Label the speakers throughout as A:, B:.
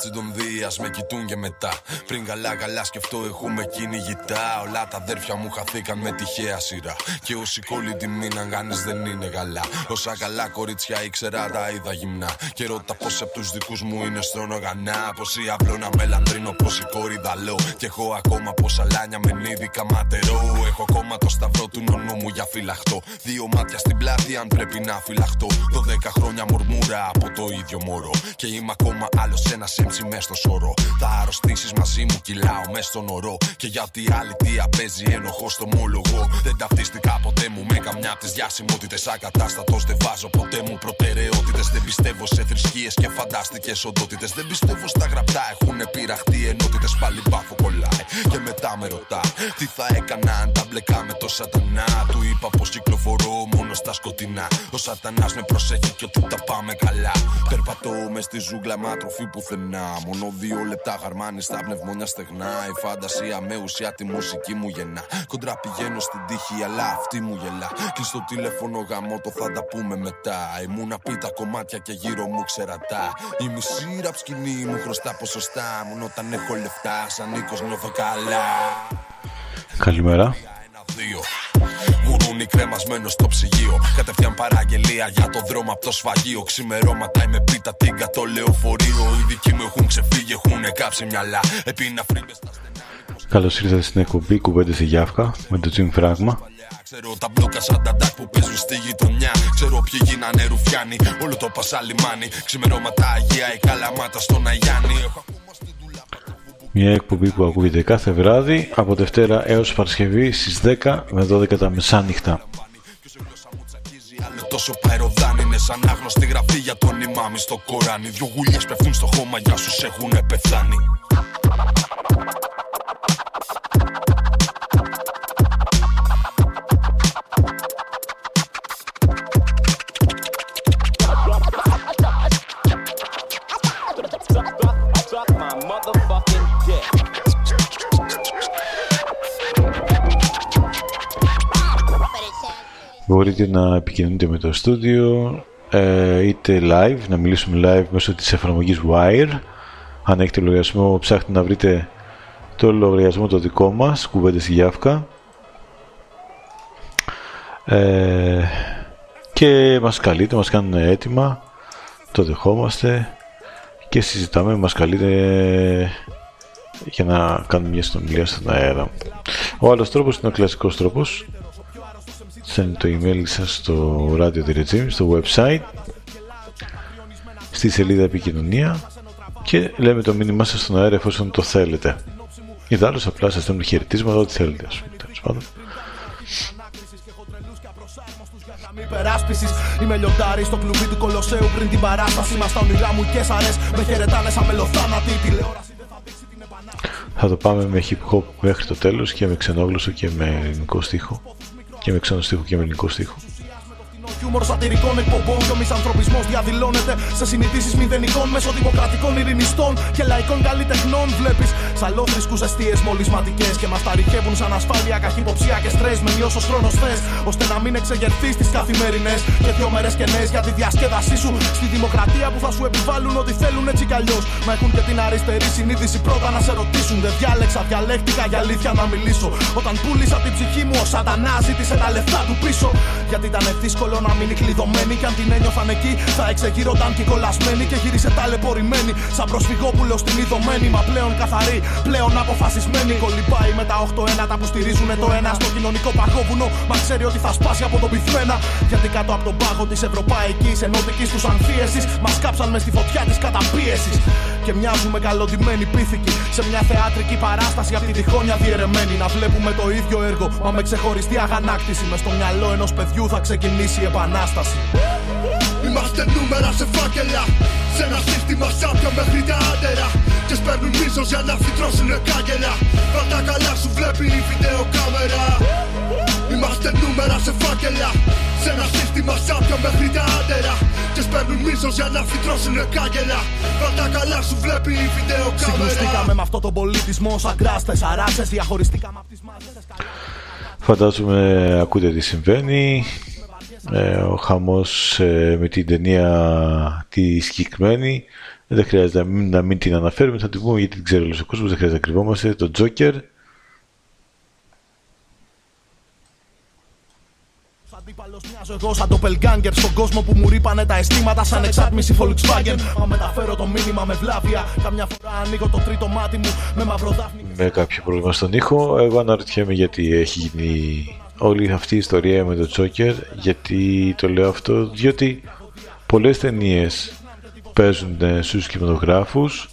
A: παπαράτσι τον δει, με κοιτούν και μετά. Πριν καλά καλά σκεφτώ, έχουμε κυνηγητά. Όλα τα αδέρφια μου χαθήκαν με τυχαία σειρά. Και όσοι κόλλη τη μήναν, κανεί δεν είναι καλά. Όσα καλά κορίτσια ήξερα, τα είδα γυμνά. Και ρώτα πώ από τους δικούς μου είναι στρώνογανά. Πώ η αυλό να με λαντρίνω, πώ η κόρη δαλό. Και έχω ακόμα πόσα λάνια με νίδι καματερό. Έχω ακόμα το σταυρό του νονού μου για φυλαχτό. Δύο μάτια στην πλάτη, αν πρέπει να φυλαχτώ. Δωδέκα χρόνια μουρμούρα από το ίδιο μωρό. Και είμαι ακόμα άλλος ένα έμψη με στο σωρό. Θα αρρωστήσεις μαζί μου, κυλάω μες στον ορό. Και γιατί άλλη τι παίζει ενοχώ στο μόλογο. Δεν ταυτίστηκα ποτέ μου με καμιά από τις διασημότητες. Ακατάστατος δεν βάζω ποτέ μου προτεραιότητες. Δεν πιστεύω σε θρησκείες και φαντάστικες οντότητες. Δεν πιστεύω στα γραπτά, έχουν πειραχτεί ενότητες. Πάλι μπάφο κολλάει. Και μετά με ρωτά τι θα έκανα αν τα μπλεκά με το σατανά. Του είπα πως κυκλοφορώ μόνο στα σκοτεινά. Ο σατανάς με προσέχει και ότι τα πάμε καλά. Περπατώ μες στη ζούγκλα με άτροφη πουθενά. Μόνο δύο λεπτά χαρμάνι στα πνευμόνια στεγνά. Η φαντασία με ουσία τη μουσική μου γεννά. Κοντρά πηγαίνω στην τύχη, αλλά αυτή μου γελά. Κλειστό τηλέφωνο γαμό, το θα τα πούμε μετά. Ήμουν πει τα κομμάτια και γύρω μου ξερατά. Η μισή ραπ σκηνή μου χρωστά ποσοστά. Μόνο όταν έχω λεφτά, σαν νίκος νιώθω καλά.
B: Καλημέρα.
A: Γουρούνι κρεμασμένο στο ψυγείο. Κατευθείαν παραγγελία για το δρόμο από το σφαγείο. Ξημερώματα είμαι πίτα τίγκα το λεωφορείο. Οι δικοί μου έχουν ξεφύγει, έχουν κάψει μυαλά. Επίνα φρύμπε στα στενά.
B: Καλώς ήρθατε στην εκπομπή Κουβέντε στη Γιάφκα με το Τζιμ Φράγμα.
A: Ξέρω τα μπλόκα σαν τα ντάκ που παίζουν στη γειτονιά. Ξέρω ποιοι γίνανε ρουφιάνοι, όλο το πασαλιμάνι. Ξημερώματα Αγία, η καλαμάτα στον Αγιάννη.
B: Μια εκπομπή που ακούγεται κάθε βράδυ από Δευτέρα έως Παρασκευή στις 10 με 12 τα μεσάνυχτα.
A: Τόσο παεροδάν είναι σαν άγνωστη γραφή για τον ημάμι στο κοράνι. Δυο γουλιές πέφτουν στο χώμα για σου έχουν πεθάνει.
B: Μπορείτε να επικοινωνείτε με το στούντιο ε, είτε live, να μιλήσουμε live μέσω της εφαρμογής Wire. Αν έχετε λογαριασμό, ψάχνετε να βρείτε το λογαριασμό το δικό μας, κουβέντες στη Γιάφκα. Ε, και μας καλείτε, μας κάνουν έτοιμα, το δεχόμαστε και συζητάμε, μας καλείτε για να κάνουμε μια συνομιλία στον αέρα. Ο άλλος τρόπος είναι ο κλασικός τρόπος, Στέλνετε το email σας στο Radio στο website, στη σελίδα επικοινωνία και λέμε το μήνυμά σας στον αέρα εφόσον το θέλετε. Ιδάλλως απλά σας στέλνουν χαιρετίσματα ό,τι θέλετε ας πούμε. Τέλος πάντων. Είμαι λιοντάρι στο κλουβί του Κολοσσέου πριν την παράσταση. Μας τα όνειρά μου και σαρέ με χαιρετάνε σαν μελοθάνατη. Τηλεόραση δεν θα δείξει την επανάσταση. Θα το πάμε με hip hop μέχρι το τέλος και με ξενόγλωσσο και με ελληνικό στίχο και με ξένο στίχο και με ελληνικό στίχο χιούμορ σατυρικών εκπομπών και ο μισανθρωπισμός διαδηλώνεται σε συνειδήσει μηδενικών μέσω δημοκρατικών ειρηνιστών και λαϊκών καλλιτεχνών. Βλέπεις σαλόφρισκου αιστείε μολυσματικές και μας τα ρηχεύουν σαν ασφάλεια, καχυποψία και στρες με όσο χρόνος θες, ώστε να μην εξεγερθείς στι καθημερινές και δύο μέρες κενέ για τη διασκέδασή σου στη δημοκρατία που θα σου επιβάλλουν ό,τι θέλουν έτσι κι αλλιώς. Μα έχουν και την αριστερή συνείδηση πρώτα να σε ρωτήσουν. Δεν διάλεξα, διαλέχτηκα για αλήθεια να μιλήσω. Όταν πούλησα την ψυχή μου, ο Σατανάς ζήτησε τα λεφτά του πίσω. Γιατί ήταν δύσκολο να μείνει κλειδωμένη. Κι αν την ένιωθαν εκεί, θα εξεγείρονταν και κολλασμένη και γύρισε ταλαιπωρημένη. Σαν προσφυγόπουλο στην ειδωμένη, μα πλέον καθαρή, πλέον αποφασισμένη. Κολυμπάει με τα 8 τα που στηρίζουν το ένα στο κοινωνικό παγόβουνο. Μα ξέρει ότι θα σπάσει από τον πυθμένα. Γιατί κάτω από τον πάγο της Ευρωπαϊκής Ενωτικής τους αμφίεση, μας κάψαν μες στη φωτιά της καταπίεσης. Και μοιάζουμε καλοντημένοι πίθηκοι σε μια θεάτρικη παράσταση από τη διχόνια διαιρεμένη. Να βλέπουμε το ίδιο έργο, μα με ξεχωριστή αγανάκτηση. Μες στο μυαλό ενός παιδιού θα ξεκινήσει η επανάσταση. Είμαστε νούμερα σε φάκελα Σε ένα σύστημα σάπια μέχρι τα άντερα Και σπέρνουν μίσος για να φυτρώσουν κάγκελα Πάντα καλά σου βλέπει η βιντεοκάμερα Είμαστε νούμερα σε φάκελα. Σε ένα σύστημα σάπια μέχρι τα άντερα. Και σπέρνουν μίσος για να φυτρώσουν κάγκελα. Πάντα καλά σου βλέπει η βιντεοκάμερα. Συγκρουστήκαμε με αυτό τον πολιτισμό σαν κράστες αράξες Διαχωριστήκαμε από τις μάζες. Φαντάζομαι ακούτε τι συμβαίνει. Ε, ο χαμός ε, με την ταινία τη συγκεκριμένη. Δεν χρειάζεται να μην, την αναφέρουμε, θα την πούμε γιατί την ξέρει όλος ο κόσμος, δεν χρειάζεται να κρυβόμαστε. Το Joker, Αντίπαλος μοιάζω εγώ σαν το Πελγκάγκερ. Στον κόσμο που μου ρίπανε τα αισθήματα σαν εξάτμιση Volkswagen. Μα μεταφέρω το μήνυμα με βλάβια. Καμιά φορά ανοίγω το τρίτο μάτι μου με μαυροδάφνη Με κάποιο πρόβλημα στον ήχο Εγώ αναρωτιέμαι γιατί έχει γίνει όλη αυτή η ιστορία με το Joker Γιατί το λέω αυτό Διότι πολλές ταινίες παίζουν στους κινηματογράφους.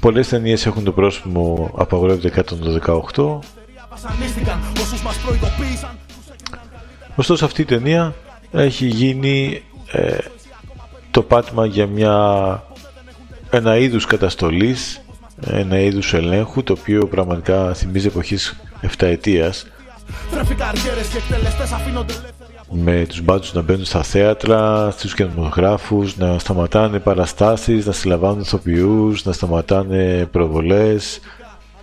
B: Πολλές ταινίες έχουν το πρόσωπο απαγορεύεται κάτω το 18 Ωστόσο αυτή η ταινία έχει γίνει ε, το πάτημα για μια, ένα είδους καταστολής, ένα είδους ελέγχου το οποίο πραγματικά θυμίζει εποχής 7 ετίας με τους μπάτσους να μπαίνουν στα θέατρα, στους κινηματογράφους, να σταματάνε παραστάσεις, να συλλαμβάνουν ηθοποιούς, να σταματάνε προβολές,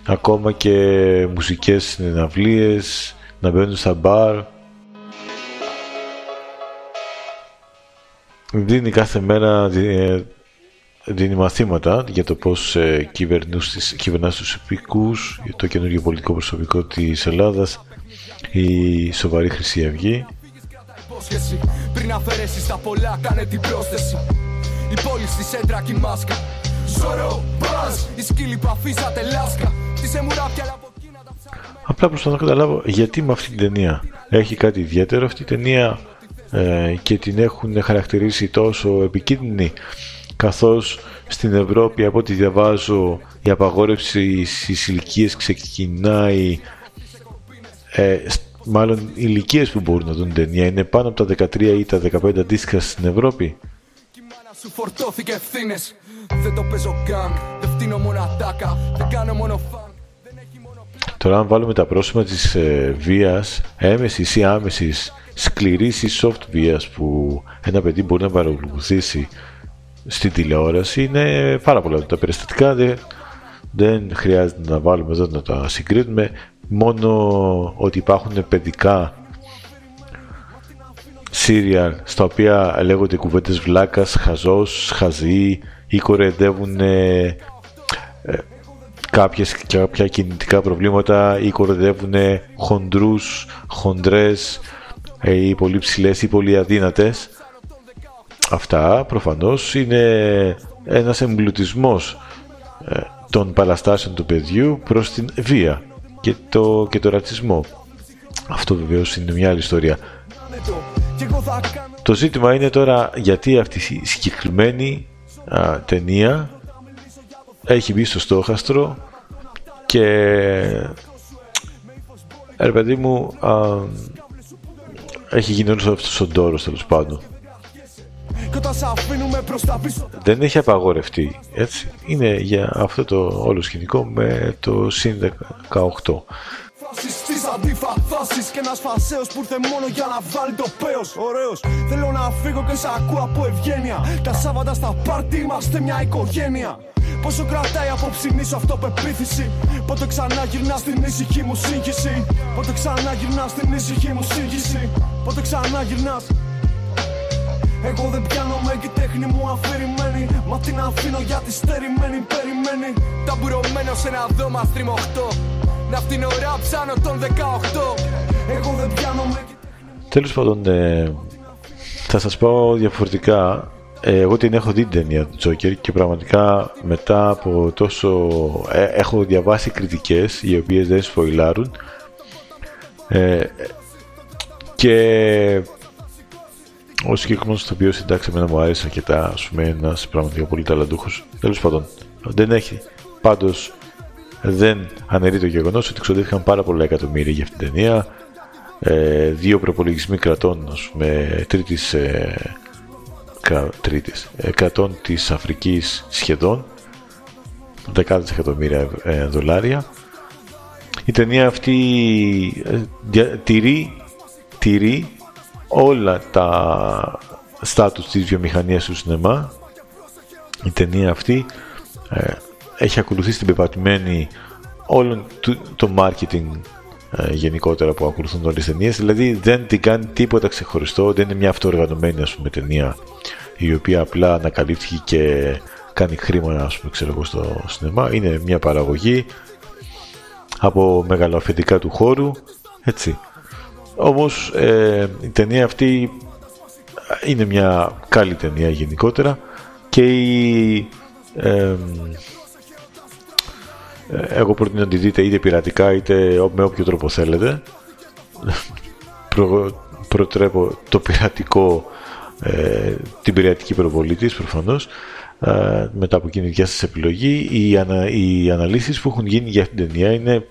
B: ακόμα και μουσικές συναυλίες, να μπαίνουν στα μπαρ. Δίνει κάθε μέρα ε, δίνει μαθήματα για το πώς ε, κυβερνάς τους επικούς, το καινούργιο πολιτικό προσωπικό της Ελλάδας, η σοβαρή Χρυσή Αυγή. Πριν αφαιρέσεις τα πολλά κάνε την πρόσθεση Η πόλη στη σέντρα και η μάσκα Ζωρό, μπαζ, η σκύλη που αφήσατε λάσκα Τις εμουράπια από Απλά προσπαθώ να καταλάβω γιατί με αυτή την ταινία έχει κάτι ιδιαίτερο. Αυτή η ταινία; ε, και την έχουν χαρακτηρίσει τόσο επικίνδυνη καθώς στην Ευρώπη από ό,τι διαβάζω η απαγόρευση στις ηλικίες ξεκινάει ε, μάλλον ηλικίες που μπορούν να δουν ταινία είναι πάνω από τα 13 ή τα 15 αντίστοιχα στην Ευρώπη. Τώρα αν βάλουμε τα πρόσημα της ε, βίας έμεσης ή άμεσης σκληρής ή soft βίας που ένα παιδί μπορεί να παρακολουθήσει στην τηλεόραση είναι πάρα πολλά. Τα περιστατικά δεν, δεν χρειάζεται να βάλουμε εδώ να τα συγκρίνουμε μόνο ότι υπάρχουν παιδικά σύριαλ στα οποία λέγονται κουβέντες βλάκας, χαζός, χαζή ή κορεδεύουν ε, κάποιες, κάποια κινητικά προβλήματα ή κορεδεύουν χοντρούς, χοντρές ε, ή πολύ ψηλές ή πολύ αδύνατες. Αυτά προφανώς είναι ένας εμπλουτισμός ε, των παραστάσεων του παιδιού προς την βία και το, και το ρατσισμό. Αυτό βεβαίως είναι μια άλλη ιστορία. Το ζήτημα είναι τώρα γιατί αυτή η συγκεκριμένη α, ταινία έχει μπει στο στόχαστρο και ρε παιδί μου α, έχει γίνει όλος αυτός ο ντόρος τέλος πάντων. Δεν έχει απαγορευτεί, έτσι. Είναι για αυτό το όλο σκηνικό με το συν 18. Στις αντιφαθάσεις και ένας φασέος που ήρθε μόνο για να βάλει το πέος Ωραίος Θέλω να φύγω και σ' ακούω από ευγένεια Τα Σάββατα στα πάρτι είμαστε μια οικογένεια Πόσο κρατάει απόψινή σου αυτοπεποίθηση Πότε ξανά γυρνά στην ήσυχη μου σύγχυση; Πότε ξανά γυρνά στην ήσυχη μου σύγχυση; Πότε ξανά γυρνά εγώ δεν πιάνω με και τέχνη μου αφηρημένη. Μα την αφήνω για τη στερημένη περιμένει. Ταμπουρωμένο σε ένα δώμα στριμωχτό Να αυτήν την ώρα ψάνω τον 18 Εγώ δεν πιάνω με Τέλος πάντων ε, θα σας πω διαφορετικά. ε, εγώ την έχω δει την ταινία του Τζόκερ και πραγματικά μετά από τόσο... Ε, έχω διαβάσει κριτικές οι οποίες δεν σφοηλάρουν ε, και ο συγκεκριμένος το οποίο εντάξει εμένα μου άρεσε αρκετά ας πούμε ένας πραγματικά πολύ ταλαντούχος. Τέλος πάντων δεν έχει πάντως δεν αναιρεί το γεγονός ότι ξοδεύτηκαν πάρα πολλά εκατομμύρια για αυτήν την ταινία. Ε, δύο προπολογισμοί κρατών ας πούμε τρίτης ε, τρίτης, ε, κρατών της Αφρικής σχεδόν δεκάδες εκατομμύρια ε, δολάρια. Η ταινία αυτή ε, τηρεί, τηρεί όλα τα στάτους της βιομηχανίας του σινεμά. Η ταινία αυτή έχει ακολουθήσει την πεπατημένη όλων το marketing ε, γενικότερα που ακολουθούν όλες τις ταινίες. Δηλαδή δεν την κάνει τίποτα ξεχωριστό, δεν είναι μια αυτοοργανωμένη ας πούμε, ταινία η οποία απλά ανακαλύφθηκε και κάνει χρήμα ας πούμε, ξέρω εγώ, στο σινεμά. Είναι μια παραγωγή από μεγαλοαφεντικά του χώρου, έτσι. Όμως ε, η ταινία αυτή είναι μια καλή ταινία γενικότερα και η, ε, εγώ προτείνω να τη δείτε είτε πειρατικά είτε με όποιο τρόπο θέλετε. Προ, προτρέπω το πειρατικό, ε, την πειρατική προβολή της προφανώς ε, μετά από εκείνη τη δικιά σας επιλογή. Οι, ανα, οι αναλύσεις που έχουν γίνει για αυτήν την ταινία είναι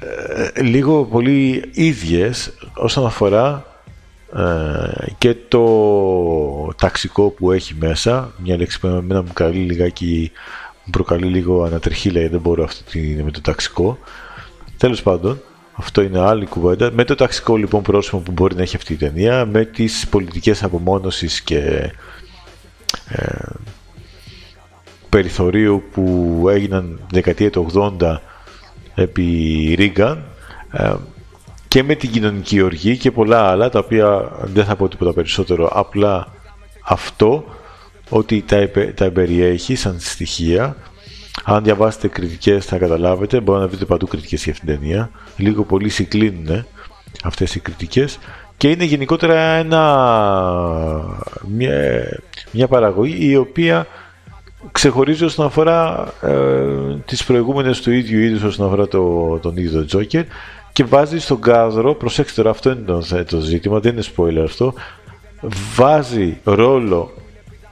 B: ε, λίγο πολύ ίδιες όσον αφορά ε, και το ταξικό που έχει μέσα μια λέξη που εμένα μου καλεί λιγάκι μου προκαλεί λίγο ανατριχίλα δεν μπορώ αυτή με το ταξικό τέλος πάντων αυτό είναι άλλη κουβέντα. Με το ταξικό λοιπόν πρόσωπο που μπορεί να έχει αυτή η ταινία, με τις πολιτικές απομόνωσης και ε, περιθωρίου που έγιναν δεκαετία του 80 επί Ρίγκαν ε, και με την κοινωνική οργή και πολλά άλλα τα οποία δεν θα πω τίποτα περισσότερο απλά αυτό ότι τα, τα εμπεριέχει σαν στοιχεία. Αν διαβάσετε κριτικές θα καταλάβετε. Μπορεί να βρείτε παντού κριτικές για αυτήν την ταινία. Λίγο πολύ συγκλίνουν αυτές οι κριτικές. Και είναι γενικότερα ένα, μια, μια παραγωγή η οποία ξεχωρίζει όσον αφορά ε, τις προηγούμενες του ίδιου είδους όσον αφορά το, τον ίδιο το Joker και βάζει στον κάδρο, προσέξτε τώρα αυτό είναι το, το ζήτημα, δεν είναι spoiler αυτό, βάζει ρόλο,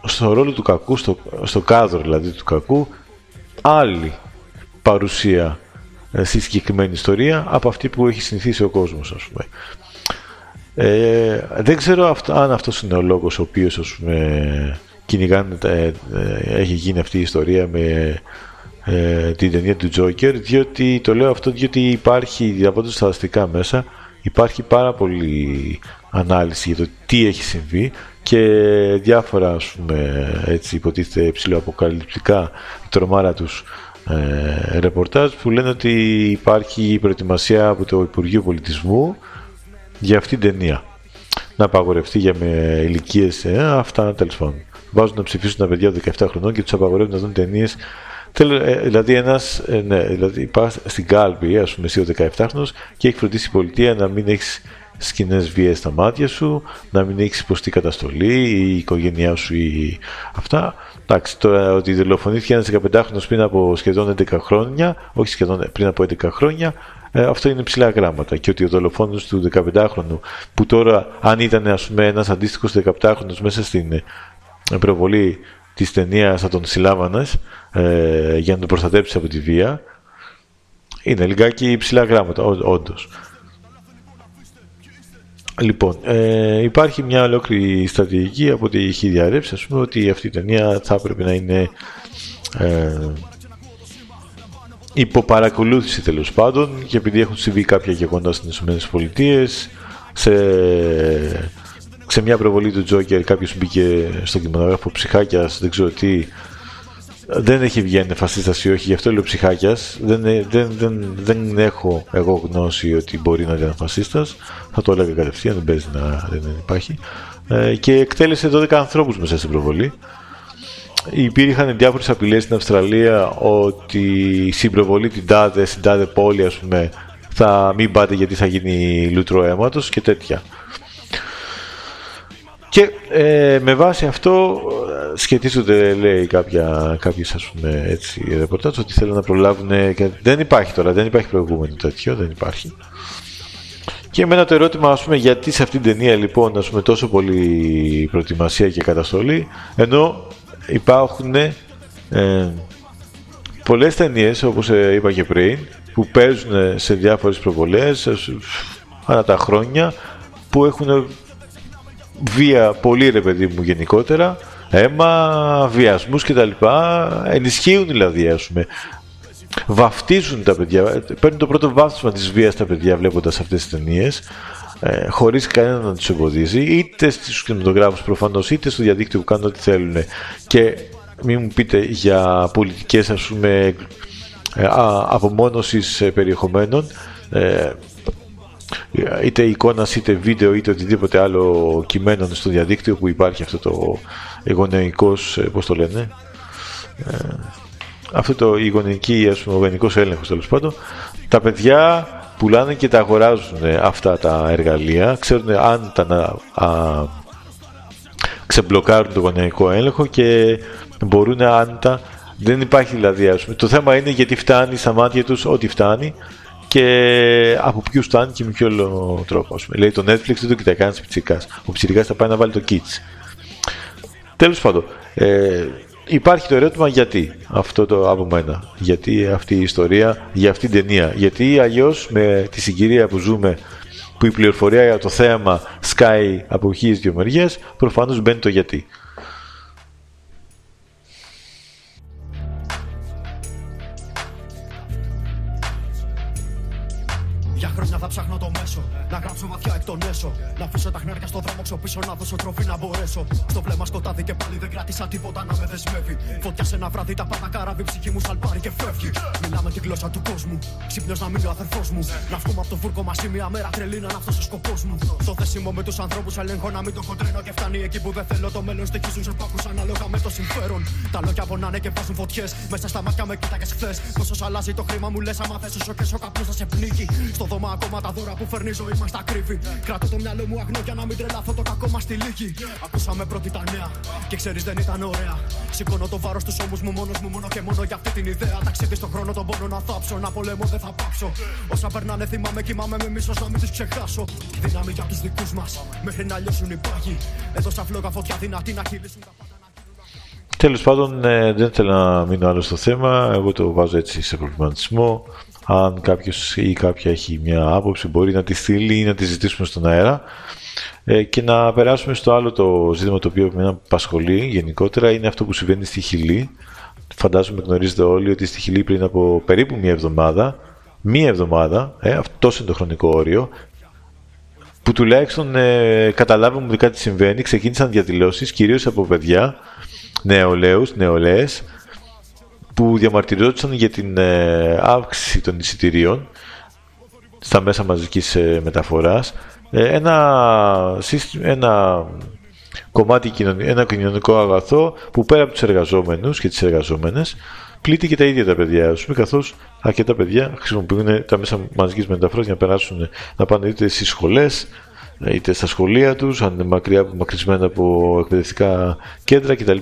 B: στο ρόλο του κακού, στο, στο κάδρο δηλαδή του κακού, άλλη παρουσία ε, στη συγκεκριμένη ιστορία από αυτή που έχει συνηθίσει ο κόσμος ας πούμε. Ε, δεν ξέρω αυτό, αν αυτός είναι ο λόγος ο οποίος ας πούμε, ε, ε, έχει γίνει αυτή η ιστορία με ε, την ταινία του Joker διότι το λέω αυτό διότι υπάρχει από τα στατιστικά μέσα υπάρχει πάρα πολύ ανάλυση για το τι έχει συμβεί και διάφορα ας πούμε έτσι υποτίθεται ψηλοαποκαλυπτικά τρομάρα τους ε, ρεπορτάζ που λένε ότι υπάρχει προετοιμασία από το Υπουργείο Πολιτισμού για αυτή την ταινία να απαγορευτεί για με ηλικίες ε, αυτά τέλος πάντων βάζουν να ψηφίσουν τα παιδιά 17 χρονών και τους απαγορεύουν να δουν ταινίες. Ε, δηλαδή, ένας, ε, ναι, δηλαδή πας στην κάλπη, ας πούμε, εσύ ο 17χρονο και έχεις φροντίσει η πολιτεία να μην έχεις σκηνές βία στα μάτια σου, να μην έχεις υποστεί καταστολή, η οικογένειά σου ή αυτά. Εντάξει, τώρα ότι δολοφονήθηκε ένας 15χρονο πριν από σχεδόν 11 χρόνια, όχι σχεδόν πριν από 11 χρόνια, ε, αυτό είναι ψηλά γράμματα. Και ότι ο δολοφόνος του 15χρονου, που τώρα αν ήταν ας πούμε, ένας αντίστοιχος 17χρονος μέσα στην προβολή της ταινίας θα τον συλλάβανε ε, για να τον προστατέψει από τη βία είναι λιγάκι υψηλά γράμματα, όντως. Λοιπόν, ε, υπάρχει μια ολόκληρη στρατηγική από ό,τι έχει διαρρεύσει, ας πούμε, ότι αυτή η ταινία θα έπρεπε να είναι ε, υποπαρακολούθηση τέλος πάντων και επειδή έχουν συμβεί κάποια γεγονότα στις ΗΠΑ σε σε μια προβολή του Τζόκερ κάποιος μπήκε στον κινηματογράφο ψυχάκιας, δεν ξέρω τι. Δεν έχει βγει αν φασίστας ή όχι, γι' αυτό λέω ψυχάκιας. Δεν, δεν, δεν, δεν έχω εγώ γνώση ότι μπορεί να είναι φασίστας. Θα το έλεγα κατευθείαν, δεν παίζει να δεν υπάρχει. Ε, και εκτέλεσε 12 ανθρώπους μέσα στην προβολή. Υπήρχαν διάφορες απειλές στην Αυστραλία ότι στην προβολή την τάδε, στην τάδε πόλη, ας πούμε, θα μην πάτε γιατί θα γίνει λούτρο αίματος και τέτοια. Και ε, με βάση αυτό σχετίζονται, λέει, κάποια, κάποιες ας πούμε έτσι ρεπορτάζ ότι θέλουν να προλάβουν και δεν υπάρχει τώρα, δεν υπάρχει προηγούμενο τέτοιο, δεν υπάρχει. Και εμένα το ερώτημα, ας πούμε, γιατί σε αυτήν την ταινία λοιπόν, ας πούμε, τόσο πολύ προετοιμασία και καταστολή, ενώ υπάρχουν ε, πολλές ταινίες, όπως ε, είπα και πριν, που παίζουν σε διάφορες προβολές, ανά τα χρόνια, που έχουν βία πολύ ρε παιδί μου γενικότερα, αίμα, βιασμούς κτλ. Ενισχύουν δηλαδή, ας πούμε. Βαφτίζουν τα παιδιά, παίρνουν το πρώτο βάφτισμα της βίας τα παιδιά βλέποντας αυτές τις ταινίες, ε, χωρίς κανένα να τους εμποδίζει, είτε στους κινηματογράφους προφανώς, είτε στο διαδίκτυο που κάνουν ό,τι θέλουν. Και μην μου πείτε για πολιτικές ας πούμε ε, απομόνωσης περιεχομένων είτε εικόνας είτε βίντεο είτε οτιδήποτε άλλο κειμένο στο διαδίκτυο που υπάρχει αυτό το γονεϊκός, πώς το λένε αυτό το η γονεϊκή, ας πούμε, ο γονεϊκός έλεγχος τέλος πάντων τα παιδιά πουλάνε και τα αγοράζουν αυτά τα εργαλεία ξέρουν αν τα α, ξεμπλοκάρουν το γονεϊκό έλεγχο και μπορούν τα δεν υπάρχει δηλαδή ας πούμε. το θέμα είναι γιατί φτάνει στα μάτια τους ό,τι φτάνει και από ποιους φτάνει και με ποιο τρόπο. Ας πούμε. Λέει το Netflix δεν το κοιτάει κανένας πιτσικά. Ο πιτσικά θα πάει να βάλει το Kids. Τέλος πάντων, ε, υπάρχει το ερώτημα γιατί αυτό το από μένα. Γιατί αυτή η ιστορία, για αυτή την ταινία. Γιατί αλλιώς με τη συγκυρία που ζούμε, που η πληροφορία για το θέαμα σκάει από χίλιες δύο μεριές, προφανώς μπαίνει το γιατί. Να αφήσω τα χνάρια στο δρόμο ξοπίσω να δώσω τροφή να μπορέσω. Στο βλέμμα σκοτάδι και πάλι δεν κράτησα τίποτα να με δεσμεύει. Φωτιά σε ένα βράδυ τα πάντα καράβι ψυχή μου σαλπάρει και φεύγει. Μιλάμε τη γλώσσα του κόσμου. Ξύπνιος να μείνει ο αδερφός μου. Να βγούμε από το φούρκο μαζί μια μέρα τρελή να αυτό ο σκοπός μου. Το δέσιμο με τους ανθρώπους ελέγχω να μην το χοντρένω και φτάνει εκεί που δεν θέλω το μέλλον στοιχίζουν σε πάκους ανάλογα με το συμφέρον. Τα λόγια πονάνε και βάζουν φωτιές. Μέσα στα μάτια με κοίταγες χθες. Πόσο αλλάζει το χρήμα μου λες άμα θες όσο και κάποιος θα σε πνίγει. Στο δώμα ακόμα τα δώρα που φέρνει ζωή μας τα κρύβει. Κρατώ το μυαλό μου αγνό για να μην τρελαθώ το κακό μας στη λίγη. Ακούσαμε πρώτη τα νέα και ξέρεις δεν ήταν ωραία. Σηκώνω το βάρος στους ώμους μου μόνος μου μόνο και μόνο για αυτή την ιδέα. Ταξίδι στον χρόνο τον πόνο να θάψω. Να πολέμω δεν θα πάψω. Όσα περνάνε θυμάμαι κοιμάμαι με μίσο να μην τους ξεχάσω. Δύναμη για τους δικούς μας μέχρι να λιώσουν οι πάγοι. Εδώ στα φλόγα φωτιά δυνατή να χειλήσουν τα πάντα. Τέλος πάντων, ε, δεν θέλω να μείνω άλλο στο θέμα. Εγώ το βάζω έτσι σε προβληματισμό. Αν κάποιος ή κάποια έχει μια άποψη, μπορεί να τη στείλει ή να τη ζητήσουμε στον αέρα. Ε, και να περάσουμε στο άλλο το ζήτημα το οποίο με απασχολεί γενικότερα είναι αυτό που συμβαίνει στη Χιλή. Φαντάζομαι γνωρίζετε όλοι ότι στη Χιλή πριν από περίπου μία εβδομάδα, μία εβδομάδα, ε, αυτό είναι το χρονικό όριο, που τουλάχιστον ε, καταλάβαμε ότι κάτι συμβαίνει, ξεκίνησαν διαδηλώσεις κυρίως από παιδιά, νεολαίους, νεολαίες, που διαμαρτυρόντουσαν για την ε, αύξηση των εισιτηρίων στα μέσα μαζικής ε, μεταφοράς ε, ένα, ένα κομμάτι, ένα κοινωνικό αγαθό που πέρα από τους εργαζόμενους και τις εργαζόμενες πλήττει και τα ίδια τα παιδιά, πούμε, καθώς αρκετά παιδιά χρησιμοποιούν τα μέσα μαζικής μεταφοράς για να περάσουν, να πάνε είτε στις σχολές, είτε στα σχολεία τους, αν είναι μακριά, μακρισμένα από εκπαιδευτικά κέντρα κτλ.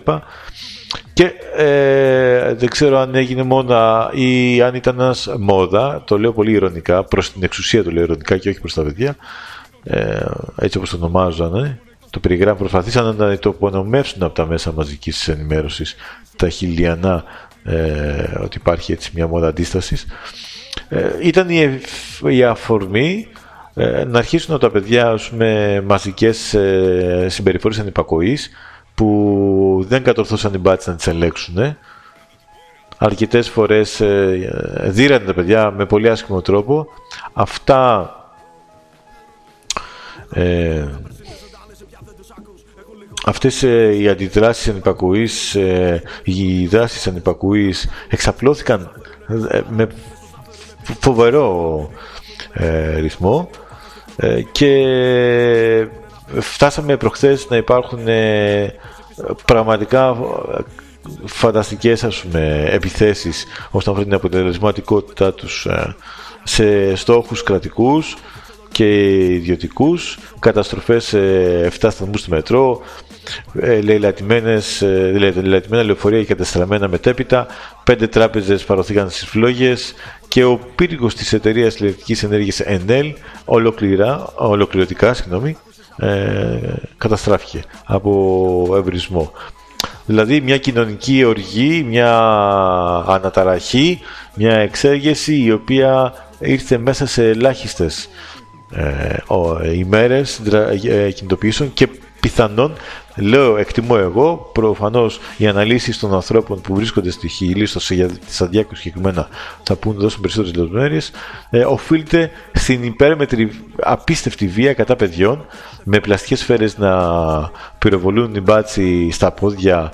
B: Και ε, δεν ξέρω αν έγινε μόνο ή αν ήταν ένας μόδα, το λέω πολύ ηρωνικά, προς την εξουσία το λέω ηρωνικά και όχι προς τα παιδιά, ε, έτσι όπως το ονομάζανε, το περιγράμμα προσπαθήσαν να το απονομεύσουν από τα μέσα μαζικής ενημέρωσης τα χιλιανά ε, ότι υπάρχει έτσι μια μόδα αντίστασης. Ε, ήταν η, η αφορμή ε, να αρχίσουν τα παιδιά με μαζικές ε, συμπεριφορές ανυπακοής που δεν κατορθώσαν οι μπάτς να τις ελέγξουν. Ε. Αρκετές φορές ε, δίρανε τα παιδιά με πολύ άσχημο τρόπο. Αυτά ε, αυτές ε, οι αντιδράσεις ανυπακουής, ε, οι δράσεις ανυπακουής εξαπλώθηκαν ε, με φοβερό ε, ρυθμό και φτάσαμε προχθές να υπάρχουν πραγματικά φανταστικές ας πούμε, επιθέσεις όσον αφορά την αποτελεσματικότητά τους σε στόχους κρατικούς και ιδιωτικούς, καταστροφές σε 7 σταθμούς του μετρό, ε, λαιλατημένες, ε, λαιλατημένα λεωφορεία και καταστραμμένα μετέπειτα, πέντε τράπεζες παρωθήκαν στις φλόγες και ο πύργος της εταιρείας ηλεκτρικής ενέργειας ΕΝΕΛ ολοκληρά, ολοκληρωτικά συγγνώμη, ε, καταστράφηκε από ευρυσμό. Δηλαδή μια κοινωνική οργή, μια αναταραχή, μια εξέγεση η οποία ήρθε μέσα σε ελάχιστες ε, ημέρες ε, κινητοποιήσεων και πιθανόν, λέω, εκτιμώ εγώ, προφανώς οι αναλύσεις των ανθρώπων που βρίσκονται στη Χιλή, στο Σαντιάκο συγκεκριμένα, θα πούν δώσουν περισσότερες λεπτομέρειες, ε, οφείλεται στην υπέρμετρη απίστευτη βία κατά παιδιών, με πλαστικές σφαίρες να πυροβολούν την μπάτση στα πόδια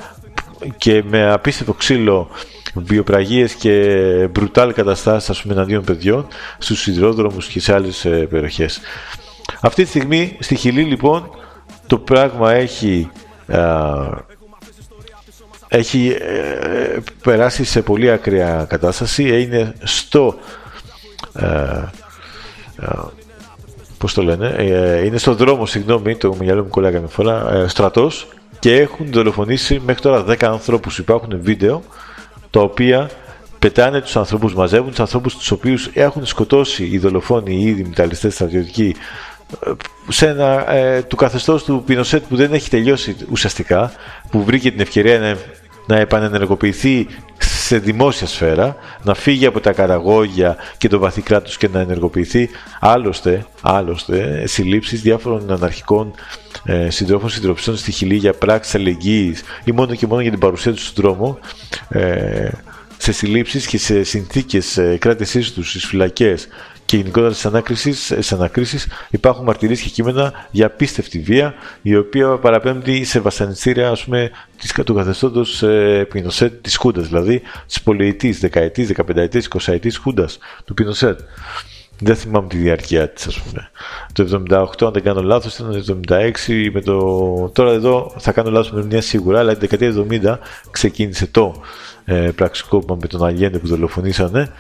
B: και με απίστευτο ξύλο βιοπραγίες και μπρουτάλ καταστάσεις ας πούμε εναντίον παιδιών στους σιδηρόδρομους και σε άλλες ε, περιοχές. Αυτή τη στιγμή στη Χιλή λοιπόν το πράγμα έχει έχει ε, περάσει σε πολύ ακραία κατάσταση είναι στο ε, πώς το λένε, ε, είναι στο δρόμο, συγγνώμη, το μυαλό μου κολλάει καμιά φορά, ε, στρατός και έχουν δολοφονήσει μέχρι τώρα 10 ανθρώπους. Υπάρχουν βίντεο τα οποία πετάνε τους ανθρώπους, μαζεύουν τους ανθρώπους τους οποίους έχουν σκοτώσει οι δολοφόνοι ή οι δημιταλιστές στρατιωτικοί ε, σε ένα, ε, του καθεστώς του Πινοσέτ που δεν έχει τελειώσει ουσιαστικά, που βρήκε την ευκαιρία να, να επανενεργοποιηθεί σε δημόσια σφαίρα, να φύγει από τα καραγόγια και το βαθύ κράτος και να ενεργοποιηθεί. Άλλωστε, άλλωστε συλλήψεις διάφορων αναρχικών ε, συντρόφων συντροφιστών στη Χιλή για πράξεις αλληλεγγύης ή μόνο και μόνο για την παρουσία τους στον δρόμο, ε, σε συλλήψεις και σε συνθήκες ε, κράτησής τους στις φυλακές και γενικότερα στι ανακρίσει υπάρχουν μαρτυρίες και κείμενα για απίστευτη βία, η οποία παραπέμπει σε βασανιστήρια ας πούμε, του καθεστώτος ε, Πινοσέτ της Χούντας, δηλαδή της πολιετή, δεκαετής, δεκαπενταετής, εικοσαετής Χούντας του Πινοσέτ. Δεν θυμάμαι τη διάρκεια της, ας πούμε. Το 78, αν δεν κάνω λάθος, ήταν το 76 με το. Τώρα εδώ θα κάνω λάθος με μια σίγουρα, αλλά την δεκαετία 70 ξεκίνησε το ε, πραξικόπημα με τον Αγέντε που δολοφονήσανε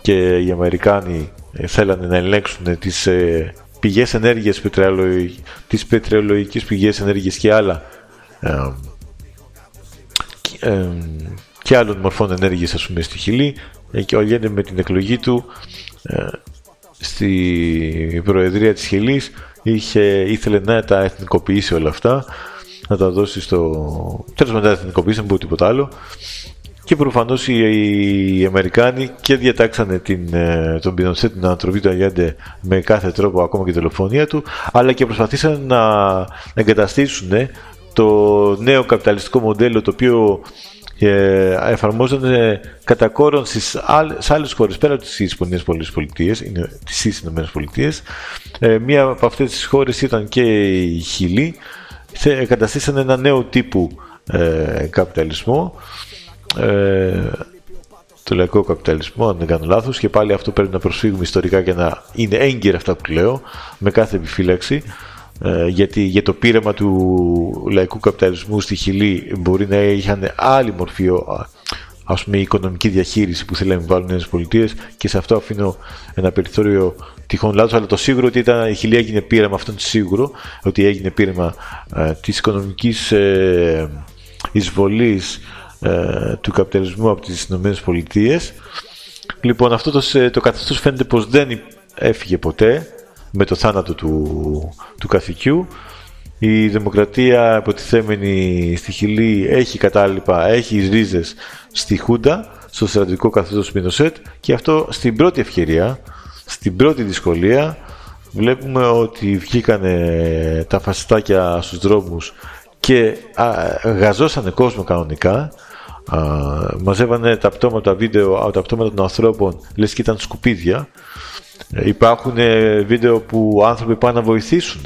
B: και οι Αμερικάνοι ε, θέλανε να ελέγξουν τις ε, πηγές ενέργειας, τις πετρελαιολογικές πηγές ενέργειας και άλλα και άλλων μορφών ενέργειας ας πούμε στη Χιλή. Ε, και ο Αλιέντε με την εκλογή του στη Προεδρία της Χιλής. Είχε, ήθελε να τα εθνικοποιήσει όλα αυτά να τα δώσει στο τέλος με τα εθνικοποιήσει δεν μπορεί τίποτα άλλο και προφανώς οι, οι, Αμερικάνοι και διατάξανε την, ε, τον Πινοσέτ την ανατροπή του Αγιάντε με κάθε τρόπο, ακόμα και τη δολοφονία του, αλλά και προσπαθήσαν να εγκαταστήσουν το νέο καπιταλιστικό μοντέλο το οποίο ε, εφαρμόζονται κατά κόρον στις άλλες, σε άλλες χώρες πέρα από τις Ηνωμένες Πολιτείες, τις Ηνωμένες Πολιτείες. Ε, μία από αυτές τις χώρες ήταν και η Χιλή. Εγκαταστήσαν ένα νέο τύπου ε, καπιταλισμό ε, το λαϊκό καπιταλισμό, αν δεν κάνω λάθος, και πάλι αυτό πρέπει να προσφύγουμε ιστορικά και να είναι έγκυρα αυτά που λέω, με κάθε επιφύλαξη, ε, γιατί για το πείραμα του λαϊκού καπιταλισμού στη Χιλή μπορεί να είχαν άλλη μορφή ας πούμε, η οικονομική διαχείριση που θέλουν να βάλουν οι Πολιτείε και σε αυτό αφήνω ένα περιθώριο τυχόν λάθος, αλλά το σίγουρο ότι ήταν, η Χιλή έγινε πείραμα, αυτό είναι σίγουρο, ότι έγινε πείραμα ε, της οικονομικής ε, εισβολής ε, του καπιταλισμού από τις Ηνωμένες Πολιτείες. Λοιπόν, αυτό το, το καθεστώς φαίνεται πως δεν έφυγε ποτέ με το θάνατο του, του καθηκιού. Η δημοκρατία αποτιθέμενη στη Χιλή έχει κατάλοιπα, έχει ρίζες στη Χούντα, στο στρατηγικό καθεστώς του Πινοσέτ και αυτό στην πρώτη ευκαιρία, στην πρώτη δυσκολία βλέπουμε ότι βγήκαν τα φασιστάκια στους δρόμους και γαζώσανε κόσμο κανονικά μαζεύανε τα πτώματα βίντεο, τα πτώματα των ανθρώπων, λες και ήταν σκουπίδια. Ε, υπάρχουν ε, βίντεο που άνθρωποι πάνε να βοηθήσουν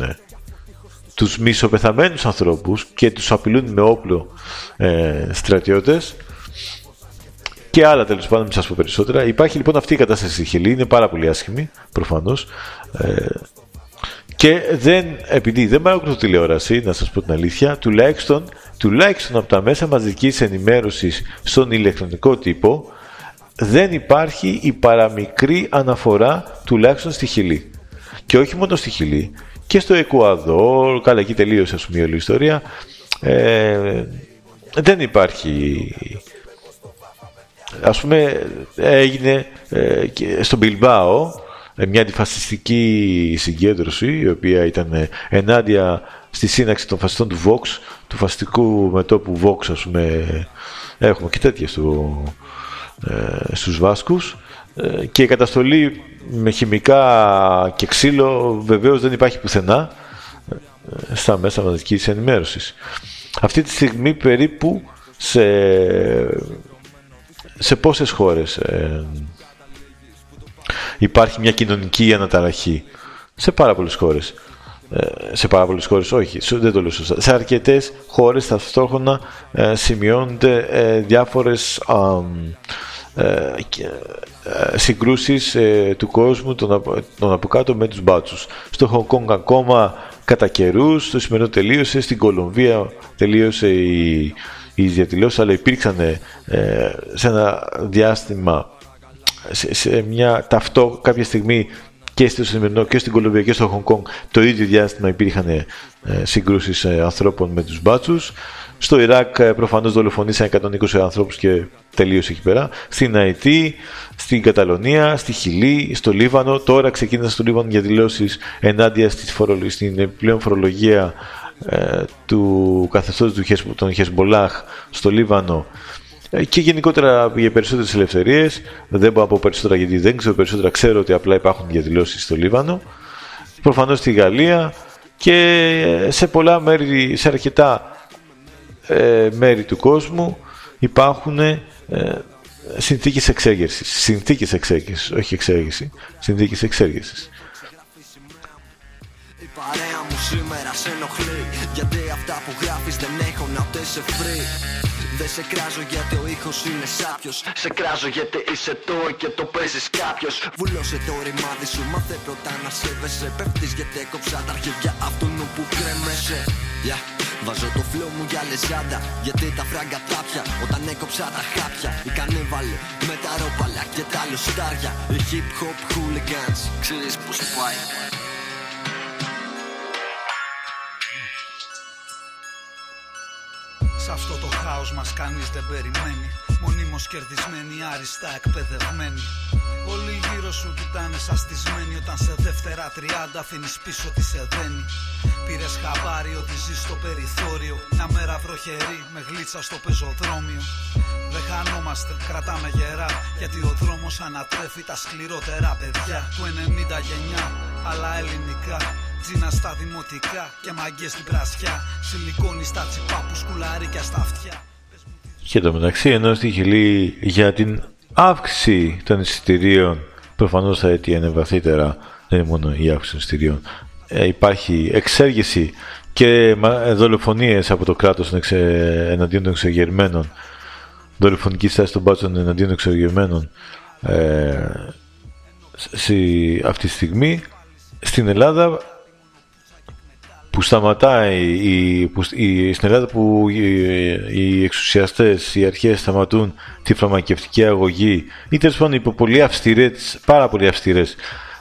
B: τους μισοπεθαμένους ανθρώπους και τους απειλούν με όπλο ε, στρατιώτες και άλλα τέλος πάντων, μην σας πω περισσότερα. Υπάρχει λοιπόν αυτή η κατάσταση στη Χιλή, είναι πάρα πολύ άσχημη προφανώς. Ε, και δεν, επειδή δεν παρακολουθώ τηλεόραση, να σας πω την αλήθεια, τουλάχιστον, τουλάχιστον από τα μέσα μαζικής ενημέρωσης στον ηλεκτρονικό τύπο, δεν υπάρχει η παραμικρή αναφορά τουλάχιστον στη Χιλή. Και όχι μόνο στη Χιλή, και στο Εκουαδόρ, καλά εκεί τελείωσε ας πούμε η όλη ιστορία, ε, δεν υπάρχει ας πούμε έγινε ε, και στο Μπιλμπάο ε, μια αντιφασιστική συγκέντρωση η οποία ήταν ε, ενάντια στη σύναξη των φασιστών του Vox, του φασιστικού μετόπου Vox ας πούμε έχουμε και τέτοια στο, ε, στους Βάσκους ε, και η καταστολή με χημικά και ξύλο βεβαίως δεν υπάρχει πουθενά στα μέσα μαζικής ενημέρωσης. Αυτή τη στιγμή περίπου σε, σε πόσες χώρες υπάρχει μια κοινωνική αναταραχή σε πάρα πολλές χώρες. ε, σε πάρα πολλές χώρες, όχι, δεν το λέω σωστά. Σε αρκετές χώρες ταυτόχρονα ε, σημειώνονται ε, διάφορες συγκρούσεις του κόσμου τον, τον από κάτω με τους μπάτσους. Στο Χονγκ ακόμα κατά καιρούς, στο σημερινό τελείωσε, στην Κολομβία τελείωσε η, η διαδηλώση, αλλά υπήρξαν σε ένα διάστημα σε, σε μια ταυτό κάποια στιγμή και στο σημερινό και στην Κολομβία και στο Χονγκ Κονγκ το ίδιο διάστημα υπήρχαν ε, συγκρούσεις ε, ανθρώπων με τους μπάτσους. Στο Ιράκ ε, προφανώς δολοφονήσαν 120 ανθρώπους και τελείωσε εκεί πέρα. Στην Αϊτή, στην Καταλωνία, στη Χιλή, στο Λίβανο. Τώρα ξεκίνησαν στο Λίβανο για δηλώσεις ενάντια στην πλέον φορολογία ε, του καθεστώτος του, των Χεσμολάχ στο Λίβανο ε, και γενικότερα για περισσότερες ελευθερίες. Δεν μπορώ να πω περισσότερα γιατί δεν ξέρω περισσότερα. Ξέρω ότι απλά υπάρχουν διαδηλώσεις στο Λίβανο. Προφανώς στη Γαλλία και σε πολλά μέρη, σε αρκετά ε, μέρη του κόσμου υπάρχουν ε, συνθήκες εξέγερσης. Συνθήκες εξέγερσης, όχι εξέγερση. Συνθήκες εξέγερσης. Η παρέα μου σήμερα σε ενοχλεί Γιατί αυτά που γράφεις δεν έχουν να σε free δεν σε κράζω γιατί ο ήχος είναι σάπιος. Σε κράζω γιατί είσαι το και το παίζεις κάποιος. Βουλώσε το ρημάδι σου, μάθε πρώτα να σέβεσαι. Πέφτεις γιατί έκοψα τα αρχίδια αυτού που κρέμεσαι. Yeah. Βάζω το φλό μου για λεζάντα Γιατί τα φράγκα τράπια Όταν έκοψα τα χάπια Η κανέβαλε με τα ρόπαλα και τα λουστάρια. Οι hip hop hooligans Ξέρεις πως πάει
C: Σε αυτό το χάος μας κανείς δεν περιμένει. Μονίμως κερδισμένοι, άριστα εκπαιδευμένοι. Όλοι γύρω σου κοιτάνε σαστισμένοι Όταν σε δεύτερα τριάντα αφήνεις πίσω τι σε δένει Πήρες χαμπάρι ότι ζεις στο περιθώριο. Μια μέρα βροχερή με γλίτσα στο πεζοδρόμιο. Δεν χανόμαστε, κρατάμε γερά Γιατί ο δρόμος ανατρέφει τα σκληρότερα παιδιά. Του 90 γενιά, αλλά ελληνικά Τζίνα στα δημοτικά και μαγκές στην πρασιά. Σιλικόνι στα τσιπά που σκουλαρίκια στα αυτιά.
B: Και το μεταξύ, ενώ στη Χιλή για την αύξηση των εισιτηρίων, προφανώς θα αιτιένε βαθύτερα, δεν είναι μόνο η αύξηση των εισιτηρίων, ε, υπάρχει εξέργηση και δολοφονίες από το κράτος εναντίον των εξεγερμένων, δολοφονική στάση των μπάτσων εναντίον των εξεγερμένων ε, αυτή τη στιγμή. Στην Ελλάδα που σταματάει η, που, η, στην Ελλάδα που οι, οι εξουσιαστές, οι αρχές σταματούν τη φαρμακευτική αγωγή ή τέλος πάντων υπό πολύ αυστηρές, πάρα πολύ αυστηρές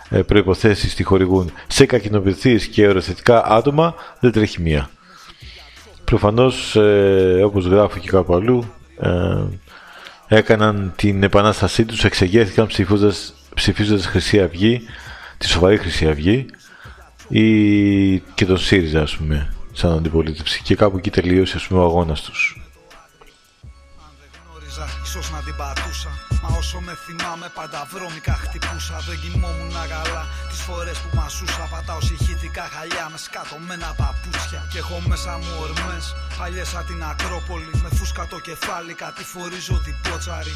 B: ε, προϋποθέσεις τη χορηγούν σε κακινοποιηθείς και οροθετικά άτομα δεν τρέχει μία. Προφανώς ε, όπως γράφω και κάπου αλλού ε, έκαναν την επανάστασή τους, εξεγέρθηκαν ψηφίζοντας, ψηφίζοντας Χρυσή Αυγή, τη σοβαρή Χρυσή Αυγή ή και τον ΣΥΡΙΖΑ ας πούμε σαν αντιπολίτευση και κάπου εκεί τελείωσε ας πούμε ο αγώνας τους.
C: Αν δεν γνώριζα, ίσως να την πατούσα Μα όσο με θυμάμαι πάντα βρώμικα χτυπούσα. Δεν κοιμόμουν αγαλά. Τις φορές που μασούσα Πατάω συγχύτικα χαλιά με σκατωμένα παπούτσια. Και έχω μέσα μου ορμές παλιές σαν την Ακρόπολη. Με φούσκα το κεφάλι κάτι φορίζω την πότσαρη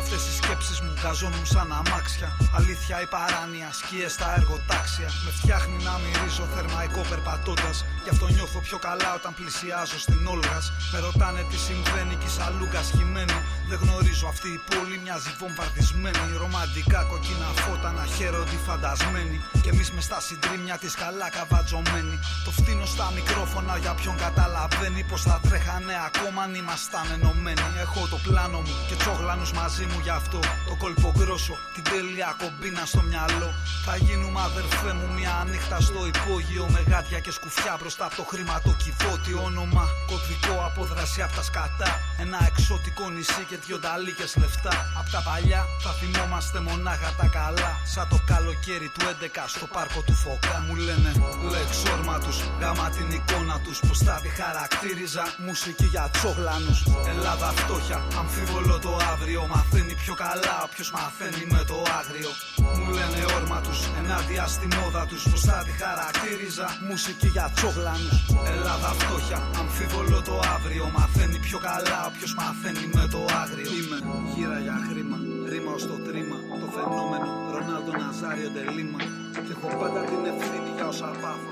C: Αυτές οι σκέψεις μου καζώνουν σαν αμάξια. Αλήθεια η παράνοια σκιές στα εργοτάξια. Με φτιάχνει να μυρίζω θερμαϊκό περπατώντας. Γι' αυτό νιώθω πιο καλά όταν πλησιάζω στην Όλγας. Με ρωτάνε τι συμβαίνει κι σαλούγκα σχημένη. Δεν γνωρίζω αυτή η πόλη μοιάζει βομβαρδισμένοι. Ρομαντικά κοκκίνα φώτα να χαίρονται φαντασμένοι. Και εμείς μες στα συντρίμια της καλά καβατζωμένοι. Το φτύνω στα μικρόφωνα για ποιον καταλαβαίνει πως θα τρέχανε ακόμα αν ήμασταν ενωμένοι. Έχω το πλάνο μου και τσόγλανους μαζί μου γι' αυτό. Το κόλπο γκρόσο, την τέλεια κομπίνα στο μυαλό. Θα γίνουμε αδερφέ μου μια νύχτα στο υπόγειο. Με γάτια και σκουφιά μπροστά από το χρηματοκιβώτη. Όνομα κωδικό απόδραση από τα σκατά. Ένα εξωτικό νησί και δυο νταλίκες λεφτά. Απ' τα παλιά θα θυμόμαστε μονάχα τα καλά. Σαν το καλοκαίρι του 11 στο πάρκο του Φωκά. Μου λένε λέξ όρμα τους, γάμα την εικόνα τους. Πως θα τη χαρακτήριζα μουσική για τσόγλανου. Ελλάδα φτώχεια, αμφίβολο το αύριο. Μαθαίνει πιο καλά όποιος μαθαίνει με το άγριο. Μου λένε όρμα τους, ενάντια στη μόδα τους. Πως θα τη χαρακτήριζα μουσική για τσόγλανου. Ελλάδα φτώχεια, αμφίβολο το αύριο. Μαθαίνει πιο καλά όποιος μαθαίνει με το άγριο. Είμαι γύρα για χρήμα, ρήμα ως το τρίμα Το φαινόμενο Ρονάλντο Ναζάριο Ντελίμα Και έχω πάντα την ευθύνη για όσα πάθω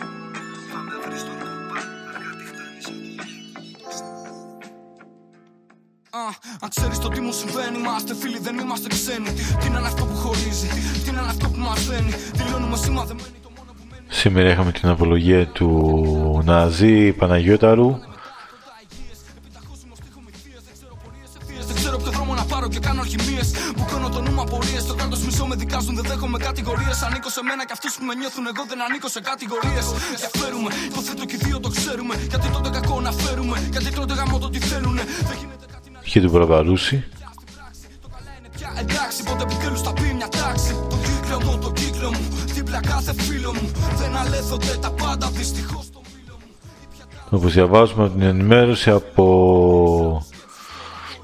D: αν ξέρεις το τι μου συμβαίνει, είμαστε φίλοι, δεν είμαστε ξένοι. Τι είναι αυτό που χωρίζει, τι είναι αυτό που μαθαίνει. Δηλώνουμε σημαδεμένοι.
B: Σήμερα είχαμε την απολογία του Ναζί Παναγιώταρου
D: πάρω και κάνω αλχημίες. κάνω το νου απορίες. Το κράτος μισό με δικάζουν, δεν δέχομαι κατηγορίες. Ανήκω σε μένα και αυτούς που με νιώθουν, εγώ δεν ανήκω σε κατηγορίες. Διαφέρουμε, υποθέτω και οι δύο το ξέρουμε. Γιατί τότε κακό να φέρουμε, γιατί τότε γαμώ το τι θέλουνε.
B: Και του προβαρούσει.
D: Το καλά είναι πια εντάξει, πότε επιτέλους θα πει μια τάξη. Το κύκλο μου, το κύκλο μου, δίπλα κάθε φίλο μου. Δεν αλέθονται τα πάντα δυστυχώς.
B: Όπως διαβάζουμε την ενημέρωση από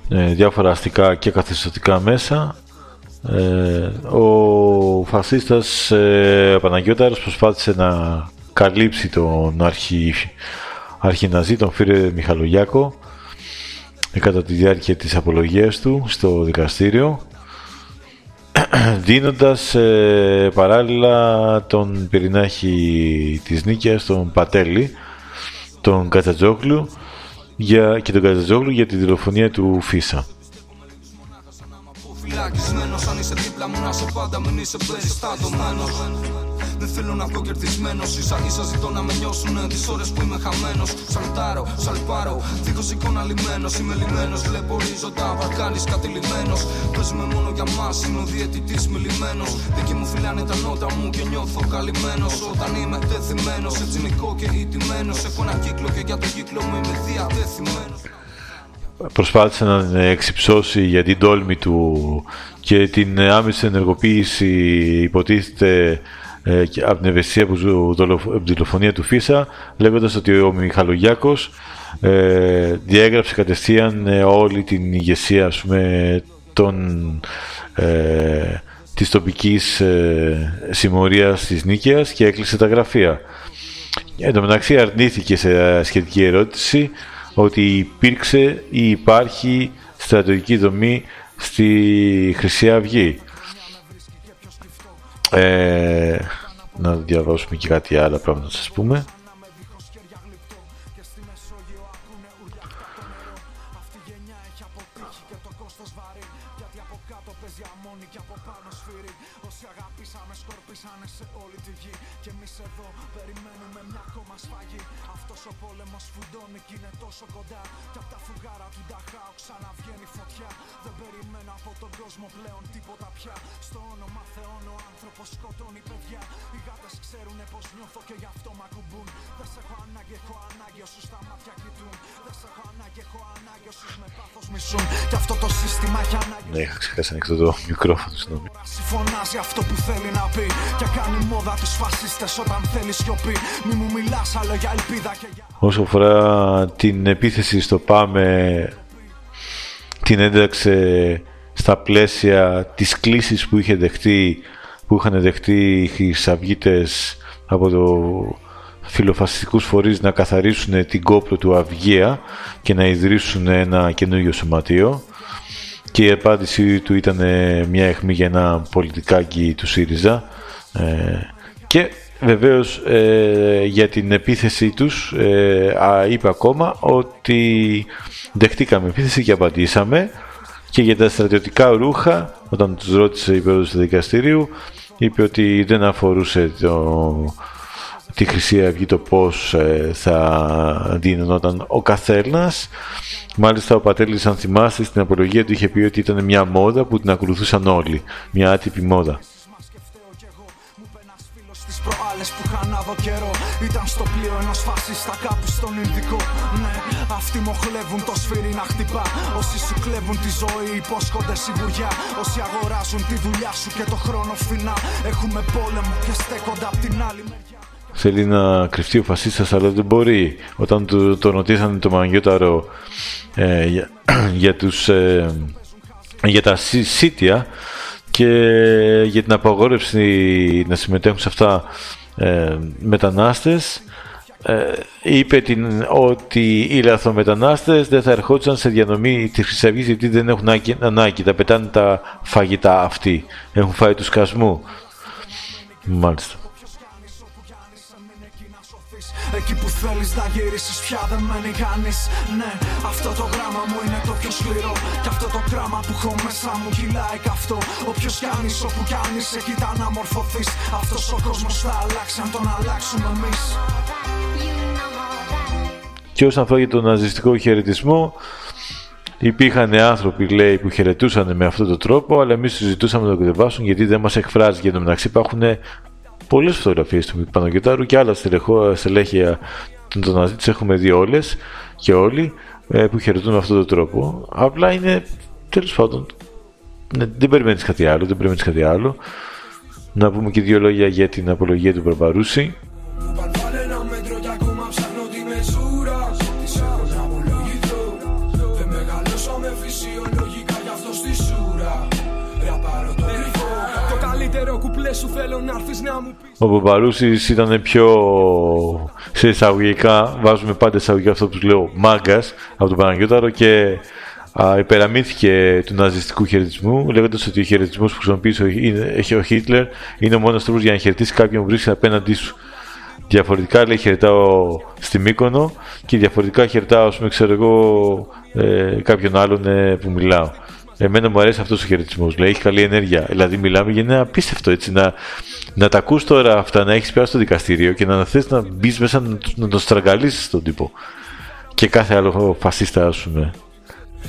B: ε, διάφορα αστικά και καθιστωτικά μέσα. Ε, ο φασίστας ε, Παναγιώταρος προσπάθησε να καλύψει τον αρχι, αρχιναζί, τον Φύρε Μιχαλογιάκο, κατά τη διάρκεια της απολογίας του στο δικαστήριο δίνοντας ε, παράλληλα τον πυρηνάχη της Νίκαιας, τον Πατέλη, τον Κατατζόκλου, για, και τον Καζατζόγλου για τη δολοφονία του Φίσα. αν είσαι δίπλα μου να σε πάντα μην είσαι
D: δεν θέλω να βγω κερδισμένος. σα ίσα ζητώ να με νιώσουν τις ώρες που είμαι χαμένος. Σαλπάρω, σαλπάρω, δίχως εικόνα λιμένος. Είμαι λιμένος, βλέπω ορίζοντα, βαρκάνης κατηλημένο. Παίζουμε μόνο για μας, είναι ο διαιτητής μιλημένο. Δική μου φυλάνε τα νότα μου και νιώθω καλυμμένος. Όταν είμαι τεθειμένος, έτσι νικό και ηττημένος. Έχω ένα κύκλο και για το κύκλο μου είμαι διατεθειμένος
B: προσπάθησε να εξυψώσει για την τόλμη του και την άμεση ενεργοποίηση υποτίθεται ε, από την ευαισθησία που τη δολοφονία του Φίσα, λέγοντας ότι ο Μιχαλογιάκος ε, διέγραψε κατευθείαν ε, όλη την ηγεσία ας πούμε, των, ε, της τοπικής ε, συμμορίας της Νίκαιας και έκλεισε τα γραφεία. Εν τω μεταξύ αρνήθηκε σε σχετική ερώτηση ότι υπήρξε ή υπάρχει στρατηγική δομή στη Χρυσή Αυγή. Ε, να διαβάσουμε και κάτι άλλο πράγματα να σας πούμε. Ναι, είχα ξεχάσει να ανοίξω το μικρόφωνο, συγγνώμη. Φωνάζει αυτό που θέλει να πει και κάνει μόδα τους φασίστες όταν θέλει σιωπή. Μη μου μιλάς άλλο για ελπίδα και για... Όσο αφορά την επίθεση στο ΠΑΜΕ, την ένταξε στα πλαίσια της κλίσης που είχε δεχτεί που είχαν δεχτεί οι χρυσαυγίτες από το φιλοφασιστικούς φορείς να καθαρίσουν την κόπρο του Αυγαία και να ιδρύσουν ένα καινούργιο σωματείο και η απάντησή του ήταν ε, μια αιχμή για ένα πολιτικάκι του ΣΥΡΙΖΑ. Ε, και βεβαίως ε, για την επίθεσή τους είπε ακόμα ότι δεχτήκαμε επίθεση και απαντήσαμε. Και για τα στρατιωτικά ρούχα όταν τους ρώτησε η πρόεδρος του δικαστηρίου είπε ότι δεν αφορούσε το, τη Χρυσή Αυγή το πώς θα δίνονταν ο καθένας. Μάλιστα ο Πατέλης αν θυμάστε στην απολογία του είχε πει ότι ήταν μια μόδα που την ακολουθούσαν όλοι. Μια άτυπη μόδα. προάλλες που είχαν άδω καιρό Ήταν στο πλοίο ενός φασίστα κάπου στον Ινδικό. Ναι, αυτοί μοχλεύουν το σφύρι να χτυπά. Όσοι σου κλέβουν τη ζωή υπόσχονται σιγουριά. Όσοι αγοράζουν τη δουλειά σου και το χρόνο φινά Έχουμε πόλεμο και στέκονται απ' την άλλη μεριά Θέλει να κρυφτεί ο φασίστας αλλά δεν μπορεί. Όταν του, το ρωτήσανε το Μαγιώταρο ε, για, για, τους, ε, για τα σίτια και για την απαγόρευση να συμμετέχουν σε αυτά ε, μετανάστες ε, είπε την, ότι οι λαθρομετανάστες δεν θα ερχόντουσαν σε διανομή της Χρυσή γιατί δεν έχουν ανάγκη, τα πετάνε τα φαγητά αυτοί. Έχουν φάει του σκασμού μάλιστα
C: Εκεί που θέλεις να γυρίσεις πια δεν μένει κανείς Ναι, αυτό το γράμμα μου είναι το πιο σκληρό. Και αυτό το κράμα που έχω μέσα μου κυλάει καυτό Όποιος κι αν είσαι, όπου κι αν είσαι, κοίτα να μορφωθείς Αυτός ο κόσμος θα αλλάξει αν τον αλλάξουμε εμείς.
B: Και όσον αφορά για τον ναζιστικό χαιρετισμό, υπήρχαν άνθρωποι λέει, που χαιρετούσαν με αυτόν τον τρόπο, αλλά εμείς τους ζητούσαμε να το κατεβάσουν γιατί δεν μας εκφράζει. Για το μεταξύ υπάρχουν πολλές φωτογραφίες του Παναγιώταρου και άλλα στελέχεια των Ναζί, τις έχουμε δει όλες και όλοι ε, που χαιρετούν με αυτόν τον τρόπο. Απλά είναι τέλος πάντων. Ναι, δεν περιμένεις κάτι άλλο, δεν περιμένεις κάτι άλλο. Να πούμε και δύο λόγια για την απολογία του Μπαρμπαρούση. Ο Μπαμπαρούσης ήταν πιο σε εισαγωγικά, βάζουμε πάντα εισαγωγικά αυτό που λέω μάγκας από τον Παναγιώταρο και α, υπεραμήθηκε του ναζιστικού χαιρετισμού, λέγοντας ότι ο χαιρετισμός που χρησιμοποιεί ο Χίτλερ είναι ο μόνος τρόπος για να χαιρετήσει κάποιον που βρίσκεται απέναντί σου. Διαφορετικά λέει χαιρετάω στη Μύκονο και διαφορετικά χαιρετάω, ας πούμε, ξέρω εγώ, ε, κάποιον άλλον ε, που μιλάω. Εμένα μου αρέσει αυτός ο χαιρετισμός. Λέει, έχει καλή ενέργεια. Δηλαδή, μιλάμε για ένα απίστευτο έτσι. Να, να τα ακούς τώρα αυτά, να έχεις πιάσει στο δικαστήριο και να θες να μπεις μέσα να, να τον στραγγαλίσεις τον τύπο. Και κάθε άλλο φασίστα, ας πούμε.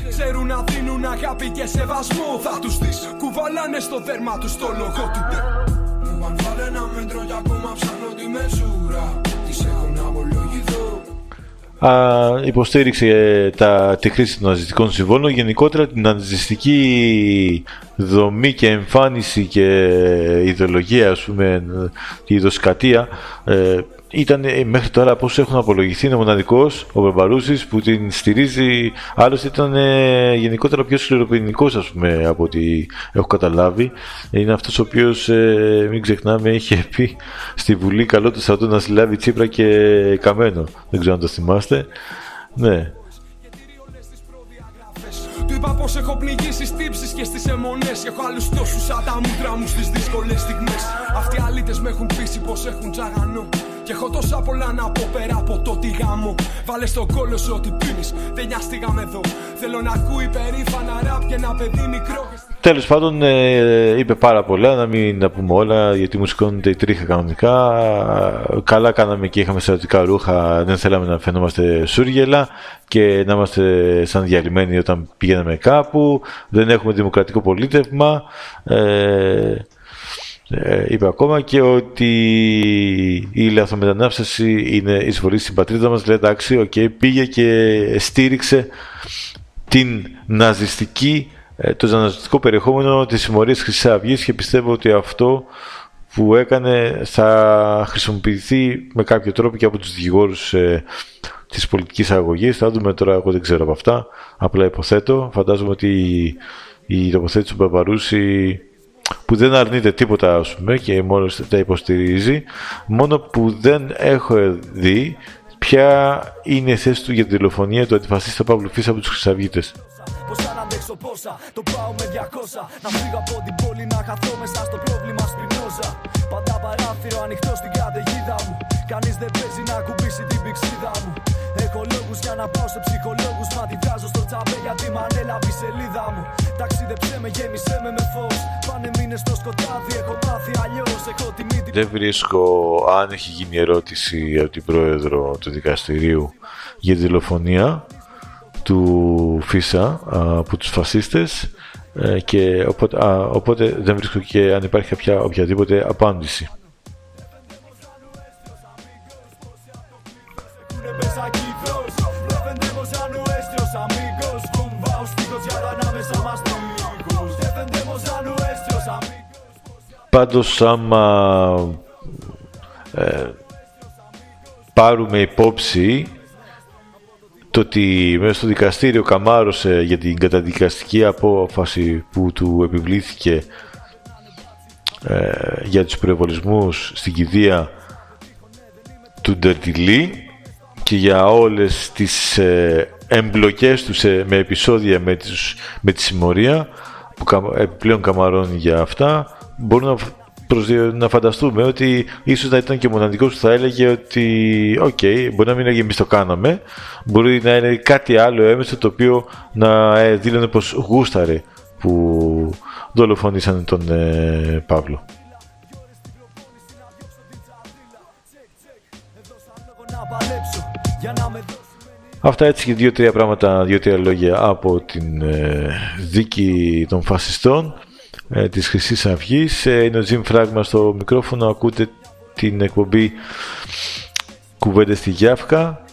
B: Ξέρουν να δίνουν αγάπη και σεβασμό. Θα τους δεις. Κουβαλάνε στο δέρμα τους το λόγο του. Μου αν βάλε ένα μέτρο για ακόμα ψάχνω τη μεσούρα. Υποστήριξε ε, τα, τη χρήση των ναζιστικών συμβόλων, γενικότερα την ναζιστική δομή και εμφάνιση και ιδεολογία, ας πούμε, τη δοσκατία, ε, ήταν ε, μέχρι τώρα πώς έχουν απολογηθεί, είναι μοναδικός ο Μπαρμπαρούσης που την στηρίζει. Άλλωστε ήταν ε, γενικότερα πιο σκληροπυρηνικός, ας πούμε, από ό,τι έχω καταλάβει. Είναι αυτός ο οποίος, ε, μην ξεχνάμε, είχε πει στη Βουλή καλό τους στρατού να συλλάβει Τσίπρα και Καμένο. Δεν ξέρω αν το θυμάστε. Ναι. Του είπα πως έχω πληγεί στις τύψεις και στις αιμονές. Έχω άλλους τόσους σαν τα μούτρα μου στις δύσκολες στιγμές. Αυτοί οι αλήτες με έχουν πείσει πως έχουν τζαγανό. Και έχω τόσα πολλά να πω πέρα από το τι γάμο. Βάλε στον κόλο σου ό,τι πίνεις. Δεν νοιάστηκαμε εδώ. Θέλω να ακούει περήφανα ραπ και ένα παιδί μικρό. Τέλος πάντων, ε, είπε πάρα πολλά. Να μην τα πούμε όλα, γιατί μου σηκώνεται η τρίχα κανονικά. Καλά κάναμε και είχαμε στρατιωτικά ρούχα. Δεν θέλαμε να φαινόμαστε σούργελα και να είμαστε σαν διαλυμένοι όταν πηγαίναμε κάπου. Δεν έχουμε δημοκρατικό πολίτευμα. Ε, ε, είπε ακόμα και ότι η λαθρομετανάστευση είναι εισβολή στην πατρίδα μας. Λέει εντάξει, okay, πήγε και στήριξε την ναζιστική, ε, το ναζιστικό περιεχόμενο της συμμορίας Χρυσής Αυγής και πιστεύω ότι αυτό που έκανε θα χρησιμοποιηθεί με κάποιο τρόπο και από τους δικηγόρους ε, της πολιτικής αγωγής. Θα δούμε τώρα, εγώ δεν ξέρω από αυτά, απλά υποθέτω. Φαντάζομαι ότι η, η τοποθέτηση του Παπαρούση που δεν αρνείται τίποτα ας πούμε και μόνο τα υποστηρίζει μόνο που δεν έχω δει ποια είναι η θέση του για τη τηλεφωνία του αντιφασίστα Παύλου Φίσα από τους Χρυσαυγίτες. Πώς να αντέξω πόσα, το πάω με 200 Να φύγω από την πόλη να χαθώ μέσα στο πρόβλημα σπινόζα. Πάντα παράθυρο ανοιχτό στην καταιγίδα μου Κανείς δεν παίζει να κουμπίσει την πηξίδα μου. Έχω λόγους για να πάω σε ψυχολόγους. Μα τη βγάζω στο τσάπε γιατί μ' ανέλαβε η σελίδα μου. Ταξίδεψέ με, γέμισέ με με φως. Πάνε μήνες στο σκοτάδι, έχω μάθει αλλιώς. Έχω τιμή Δεν βρίσκω αν έχει γίνει ερώτηση από την πρόεδρο του δικαστηρίου για τη δολοφονία του Φίσα από τους φασίστες. Ε, και οπότε, α, οπότε δεν βρίσκω και αν υπάρχει κάποια οποιαδήποτε απάντηση. Πάντως άμα ε, πάρουμε υπόψη το ότι μέσα στο δικαστήριο καμάρωσε για την καταδικαστική απόφαση που του επιβλήθηκε ε, για τους προεβολισμούς στην κηδεία του Ντερτιλή και για όλες τις ε, εμπλοκές τους με επεισόδια με, τις, με τη συμμορία που πλέον καμαρώνει για αυτά μπορούν να να φανταστούμε ότι ίσως θα ήταν και μοναδικός που θα έλεγε ότι OK, okay, μπορεί να μην είναι εμείς το κάναμε, μπορεί να είναι κάτι άλλο έμμεσο το οποίο να ε, δήλωνε πως γούσταρε που δολοφονήσανε τον ε, Παύλο. Αυτά έτσι και δύο-τρία πράγματα, δύο-τρία λόγια από την ε, δίκη των φασιστών ε, της Χρυσής Αυγής. Ε, είναι ο Jim Φράγμα στο μικρόφωνο, ακούτε την εκπομπή κουβέντες στη Γιάφκα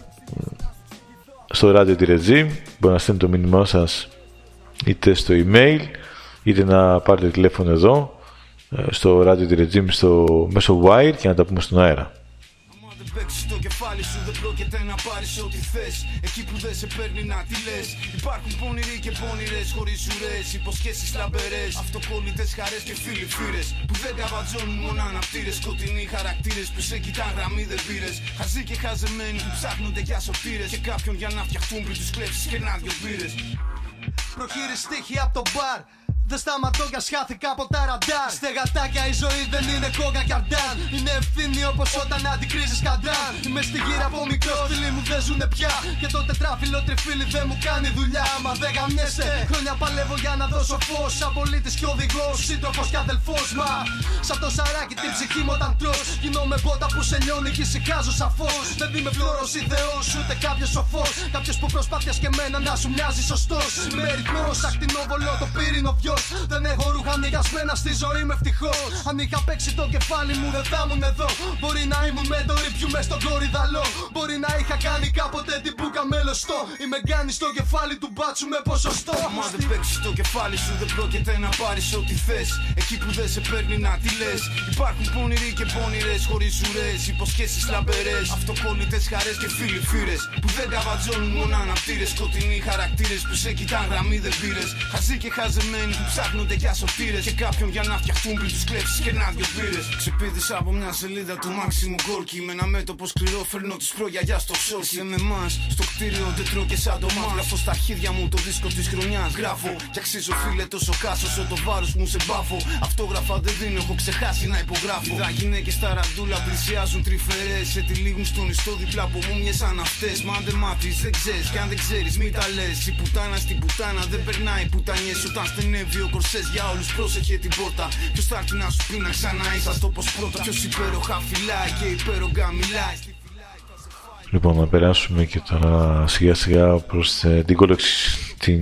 B: στο ράδιο τη Ρετζίμ. Μπορεί να στέλνετε το μήνυμά σας είτε στο email είτε να πάρετε τηλέφωνο εδώ ε, στο ράδιο τη Ρετζίμ στο μέσο wire και να τα πούμε στον αέρα παίξεις το κεφάλι σου, δεν πρόκειται να πάρεις ό,τι θες. Εκεί που δεν σε παίρνει να τι λες. Υπάρχουν πονηροί και πόνηρε χωρίς ουρές. Υποσχέσεις λαμπερές, αυτοκόλλητες χαρές και φίλοι φύρες. Που δεν καβατζώνουν μόνο αναπτύρες. Σκοτεινοί χαρακτήρες που σε κοιτάν γραμμή δεν πήρες. Χαζοί και χαζεμένοι που ψάχνονται για σωτήρες. Και κάποιον για να φτιαχτούν πριν τους κλέψεις και να δυο πύρε. Προχείρι στίχη από το μπαρ. Δεν σταματώ κι χάθηκα από τα ραντάρ. Στεγατάκια η ζωή δεν είναι κόγκα κι αρντάν. Είναι ευθύνη όπως όταν αντικρίζεις καντάν. Είμαι στη γύρα από μικρό, φίλοι μου δεν ζουνε πια. Και το τετράφυλλο τριφύλι δεν μου κάνει δουλειά. Μα δεν γαμιέσαι. Χρόνια παλεύω για να δώσω φως. Σαν πολίτης και οδηγός, σύντροφος και αδελφός. Μα σαν το σαράκι την ψυχή μου όταν τρώ. Γίνομαι πότα που σε λιώνει και ησυχάζω σαφώς. Δεν είμαι φλόρος ή θεός, ούτε κάποιος σοφός. Κάποιος που προσπάθειας και μένα να σου μοιάζει σωστός. Με ρυθμός, ακτινόβολο το πύρινο βιός. Δεν έχω ρούχα νοικιασμένα στη ζωή με ευτυχώς. Αν είχα παίξει το κεφάλι μου, δεν θα ήμουν εδώ. Μπορεί να ήμουν με το ρίπιου μες στον κορυδαλό. Μπορεί να είχα κάνει κάποτε την μπουκα με λωστό. Είμαι κάνει στο κεφάλι του μπάτσου με ποσοστό. Μα δεν παίξεις το κεφάλι σου, δεν πρόκειται να πάρεις ό,τι θες. Εκεί που δεν σε παίρνει να τι λες. Υπάρχουν πονηροί και πόνηρε χωρίς ουρές. Υποσχέσεις λαμπερές. Αυτοκόλλητες χαρές και φίλοι φύρες. Που δεν καβατζώνουν μόνο αναπτύρες. Σκοτεινοί χαρακτήρες που σε κοιτάν γραμμή δεν πήρες. Χαζοί και χαζεμένοι που ψάχνονται για σωτήρες. Και κάποιον για να φτιαχτούν πριν τους κλέψεις και να δυο πύρες. Ξεπίδησα από μια σελίδα του Μάξιμου Γκόρκι. Με ένα μέτωπο σκληρό φέρνω τη προγιαγιά στο σόκι. με εμάς στο κτίριο δεν τρώω και σαν το μάγραφο. Στα χέρια μου το δίσκο της χρονιάς γράφω. Και αξίζω φίλε τόσο κάσο όσο το βάρος μου σε μπάφο. Αυτόγραφα δεν δίνω, έχω ξεχάσει να υπογράφω. Τα γυναίκες στα ραντούλα πλησιάζουν τρυφερές. Σε τυλίγουν στον ιστό διπλά από μου μια σαν αυτές. Μα αν δεν μάθεις, δεν ξέρεις. Και αν δεν ξέρεις, μη τα λες. Η πουτάνα στην πουτάνα δεν περνάει πουτανιές όταν στενεύει ο κορσές για όλους πρόσεχε την πόρτα. Ποιος θα έρθει να σου πει να ξανά είσαστε όπως πρώτα. Ποιος υπέροχα φυλάει και υπέρογκα μιλάει. Λοιπόν, να περάσουμε και τώρα σιγά σιγά προς ε, την κολεξιόν, την...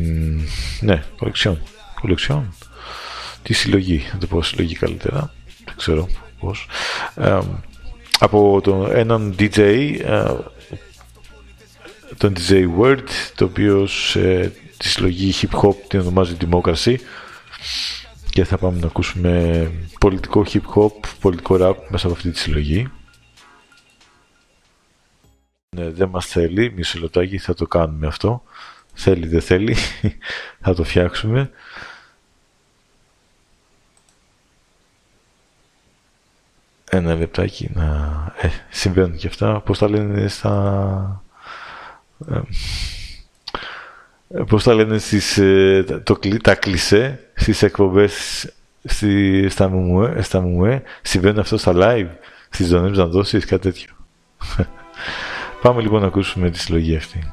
B: ναι, κολεξιόν, κολεξιόν, τη συλλογή, να το πω συλλογή καλύτερα, δεν ξέρω πώς, ε, από τον, έναν DJ, ε, τον DJ Word, το οποίος ε, τη συλλογή hip hop την ονομάζει Democracy, και θα πάμε να ακούσουμε πολιτικό hip hop, πολιτικό rap μέσα από αυτή τη συλλογή. Ναι, δεν μας θέλει, μισό λεπτάκι θα το κάνουμε αυτό. Θέλει, δεν θέλει, θα το φτιάξουμε. Ένα λεπτάκι να... Ε, συμβαίνουν και αυτά. Πώς τα λένε στα... Ε, πώς τα λένε στις, ε, το, τα κλισέ στις εκπομπές στη, στα, μουμουέ, στα μουμουέ συμβαίνει αυτό στα live στις ζωνές να δώσεις κάτι τέτοιο. Πάμε λοιπόν να ακούσουμε τη συλλογή αυτή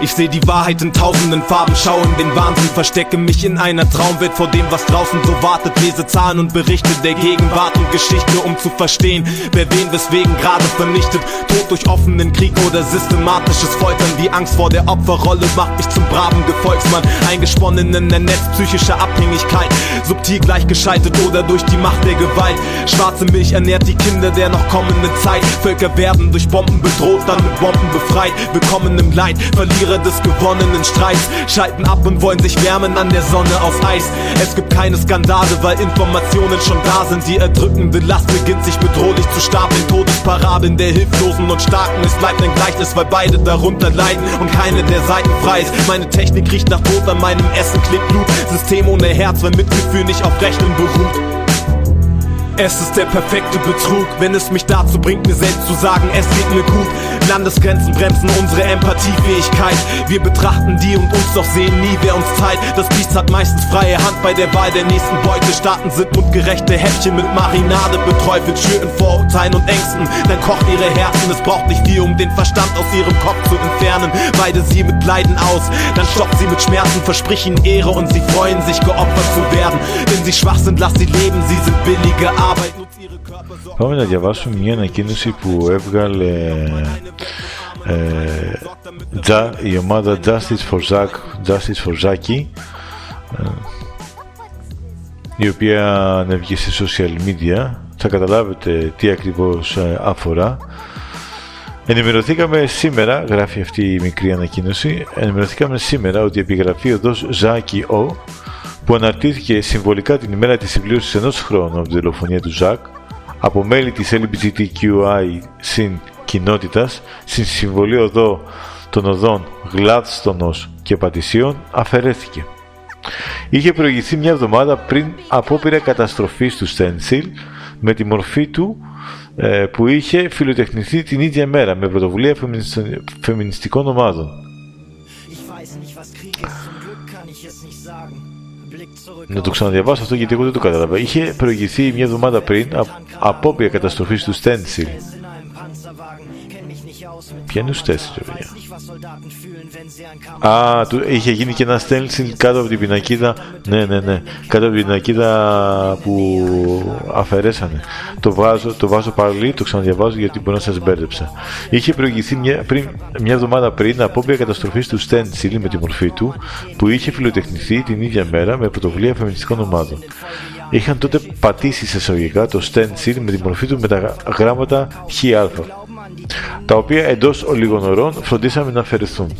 E: Ich seh die Wahrheit in tausenden Farben, schau in den Wahnsinn, verstecke mich in einer Traumwelt vor dem, was draußen so wartet. Lese Zahlen und Berichte der Gegenwart und Geschichte, um zu verstehen, wer wen weswegen gerade vernichtet. Tod durch offenen Krieg oder systematisches Foltern. Die Angst vor der Opferrolle macht mich zum braven Gefolgsmann. Eingesponnen in der Netz psychischer Abhängigkeit. Subtil gleichgeschaltet oder durch die Macht der Gewalt. Schwarze Milch ernährt die Kinder der noch kommenden Zeit. Völker werden durch Bomben bedroht, dann mit Bomben befreit. Willkommen im Leid, verlieren Verlierer des gewonnenen Streits schalten ab und wollen sich wärmen an der Sonne auf Eis. Es gibt keine Skandale, weil Informationen schon da sind. Die erdrückende Last beginnt sich bedrohlich zu stapeln. Todesparabeln der Hilflosen und Starken. Es bleibt ein Gleichnis, weil beide darunter leiden und keine der Seiten frei ist. Meine Technik riecht nach Tod, an meinem Essen klebt Blut. System ohne Herz, weil Mitgefühl nicht auf Rechten beruht. Es ist der perfekte Betrug, wenn es mich dazu bringt, mir selbst zu sagen, es geht mir gut. Landesgrenzen bremsen unsere Empathiefähigkeit. Wir betrachten die und uns, doch sehen nie, wer uns teilt. Das Biest hat meistens freie Hand bei der Wahl der nächsten Beute. Staaten sind mundgerechte Häppchen mit Marinade beträufelt, schüren Vorurteilen und Ängsten. Dann kocht ihre Herzen, es braucht nicht viel, um den Verstand aus ihrem Kopf zu entfernen. Weide sie mit Leiden aus, dann stoppt sie mit Schmerzen, versprich ihnen Ehre und sie freuen sich, geopfert zu werden. Wenn sie schwach sind, lass sie leben, sie sind billige Arbeit.
B: Πάμε να διαβάσουμε μια ανακοίνωση που έβγαλε ε, τζα, η ομάδα Justice for Zach, Justice for Zaki ε, η οποία ανέβηκε σε social media. Θα καταλάβετε τι ακριβώς ε, αφορά. Ενημερωθήκαμε σήμερα, γράφει αυτή η μικρή ανακοίνωση, ενημερωθήκαμε σήμερα ότι η επιγραφή οδός Ζάκη Ο, που αναρτήθηκε συμβολικά την ημέρα της συμπλήρωσης ενός χρόνου από τη δολοφονία του Ζακ, από μέλη της LGBTQI συν κοινότητας, στην συμβολή οδό των οδών Γλάδστονος και Πατησίων, αφαιρέθηκε. Είχε προηγηθεί μια εβδομάδα πριν απόπειρα καταστροφής του Στένσιλ με τη μορφή του ε, που είχε φιλοτεχνηθεί την ίδια μέρα με πρωτοβουλία φεμινιστικών ομάδων. Να το ξαναδιαβάσω αυτό γιατί εγώ δεν το κατάλαβα. Είχε προηγηθεί μια εβδομάδα πριν απόπειρα καταστροφής του Στένσιλ Ποια είναι ουστές, ρε παιδιά; Α, του, είχε γίνει και ένα στέλσιλ κάτω από την πινακίδα. Ναι, ναι, ναι. Κάτω από την πινακίδα που αφαιρέσανε. Το βάζω, το βάζω πάλι, το ξαναδιαβάζω γιατί μπορεί να σας μπέρδεψα. Είχε προηγηθεί μια, πριν, μια εβδομάδα πριν απόπειρα καταστροφή του στέλσιλ με τη μορφή του που είχε φιλοτεχνηθεί την ίδια μέρα με πρωτοβουλία φεμινιστικών ομάδων. Είχαν τότε πατήσει σε εισαγωγικά το stencil με τη μορφή του με τα γράμματα ΧΑ τα οποία εντός λίγων ωρών φροντίσαμε να αφαιρεθούν.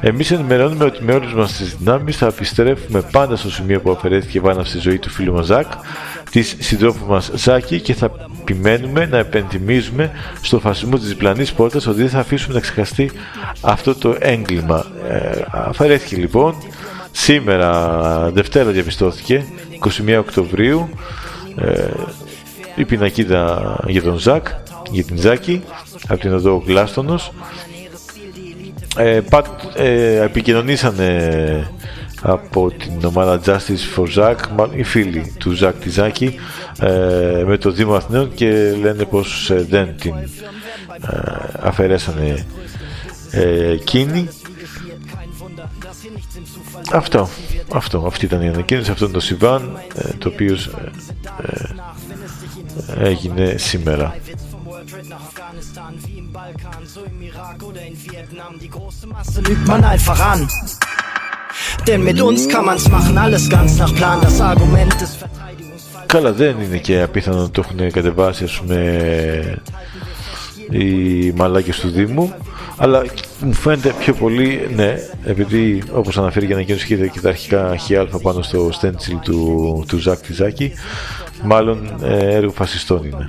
B: Εμείς ενημερώνουμε ότι με όλες μας τις δυνάμεις θα επιστρέφουμε πάντα στο σημείο που αφαιρέθηκε η στη ζωή του φίλου μας Ζακ, της συντρόφου μας Ζάκη και θα επιμένουμε να επενθυμίζουμε στο φασισμό της διπλανής πόρτας ότι δεν θα αφήσουμε να ξεχαστεί αυτό το έγκλημα. Ε, αφαιρέθηκε λοιπόν. Σήμερα, Δευτέρα διαπιστώθηκε, 21 Οκτωβρίου, ε, η πινακίδα για τον Ζακ, για την Ζάκη από την οδό Γλάστονος. Ε, πα, ε, επικοινωνήσανε από την ομάδα Justice for Zach οι φίλοι του Ζακ τη Ζάκη ε, με το Δήμο Αθηναίων και λένε πως ε, δεν την ε, αφαιρέσανε εκείνη. Αυτό, αυτό, αυτή ήταν η ανακοίνωση αυτό είναι το Σιβάν το οποίος έγινε σήμερα die große Masse lügt man einfach an. Denn mit uns kann man's machen, alles ganz nach Plan. Das Argument des Verteidigungsfalls. Καλά, δεν είναι και απίθανο να το έχουν κατεβάσει, ας πούμε, οι μαλάκες του Δήμου. Αλλά μου φαίνεται πιο πολύ, ναι, επειδή όπως αναφέρει και ανακοίνωση και τα αρχικά ΧΑ πάνω στο στέντσιλ του, του Ζακ Τιζάκη, μάλλον ε, έργο φασιστών είναι.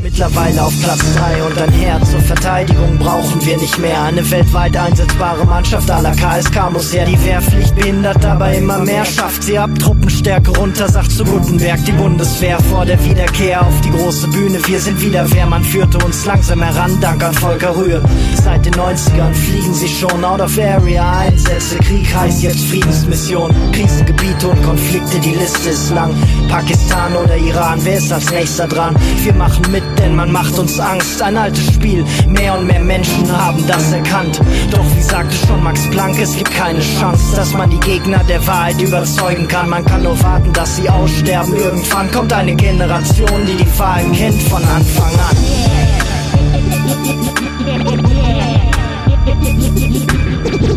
F: Mittlerweile auf Platz 3 und ein Herz zur Verteidigung brauchen wir nicht mehr. Eine weltweit einsetzbare Mannschaft aller KSK muss her. Die Wehrpflicht behindert dabei immer mehr. Schafft sie ab, Truppenstärke runter, sagt zu Gutenberg die Bundeswehr vor der Wiederkehr auf die große Bühne. Wir sind wieder wer, man führte uns langsam heran, dank an Volker Rühe. Seit den 90ern fliegen sie schon out of area. Einsätze, Krieg heißt jetzt Friedensmission. Krisengebiete und Konflikte, die Liste ist lang. Pakistan oder Iran, wer ist als nächster dran? Wir machen mit, denn man macht uns Angst. Ein altes Spiel, mehr und mehr Menschen haben das erkannt. Doch wie sagte schon Max Planck, es gibt keine Chance, dass man die Gegner der Wahrheit überzeugen kann. Man kann nur warten, dass sie aussterben. Irgendwann kommt eine Generation, die die Wahrheit kennt von Anfang an.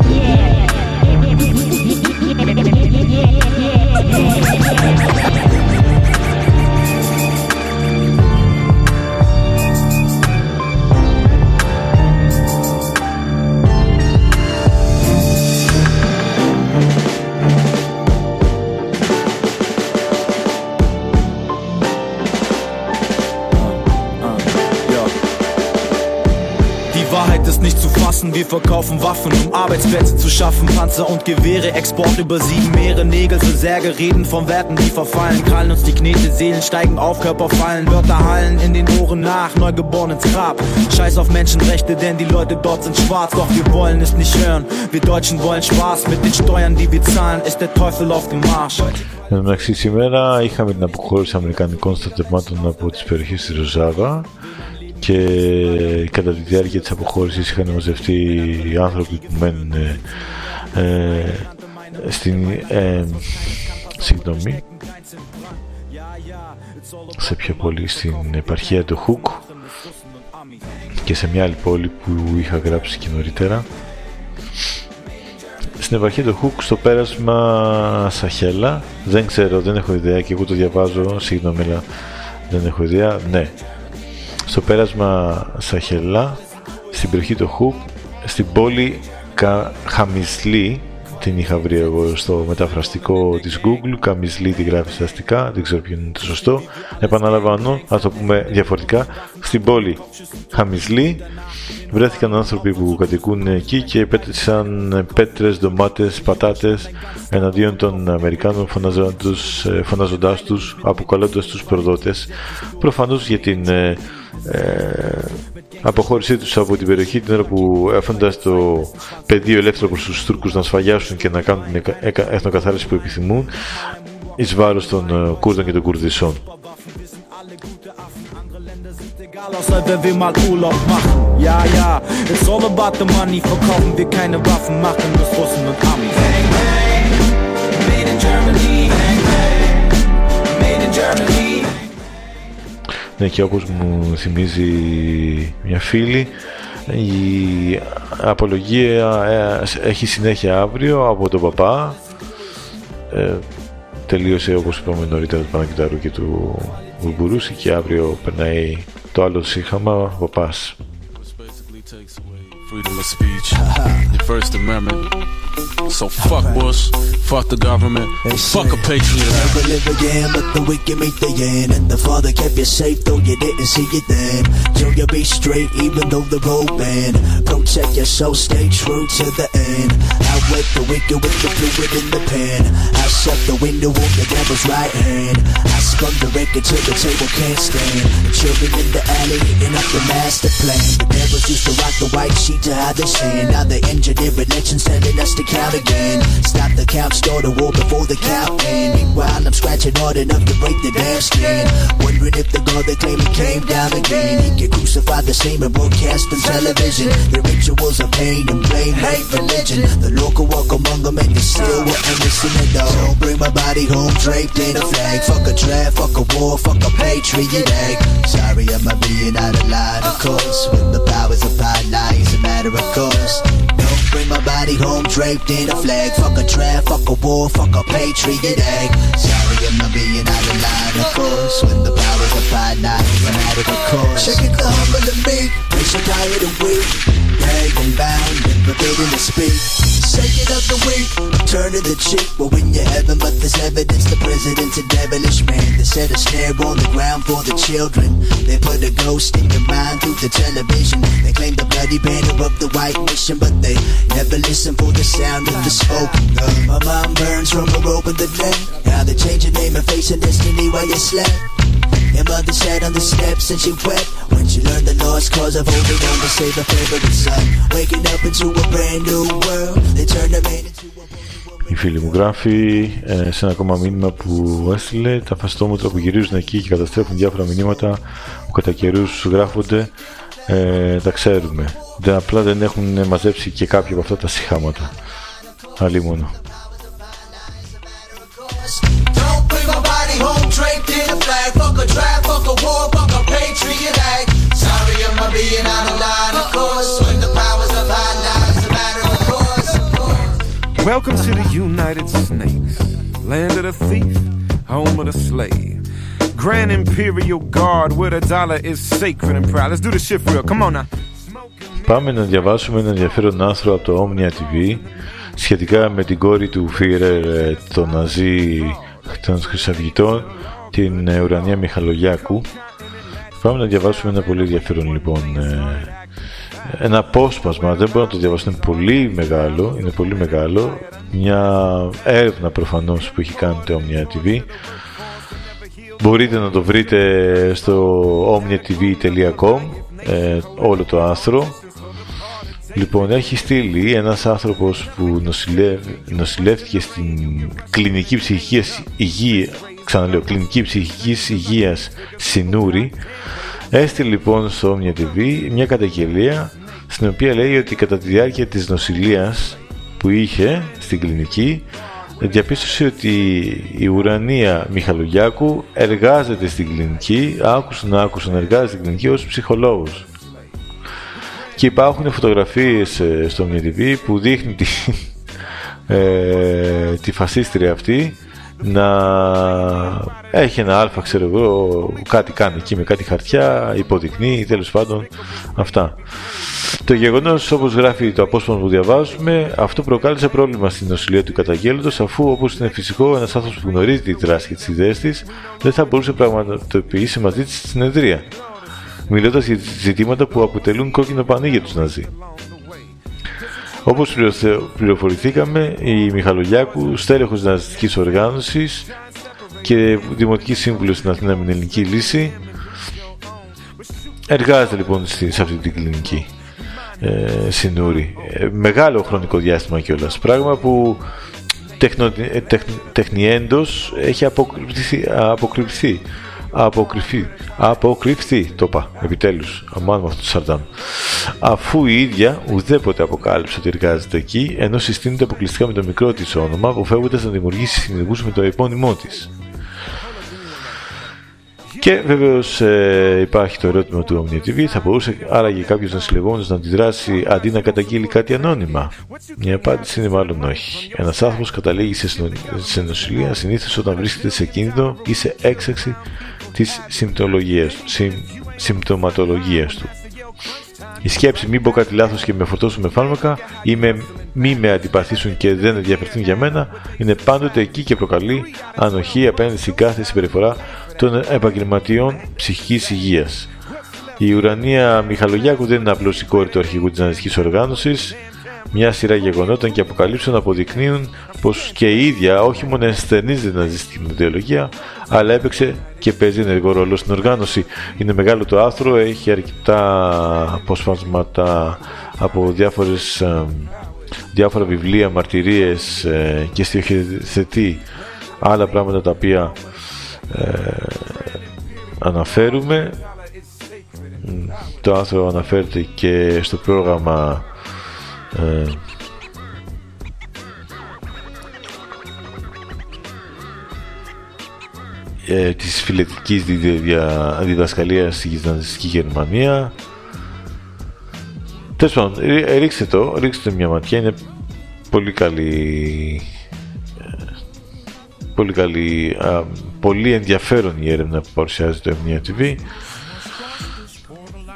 G: Yeah. yeah. nicht zu fassen. Wir verkaufen Waffen, um Arbeitsplätze zu schaffen. Panzer und Gewehre, Export über sieben Meere, Nägel für Särge, reden von Werten, die verfallen. Krallen uns die Knete, Seelen steigen auf, Körper fallen. Wörter hallen in den Ohren nach, neugeboren ins Grab. Scheiß auf Menschenrechte, denn die Leute dort sind schwarz. Doch wir wollen es nicht hören. Wir Deutschen wollen Spaß. Mit den Steuern, die wir zahlen, ist der Teufel auf dem Marsch.
B: Εν μεταξύ σήμερα είχαμε την αποχώρηση Αμερικανικών στρατευμάτων από τις περιοχές της Ροζάβα και κατά τη διάρκεια της αποχώρησης είχαν μαζευτεί οι άνθρωποι που μένουν ε, ε, στην ε, συγγνώμη σε ποια πόλη στην επαρχία του Χουκ και σε μια άλλη πόλη που είχα γράψει και νωρίτερα. Στην επαρχία του Χουκ στο πέρασμα Σαχέλα δεν ξέρω, δεν έχω ιδέα και εγώ το διαβάζω συγγνώμη αλλά δεν έχω ιδέα. Ναι στο πέρασμα Σαχελά, στην περιοχή του Χουπ, στην πόλη Χαμισλή, την είχα βρει εγώ στο μεταφραστικό της Google, Καμισλή τη γράφει στα δεν ξέρω ποιο είναι το σωστό. Επαναλαμβάνω, ας το πούμε διαφορετικά, στην πόλη Χαμισλή βρέθηκαν άνθρωποι που κατοικούν εκεί και πέτρεσαν πέτρες, ντομάτες, πατάτες εναντίον των Αμερικάνων φωνάζοντας τους, ε, φωνάζοντάς τους, αποκαλώντας τους προδότες. Προφανώς για την ε, ε, αποχώρησή τους από την περιοχή την ώρα που έφταναν το πεδίο ελεύθερο προς τους Τούρκους να σφαγιάσουν και να κάνουν την εθνοκαθάριση που επιθυμούν εις βάρος των ε, Κούρδων και των Κουρδισσών. außer wenn wir mal Urlaub machen. Ja, ja, it's all about the money. Verkaufen wir keine Waffen, machen das Russen und Amis. Ναι, και όπως μου θυμίζει μια φίλη, η απολογία ε, έχει συνέχεια αύριο από τον παπά. Ε, τελείωσε όπως είπαμε νωρίτερα του Πανακιτάρου και του Βουρμπουρούση και αύριο περνάει το άλλο σύγχαμα ο παπάς. freedom of speech. the First Amendment. So fuck Bush, fuck the government, fuck a patriot. Never live again, but the wicked meet the end. And the father kept you safe, though you didn't see it then. So you be straight, even though the road bend. Protect your soul, stay true to the end. I wet the wicked with the fluid in the pen. I shut the window on the devil's right hand. I spun the record till the table can't stand. The children in the alley eating up the master plan. The devils used to rock the white sheet to hide their sin. Now they engineer elections, telling us to count again. Stop the count, start a war before the count end. Meanwhile, I'm scratching hard enough to break the damn skin. Wondering if the God they claim he came down again. He get crucified the same and broadcast on television. The rituals of pain and blame, hate religion. The Lord could walk among them and you still wouldn't listen at all. Bring my body home draped in a flag. Fuck a draft, fuck a war, fuck a patriot act. Sorry, am I being out of line? Of course, when the powers of high lies, a matter of course. Bring my body home draped in a flag. Fuck a trap, fuck a war, fuck a patriot act. Sorry, am I being out of line? Of course, when the powers of high lies, a matter of course. Check it, the humble and me. They so tired of weak, gagged and bound, forbidden to speak. Second of the week, turn to the cheek. Well, when you're heaven, but there's evidence the president's a devilish man. They set a snare on the ground for the children. They put a ghost in your mind through the television. They claim the bloody banner of the white nation, but they never listen for the sound of the spoken gun. My mom burns from a rope in the day. Now they change your name and face a destiny while you slept. Your mother sat on the steps and she wept when she learned the lost cause of holding on to save a favorite son. Waking up into a brand new world, they turn the man into a η φίλη μου γράφει ε, σε ένα ακόμα μήνυμα που έστειλε τα φαστόμετρα που γυρίζουν εκεί και καταστρέφουν διάφορα μηνύματα που κατά καιρού γράφονται ε, τα ξέρουμε. Δεν, απλά δεν έχουν μαζέψει και κάποια από αυτά τα συχάματα αλλή μόνο. Welcome to the United Snakes, land of the thief, home of the slave. Grand Imperial Guard, where the dollar is sacred and proud. Let's do the shit real. Come on now. Πάμε να διαβάσουμε ένα ενδιαφέρον άρθρο από το Omnia TV σχετικά με την κόρη του Φίρερ, τον Ναζί των Χρυσαυγητών, την Ουρανία Μιχαλογιάκου. Πάμε να διαβάσουμε ένα πολύ ενδιαφέρον λοιπόν ένα απόσπασμα, δεν μπορώ να το διαβάσω, είναι πολύ μεγάλο, είναι πολύ μεγάλο, μια έρευνα προφανώς που έχει κάνει το Omnia TV. Μπορείτε να το βρείτε στο omniatv.com ε, όλο το άστρο. Λοιπόν, έχει στείλει ένας άνθρωπος που νοσηλεύτηκε στην κλινική ψυχικής υγεία, ξαναλέω, κλινική ψυχικής υγείας Σινούρη Έστειλε λοιπόν στο Omnia TV μια καταγγελία στην οποία λέει ότι κατά τη διάρκεια της νοσηλείας που είχε στην κλινική διαπίστωσε ότι η Ουρανία Μιχαλογιάκου εργάζεται στην κλινική, άκουσαν να άκουσαν εργάζεται στην κλινική ως ψυχολόγος. Και υπάρχουν φωτογραφίες ε, στο Omnia TV που δείχνει τη, ε, τη φασίστρια αυτή να έχει ένα αλφα ξέρω εγώ κάτι κάνει εκεί με κάτι χαρτιά υποδεικνύει τέλος πάντων αυτά το γεγονός όπως γράφει το απόσπασμα που διαβάζουμε αυτό προκάλεσε πρόβλημα στην νοσηλεία του καταγγέλλοντος αφού όπως είναι φυσικό ένας άνθρωπος που γνωρίζει τη δράση και τις ιδέες της δεν θα μπορούσε να πραγματοποιήσει μαζί της τη συνεδρία μιλώντας για ζητήματα που αποτελούν κόκκινο πανί για τους Ναζί. Όπως πληροφορηθήκαμε, η Μιχαλογιάκου, στέλεχος ναζιστικής οργάνωσης και δημοτικής σύμβουλος στην Αθήνα με την ελληνική λύση, εργάζεται λοιπόν σε αυτή την κλινική ε, συνούρη. Ε, μεγάλο χρονικό διάστημα κιόλας. Πράγμα που τεχνο, ε, τεχνιέντος έχει αποκρυφθεί, αποκρυφθεί. Αποκρυφθεί, αποκρυφθεί το είπα επιτέλους αμάν με αυτό το Σαρντάμ αφού η ίδια ουδέποτε αποκάλυψε ότι εργάζεται εκεί ενώ συστήνεται αποκλειστικά με το μικρό της όνομα αποφεύγοντας να δημιουργήσει συνεργούς με το επώνυμό της και βεβαίως ε, υπάρχει το ερώτημα του Omnia TV, θα μπορούσε άραγε κάποιος νοσηλευόμενο να αντιδράσει αντί να καταγγείλει κάτι ανώνυμα; Η απάντηση είναι μάλλον όχι. Ένας άνθρωπος καταλήγει σε, σε νοσηλεία συνήθως όταν βρίσκεται σε κίνδυνο ή σε έξαξη της συμπτωματολογίας του. Η σκέψη μην πω κάτι λάθος και με φορτώσουν με φάρμακα ή με, μη με αντιπαθήσουν και δεν ενδιαφερθούν για μένα είναι πάντοτε εκεί και προκαλεί ανοχή απέναντι στην κάθε συμπεριφορά των επαγγελματιών ψυχικής υγείας. Η Ουρανία Μιχαλογιάκου δεν είναι απλώς η κόρη του αρχηγού της ναζιστικής οργάνωσης, μια σειρά γεγονότων και αποκαλύψεων αποδεικνύουν πως και η ίδια όχι μόνο ενστερνίζεται την ναζιστική ιδεολογία, αλλά έπαιξε και παίζει ενεργό ρόλο στην οργάνωση. Είναι μεγάλο το άθρο, έχει αρκετά αποσπάσματα από διάφορες, ε, διάφορα βιβλία, μαρτυρίες ε, και στοιχειοθετεί άλλα πράγματα τα οποία ε, αναφέρουμε. Το άθρο αναφέρεται και στο πρόγραμμα ε, ε, της φιλετικής διδασκαλίας στη γυμναστική Γερμανία. Τέλος πάντων, ρίξτε το, ρίξτε μια ματιά, είναι πολύ καλή πολύ καλή, πολύ ενδιαφέρον η έρευνα που παρουσιάζει το Εμνία TV.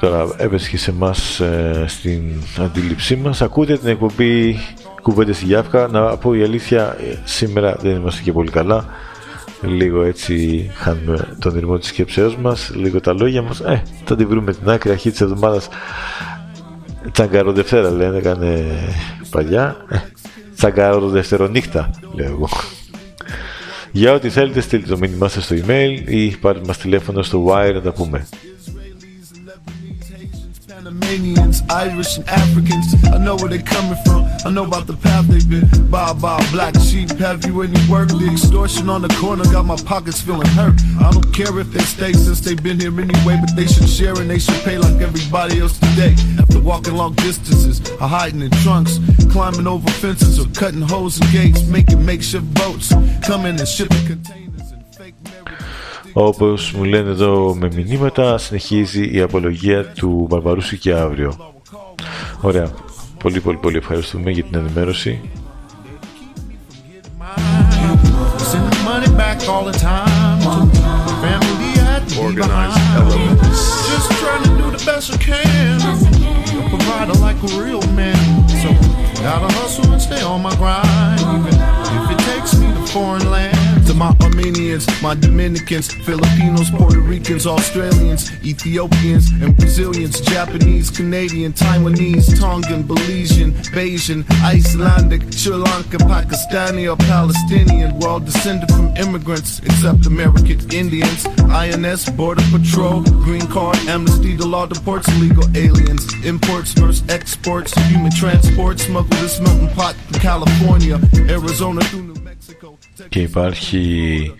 B: Τώρα έπεσε και σε εμάς ε, στην αντίληψή μας. Ακούτε την εκπομπή Κουβέντες στη Γιάφκα. Να πω η αλήθεια, ε, σήμερα δεν είμαστε και πολύ καλά. Λίγο έτσι χάνουμε τον ρυθμό της σκέψεώς μας, λίγο τα λόγια μας. Ε, θα την βρούμε την άκρη αρχή της εβδομάδας. Τσαγκαροδευτέρα λένε, έκανε παλιά. Ε, Τσαγκαροδευτερονύχτα, λέω εγώ. Για ό,τι θέλετε στείλτε το μήνυμά σας στο email ή πάρτε μας τηλέφωνο στο Wire να τα πούμε. Panamanians, Irish and Africans. I know where they're coming from. I know about the path they've been. Bow, bow, black sheep. Have you any work? The extortion on the corner got my pockets feeling hurt. I don't care if they stay since they've been here anyway, but they should share and they should pay like everybody else today. After walking long distances, or hiding in trunks, climbing over fences or cutting holes in gates, making makeshift boats, coming and shipping containers. Όπως μου λένε εδώ με μηνύματα, συνεχίζει η απολογία του Μπαρμπαρούσου και αύριο. Ωραία. Πολύ πολύ πολύ ευχαριστούμε για την ενημέρωση. Gotta hustle and stay on my grind, even if it takes me to foreign lands.
H: To my Armenians, my Dominicans, Filipinos, Puerto Ricans, Australians, Ethiopians, and Brazilians, Japanese, Canadian, Taiwanese, Tongan, Belizean, Bayesian, Icelandic, Sri Lanka, Pakistani, or Palestinian. We're all descended from immigrants, except American Indians. INS, Border Patrol, Green Card, Amnesty, the law deports illegal aliens. Imports versus exports, human transport, smuggled this melting pot from California, Arizona through New Mexico.
B: Και υπάρχει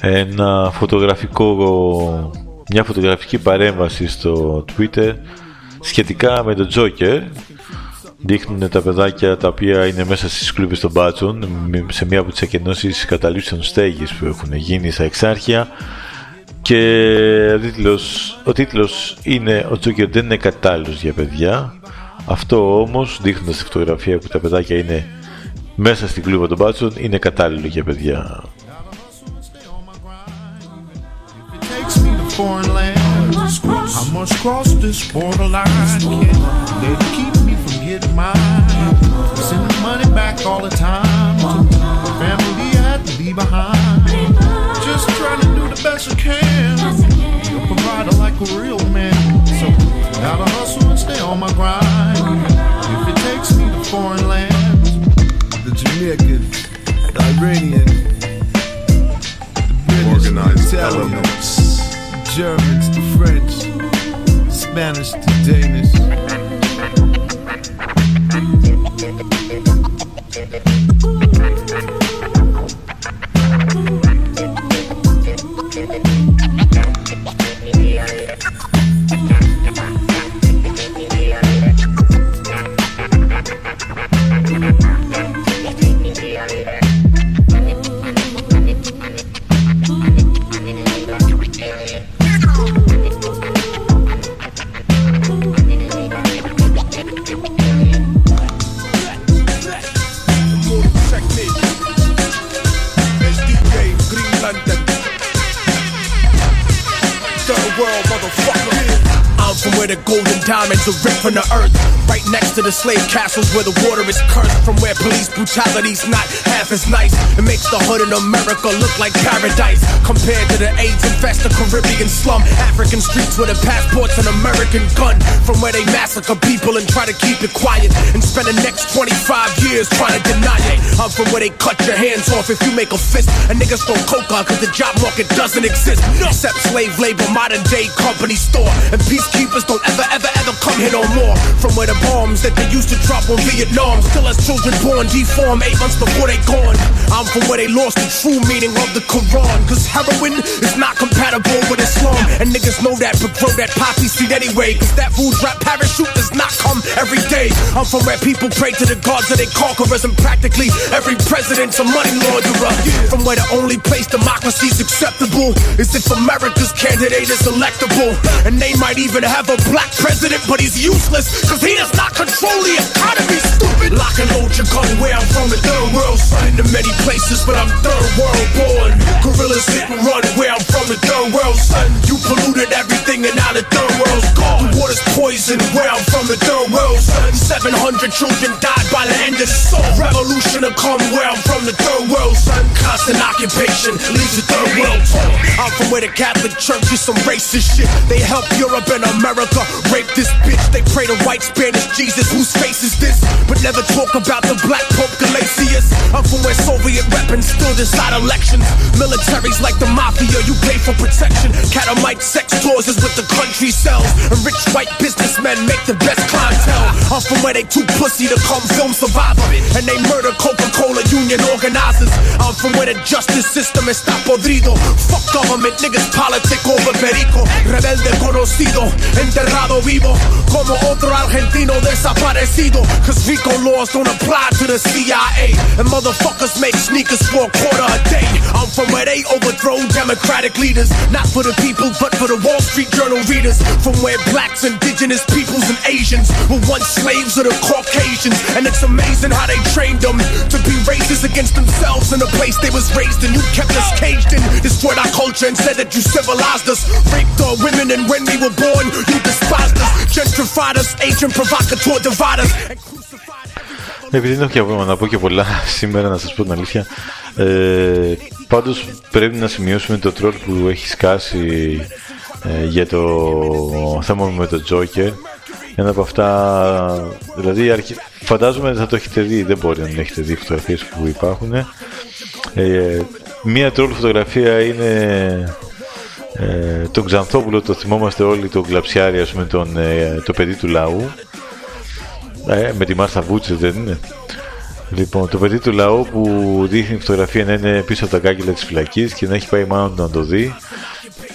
B: ένα φωτογραφικό, μια φωτογραφική παρέμβαση στο Twitter σχετικά με τον Τζόκερ δείχνουν τα παιδάκια τα οποία είναι μέσα στις κλούβες των μπάτσων σε μία από τις εκενώσεις καταλήψεων στέγης που έχουν γίνει στα εξάρχεια και ο τίτλος, ο τίτλος είναι «Ο Τζόκερ δεν είναι κατάλληλος για παιδιά». Αυτό όμως, δείχνοντας τη φωτογραφία που τα παιδάκια είναι μέσα στην κλούβα των μπάτσων, είναι κατάλληλο για παιδιά.
H: Sending money back all the time. Family I had to be behind. Just trying to do the best I can. Be a provider like a real man. So gotta hustle and stay on my grind. If it takes me to foreign lands, the Jamaican, the Iranian, the British, Organized the Italians, the Germans, the French, the Spanish, the Danish.
I: The golden diamonds are ripped from the earth. Right next to the slave castles where the water is cursed. From where police brutality's not half as nice. It makes the hood in America look like paradise. Compared to the AIDS infested Caribbean slum. African streets with a passports and American gun. From where they massacre people and try to keep it quiet. And spend the next 25 years trying to deny it. I'm from where they cut your hands off if you make a fist. And niggas throw coca cause the job market doesn't exist. Except slave labor, modern day company store. And peacekeepers don't ever, ever, ever come here no more. From where the bombs that they used to drop on Vietnam still has children born deformed eight months before they gone. I'm from where they lost the true meaning of the Quran. Cause heroin is not compatible with Islam. And niggas know that, but grow that poppy seed anyway. Cause that food rap parachute does not come every day. I'm from where people pray to the gods of their conquerors. And practically every president's a money launderer. From where the only place democracy's acceptable is if America's candidate is electable. And they might even have a black president, but he's useless, cause he does not control the economy, stupid. Lock and load your gun where I'm from, the third world, son. To many places, but I'm third world born. Gorillas hit and run where I'm from, the third world, son. You polluted everything and now the third world's gone. The water's poison where I'm from, the third world, son. 700 children died by the end of the song. Revolution to come where I'm from, the third world, son. Constant occupation leaves the third world. I'm from where the Catholic Church is some racist shit. They help Europe and America rape this bitch. They pray to white Spanish Jesus. Whose face is this? But never talk about the black Pope Galatius. I'm from where Soviet weapons still decide elections. Militaries like the mafia, you pay for protection. Catamite sex tours is what the country sells. And rich white businessmen make the best clientele. I'm from where they too pussy to come film Survivor. And they murder Coca-Cola union organizers. I'm from where the justice system está podrido. Fuck government, niggas politic over perico. Rebelde conocido, enterrado vivo. Como otro argentino desaparecido. Cause RICO laws don't apply to the CIA. And motherfuckers make sneakers for a quarter a day. I'm from where they overthrow democratic leaders. Not for the people, but for the Wall Street Journal readers. From where blacks, indigenous peoples, and Asians were once slaves of the Caucasians. And it's amazing how they trained them to be racist against themselves in the place they was raised in. You kept us caged in, destroyed our culture and said that you civilized us. Raped our women, and when we were born, you despised us. Gentrified us, agent provocateur, divide us.
B: Επειδή δεν έχω και να πω και πολλά σήμερα, να σας πω την αλήθεια, Ε, πάντως πρέπει να σημειώσουμε το τρόλ που έχει σκάσει ε, για το θέμα με το Joker. Ένα από αυτά, δηλαδή αρχι... φαντάζομαι θα το έχετε δει, δεν μπορεί να μην έχετε δει φωτογραφίες που υπάρχουν. Ε, μία τρόλ φωτογραφία είναι ε, τον Ξανθόπουλο, το θυμόμαστε όλοι, τον Κλαψιάρη, ας πούμε, τον, ε, το παιδί του λαού. Ε, με τη Μάρθα Βούτσε δεν είναι. Λοιπόν, το παιδί του λαού που δείχνει φωτογραφία να είναι πίσω από τα κάγκελα της φυλακής και να έχει πάει μάλλον να το δει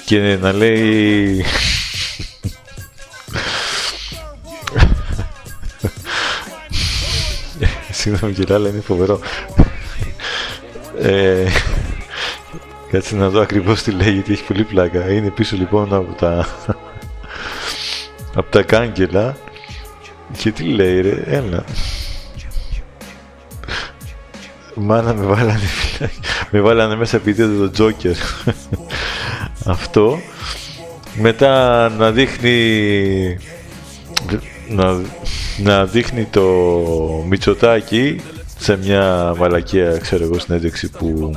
B: και να λέει... Συγγνώμη κύριε, αλλά είναι φοβερό. Ε, κάτσε να δω ακριβώς τι λέει γιατί έχει πολύ πλάκα. Είναι πίσω λοιπόν από τα... από τα κάγκελα και τι λέει ρε, έλα. Μάνα με βάλανε, με βάλανε μέσα επειδή το Τζόκερ. Αυτό. Μετά να δείχνει να, να δείχνει το Μητσοτάκι σε μια μαλακία, ξέρω εγώ, συνέντευξη που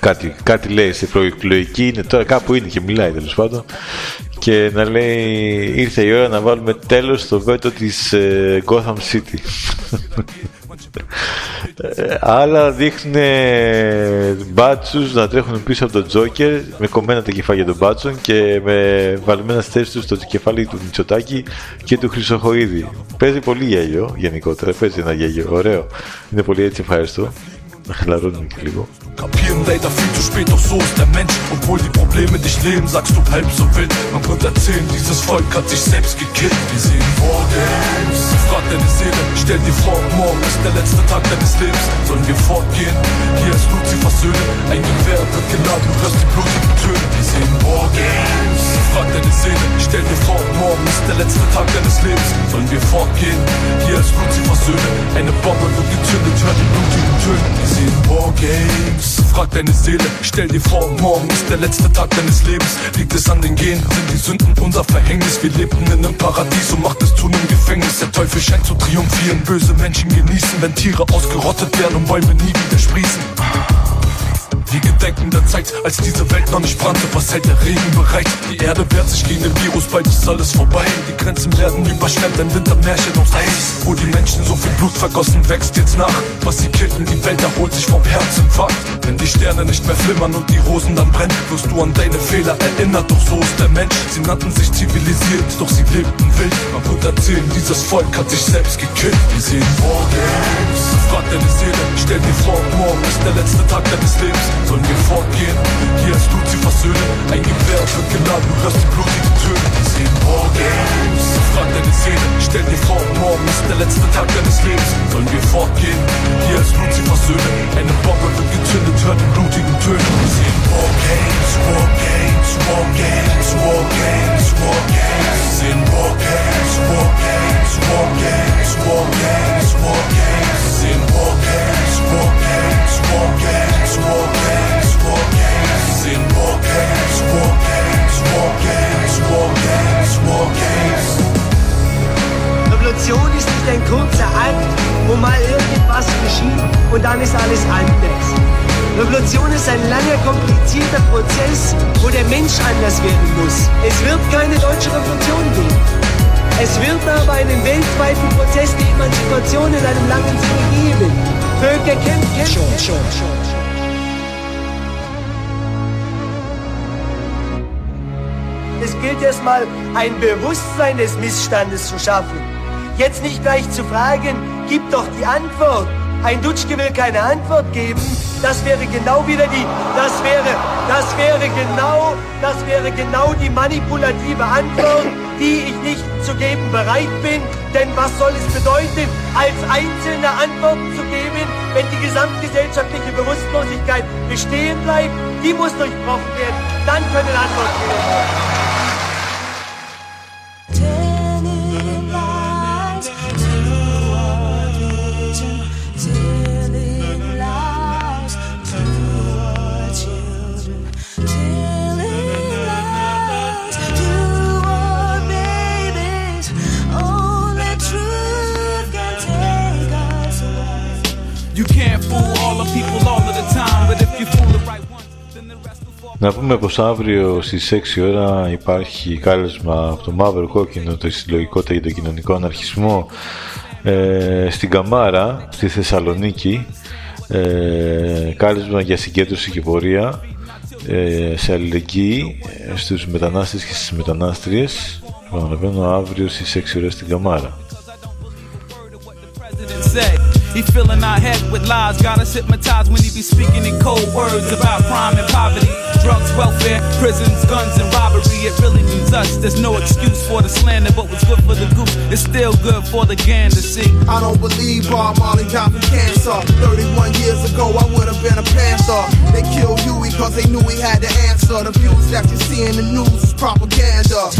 B: κάτι, κάτι λέει σε προεκλογική, είναι τώρα κάπου είναι και μιλάει τέλος πάντων και να λέει ήρθε η ώρα να βάλουμε τέλος στο βέτο της ε, Gotham City. Ε, άλλα δείχνουν μπάτσους να τρέχουν πίσω από τον Τζόκερ με κομμένα τα κεφάλια των μπάτσων και με βαλμένα θέσεις τους στο κεφάλι του Μητσοτάκη και του Χρυσοχοίδη. Παίζει πολύ γέλιο γενικότερα, παίζει ένα γέλιο, ωραίο. Είναι πολύ έτσι ευχαριστώ. Να χαλαρώνουμε και λίγο.
J: Kapieren leider viel zu spät, doch so ist der Mensch. Obwohl die Probleme dich leben, sagst du halb so wild. Man wird erzählen, dieses Volk hat sich selbst gekillt. Wir sehen Wargames. Frag deine Seele, stell dir vor, morgen ist der letzte Tag deines Lebens. Sollen wir fortgehen? Hier ist Lucifer Söhne. Ein Gewehr wird geladen, du hörst die blutigen Töne. Wir sehen Wargames. Frag deine Seele, stell dir vor, morgen ist der letzte Tag deines Lebens. Sollen wir fortgehen? Hier ist Lucifer Söhne. Eine Bombe wird gezündet, hört die blutigen Töne. Wir sehen Wargames. Frag deine Seele, stell dir vor, morgen ist der letzte Tag deines Lebens. Liegt es an den Genen, sind die Sünden unser Verhängnis? Wir lebten in einem Paradies und macht es zu einem Gefängnis. Der Teufel scheint zu triumphieren, böse Menschen genießen, wenn Tiere ausgerottet werden und Bäume nie wieder sprießen. Wir gedenken der Zeit, als diese Welt noch nicht brannte, was hält der Regen bereit? Die Erde wehrt sich gegen den Virus, bald ist alles vorbei. Die Grenzen werden überschwemmt, ein Wintermärchen aus Eis. Wo die Menschen so viel Blut vergossen, wächst jetzt nach. Was sie killten, die Welt erholt sich vom Herzinfarkt. Wenn die Sterne nicht mehr flimmern und die Rosen dann brennen, wirst du an deine Fehler erinnert, doch so ist der Mensch. Sie nannten sich zivilisiert, doch sie lebten wild. Man wird erzählen, dieses Volk hat sich selbst gekillt. Wir sehen Wargames. Frag deine Seele, stell dir vor, morgen ist der letzte Tag deines Lebens. Sollen wir fortgehen? Hier ist Lucifer Söhne. Ein Gewehr wird geladen, du hörst die blutigen Töne. Sehen Wargames. Frag deine Seele, stell dir vor, morgen ist der letzte Tag deines Lebens. Sollen wir fortgehen? Hier ist Lucifer Söhne. Eine Bombe wird gezündet, hört die blutigen Töne. Sehen Wargames, Wargames, Wargames, Wargames, Wargames. Sehen Wargames, Wargames, Wargames, Wargames, Wargames. Sehen Wargames, Wargames, Wargames, Wargames, Sehen Wargames, Wargames, Wargames, Wargames, Wargames.
K: Revolution ist nicht ein kurzer Akt, wo mal irgendwas geschieht und dann ist alles anders. Revolution ist ein langer, komplizierter Prozess, wo der Mensch anders werden muss. Es wird keine deutsche Revolution geben. Es wird aber einen weltweiten Prozess der Emanzipation in einem langen Sinne geben. Völker kämpfen. Schon, schon, schon. Es gilt erstmal ein Bewusstsein des Missstandes zu schaffen. Jetzt nicht gleich zu fragen, gib doch die Antwort. Ein Dutschke will keine Antwort geben. Das wäre genau wieder die, das wäre, das wäre genau, das wäre genau die manipulative Antwort, die ich nicht zu geben bereit bin. Denn was soll es bedeuten, als Einzelne Antworten zu geben, wenn die gesamtgesellschaftliche Bewusstlosigkeit bestehen bleibt? Die muss durchbrochen werden. Dann können Antworten gegeben.
L: Να πούμε πως αύριο στις 6 ώρα υπάρχει κάλεσμα από το Μαύρο Κόκκινο, το συλλογικότητα για τον κοινωνικό αναρχισμό ε, στην Καμάρα, στη Θεσσαλονίκη. Ε, κάλεσμα για συγκέντρωση και πορεία ε, σε αλληλεγγύη ε, στους μετανάστες και στις μετανάστριες. Παραλαμβάνω αύριο στις 6 ώρα στην Καμάρα. He filling our head with lies, got us hypnotized when he be speaking in cold words about crime and poverty, drugs, welfare, prisons, guns, and robbery. It really means us. There's no excuse for the slander, but what's good for the goose is still good for the gander. See,
B: I don't believe Bob Marley died from cancer. 31 years ago, I would have been a panther. They killed Huey because they knew he had the answer. The views that you see in the news is propaganda.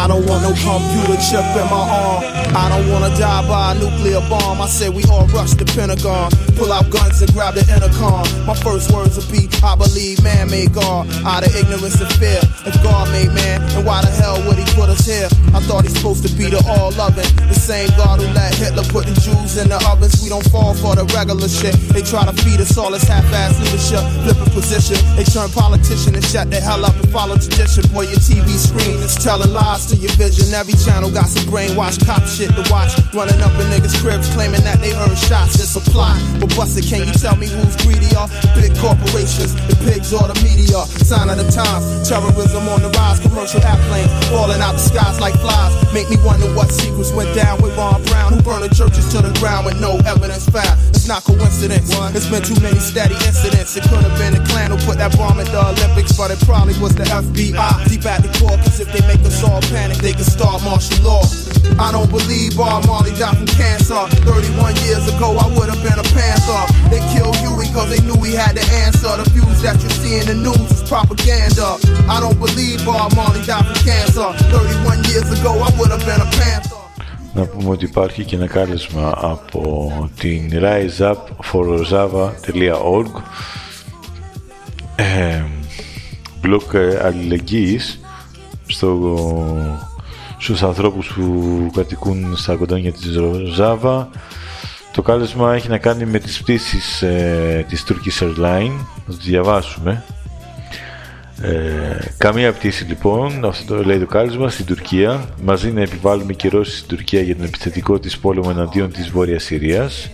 B: I don't want no computer chip in my arm. I don't wanna die by a nuclear bomb. I said we all rush the Pentagon, pull out guns and grab the intercom. My first words will be, I believe man made God out of ignorance and fear. If God made man, then why the hell would he put us here? I thought he's supposed to be the all loving, the same God who let Hitler put the Jews in the ovens. We don't fall for the regular shit. They try to feed us all this half-ass leadership, flipping position. They turn politician and shut the hell up and follow tradition. Boy, your TV screen is telling lies to your vision. Every channel got some brainwashed cop shit to watch. Running up in niggas' cribs claiming that they earn shots. It's a plot. But busted, can you tell me who's greedier? Big corporations, the pigs or the media. Sign of the times. Terrorism on the rise. Commercial airplanes falling out the skies like flies. Make me wonder what secrets went down with Ron Brown, who burned the churches to the ground with no evidence found. It's not coincidence. It's been too many steady incidents. It could have been the clan who put that bomb at the Olympics, but it probably was the FBI. Deep at the core, cause if they make us all panic, they can start martial law. I don't believe Bob Marley died from cancer. 31 years ago, I would have been a panther. They killed Huey because they knew he had the answer. The views that you see in the news is propaganda. I don't believe Bob Marley died from cancer. 31 years ago, I would have been a panther. Να πούμε ότι υπάρχει και ένα κάλεσμα από την riseup4java.org ε, blog αλληλεγγύης στο, στους ανθρώπους που κατοικούν στα κοντόνια της Ροζάβα. Το κάλεσμα έχει να κάνει με τις πτήσεις ε, της Turkish Airlines. Θα το διαβάσουμε. Ε, καμία πτήση λοιπόν, αυτό το λέει το κάλεσμα, στην Τουρκία. Μαζί να επιβάλλουμε κυρώσεις στην Τουρκία για τον επιθετικό της πόλεμο εναντίον της Βόρειας Συρίας.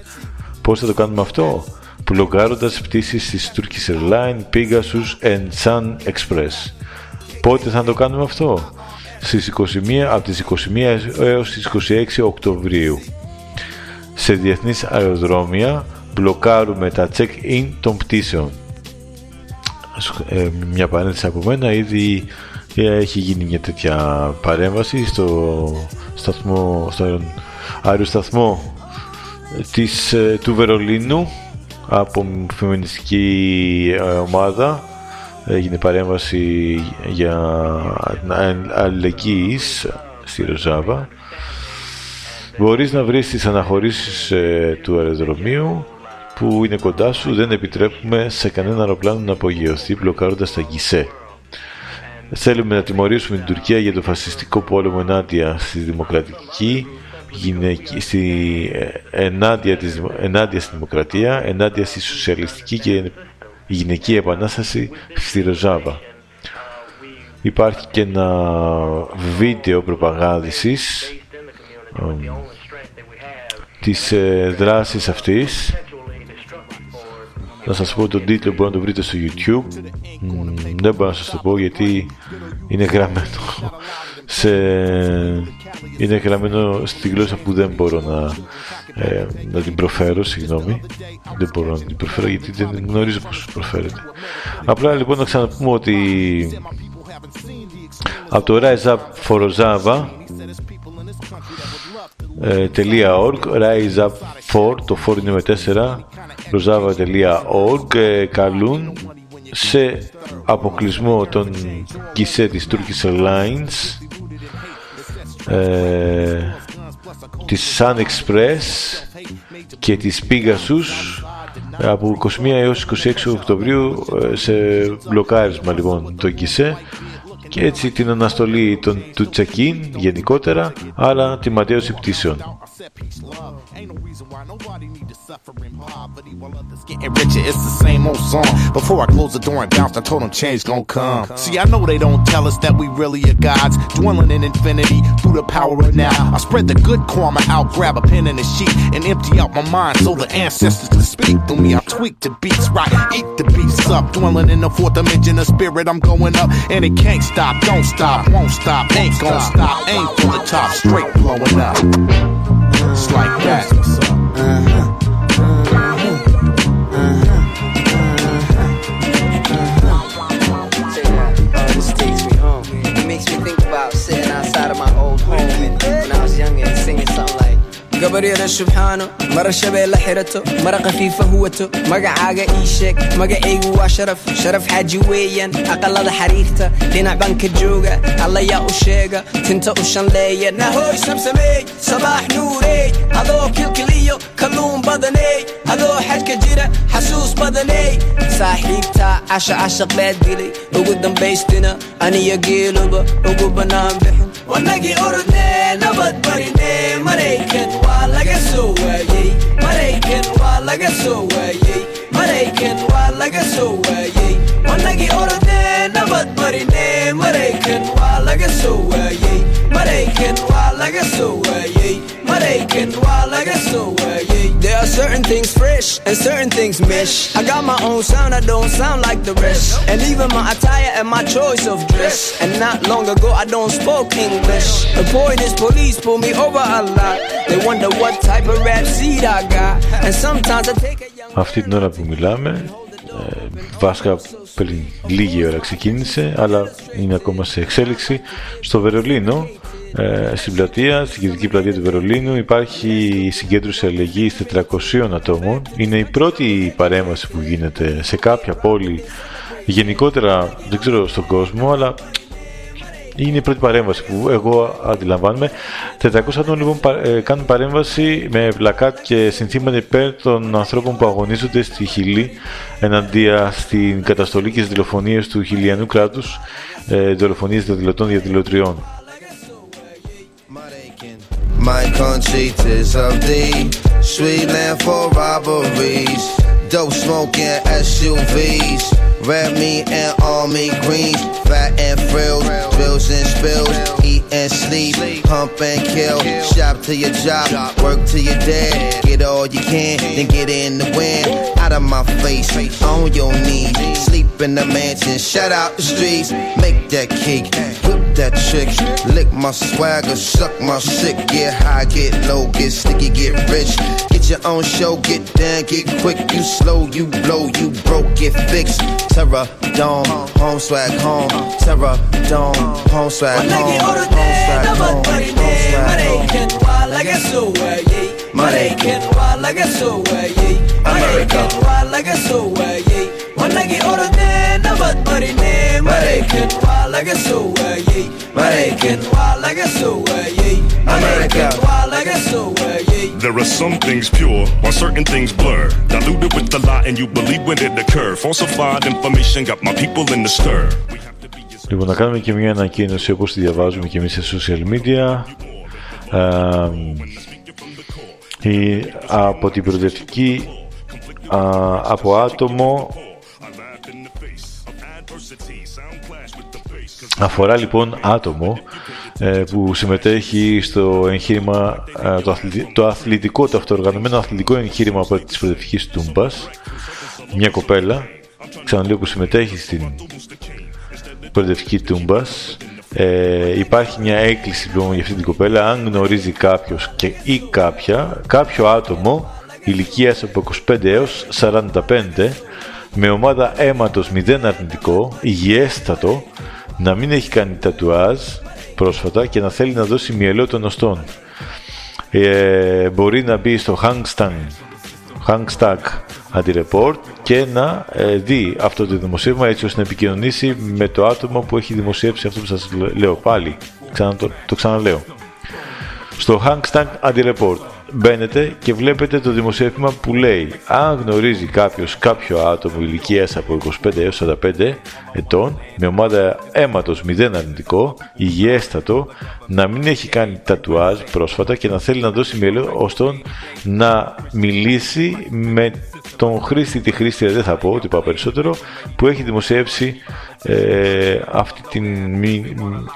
B: Πώς θα το κάνουμε αυτό; Πλογκάροντας πτήσεις της Turkish Airlines, Pegasus and Sun Express. Πότε θα το κάνουμε αυτό; Στις 21, από τις 21 έως τις 26 Οκτωβρίου. Σε διεθνείς αεροδρόμια μπλοκάρουμε τα check-in των πτήσεων. Ε, μια παρένθεση από μένα, ήδη έχει γίνει μια τέτοια παρέμβαση στο σταθμό, στο αεροσταθμό της, ε, του Βερολίνου από φεμινιστική ε, ομάδα έγινε παρέμβαση για αλληλεγγύης στη Ροζάβα μπορείς να βρεις τις αναχωρήσεις ε, του αεροδρομίου που είναι κοντά σου. Δεν επιτρέπουμε σε κανένα αεροπλάνο να απογειωθεί μπλοκάροντας τα γκισέ. Θέλουμε να τιμωρήσουμε την Τουρκία για το φασιστικό πόλεμο ενάντια στη δημοκρατική γυναική, στη, ε, ενάντια, της, ενάντια στη δημοκρατία, ενάντια στη σοσιαλιστική και γυναική επανάσταση στη Ροζάβα. Υπάρχει και ένα βίντεο προπαγάνδησης um, της ε, δράσης αυτής. Να σας πω τον τίτλο μπορείτε να το βρείτε στο YouTube. δεν μπορώ να σας το πω γιατί είναι γραμμένο σε... είναι γραμμένο στη γλώσσα που δεν μπορώ να ε, να την προφέρω, συγγνώμη. Δεν μπορώ να την προφέρω γιατί δεν γνωρίζω πώς προφέρεται. Απλά λοιπόν να ξαναπούμε ότι από το Rise Up for Rojava ε, .org Rise Up for το 4 είναι με 4 rojava.org ε, καλούν σε αποκλεισμό των κισέ της Turkish Airlines ε, της Sun Express και της Pegasus από 21 έως 26 Οκτωβρίου ε, σε μπλοκάρισμα λοιπόν το Κισέ και έτσι την αναστολή των, του check-in γενικότερα, αλλά τη ματέωση πτήσεων. Υπότιτλοι AUTHORWAVE don't stop, won't stop, ain't gon' stop, aim for the top, straight blowing up. It's like that.
M: Gabaryada shubxaano mara shabeella xirato mara khafiifa huwato. Magacaaga ii sheeg magacaygu waa sharaf. Sharaf xaaji weeyaan aqalada xariirta. Dhinac baan ka jooga allayaa u sheega tinta u shanleeya. Nahooy samsameey sabaax nuureey adoo kilkiliyo kalluun badaneey adoo xadka jira xasuus badaneey saaxiibtaa casha cashaq baad dilay ugu dambaystina aniyo geeluba ugu bannaan bixin. Wanagii orodnee nabad barinee maraykan waa laga soo waayey maraykan waa laga soo waayey maraykan waa laga soo waayey wanagii orodnee nabad barinee maraykan waa laga soo waayey maraykan waa laga soo waayey maraykan waa laga soo waayey There are certain things fresh and certain things mesh. I got my own sound, I don't sound like the rest. And even my attire and my choice of dress. And not long ago, I don't spoke English. The point is, police pull me over a lot. They wonder what type of rap seed I got. And sometimes I take a young.
B: Αυτή την ώρα που μιλάμε, ε, βάσκα πριν λίγη ώρα ξεκίνησε, αλλά είναι ακόμα σε εξέλιξη. Στο Βερολίνο ε, στην πλατεία, στην κεντρική πλατεία του Βερολίνου υπάρχει συγκέντρωση αλληλεγγύης 400 ατόμων. Είναι η πρώτη παρέμβαση που γίνεται σε κάποια πόλη γενικότερα, δεν ξέρω στον κόσμο, αλλά είναι η πρώτη παρέμβαση που εγώ αντιλαμβάνομαι. 400 άτομα λοιπόν ε, κάνουν παρέμβαση με πλακάτ και συνθήματα υπέρ των ανθρώπων που αγωνίζονται στη Χιλή εναντία στην καταστολή και στις δολοφονίες του χιλιανού κράτους, ε, δολοφονίες διαδηλωτών διαδηλωτριών.
N: My country tis of thee, sweet land for robberies, dope smoking SUVs, red meat and army greens, fat and frills, drills and spills, eat and sleep, pump and kill, shop to your job, work to your dead, get all you can, then get in the wind, out of my face, on your knees, sleep in the mansion, shut out the streets, make that cake, whip that trick, lick my swagger, suck my sick, get high, get low, get sticky, get rich, your own show, get down, get quick. You slow, you blow, you broke, get fixed. Terror, dome, home swag, home. Terror, dome, home swag, home. Home swag, home. Home swag. Home.
M: Home swag. Home. a so Managi ora America waayey maraykan waa laga soo waayey
O: There are some things pure, while certain things blur. Diluted with the lie, and you believe when it occur. Falsified information got my people in the stir.
B: Λοιπόν, να κάνουμε και μια ανακοίνωση όπως τη διαβάζουμε και εμείς σε social media. Ε, η, από την προοδευτική από άτομο αφορά λοιπόν άτομο ε, που συμμετέχει στο εγχείρημα ε, το, το αθλητικό, το αυτοοργανωμένο αθλητικό εγχείρημα από της προοδευτικής Τούμπας. Μια κοπέλα ξαναλέω που συμμετέχει στην προοδευτική Τούμπας. Ε, υπάρχει μια έκκληση λοιπόν για αυτή την κοπέλα. Αν γνωρίζει κάποιος και ή κάποια κάποιο άτομο ηλικίας από 25 έως 45 με ομάδα αίματος μηδέν αρνητικό, υγιέστατο να μην έχει κάνει τατουάζ πρόσφατα και να θέλει να δώσει μυελό των οστών ε, μπορεί να μπει στο Hangstang Hangstag Anti-Report και να ε, δει αυτό το δημοσίευμα έτσι ώστε να επικοινωνήσει με το άτομο που έχει δημοσιεύσει αυτό που σας λέω πάλι. Ξανα, το, το ξαναλέω.
E: στο Hangstank Anti-Report. Μπαίνετε και βλέπετε το δημοσίευμα που λέει αν γνωρίζει κάποιος κάποιο άτομο ηλικίας από 25 έως 45 ετών με ομάδα αίματος 0 αρνητικό, υγιέστατο, να μην έχει κάνει τατουάζ πρόσφατα και να θέλει να δώσει μυαλό ώστε να μιλήσει με τον χρήστη, τη χρήστη δεν θα πω, ότι πάω περισσότερο, που έχει δημοσιεύσει ε, αυτή την,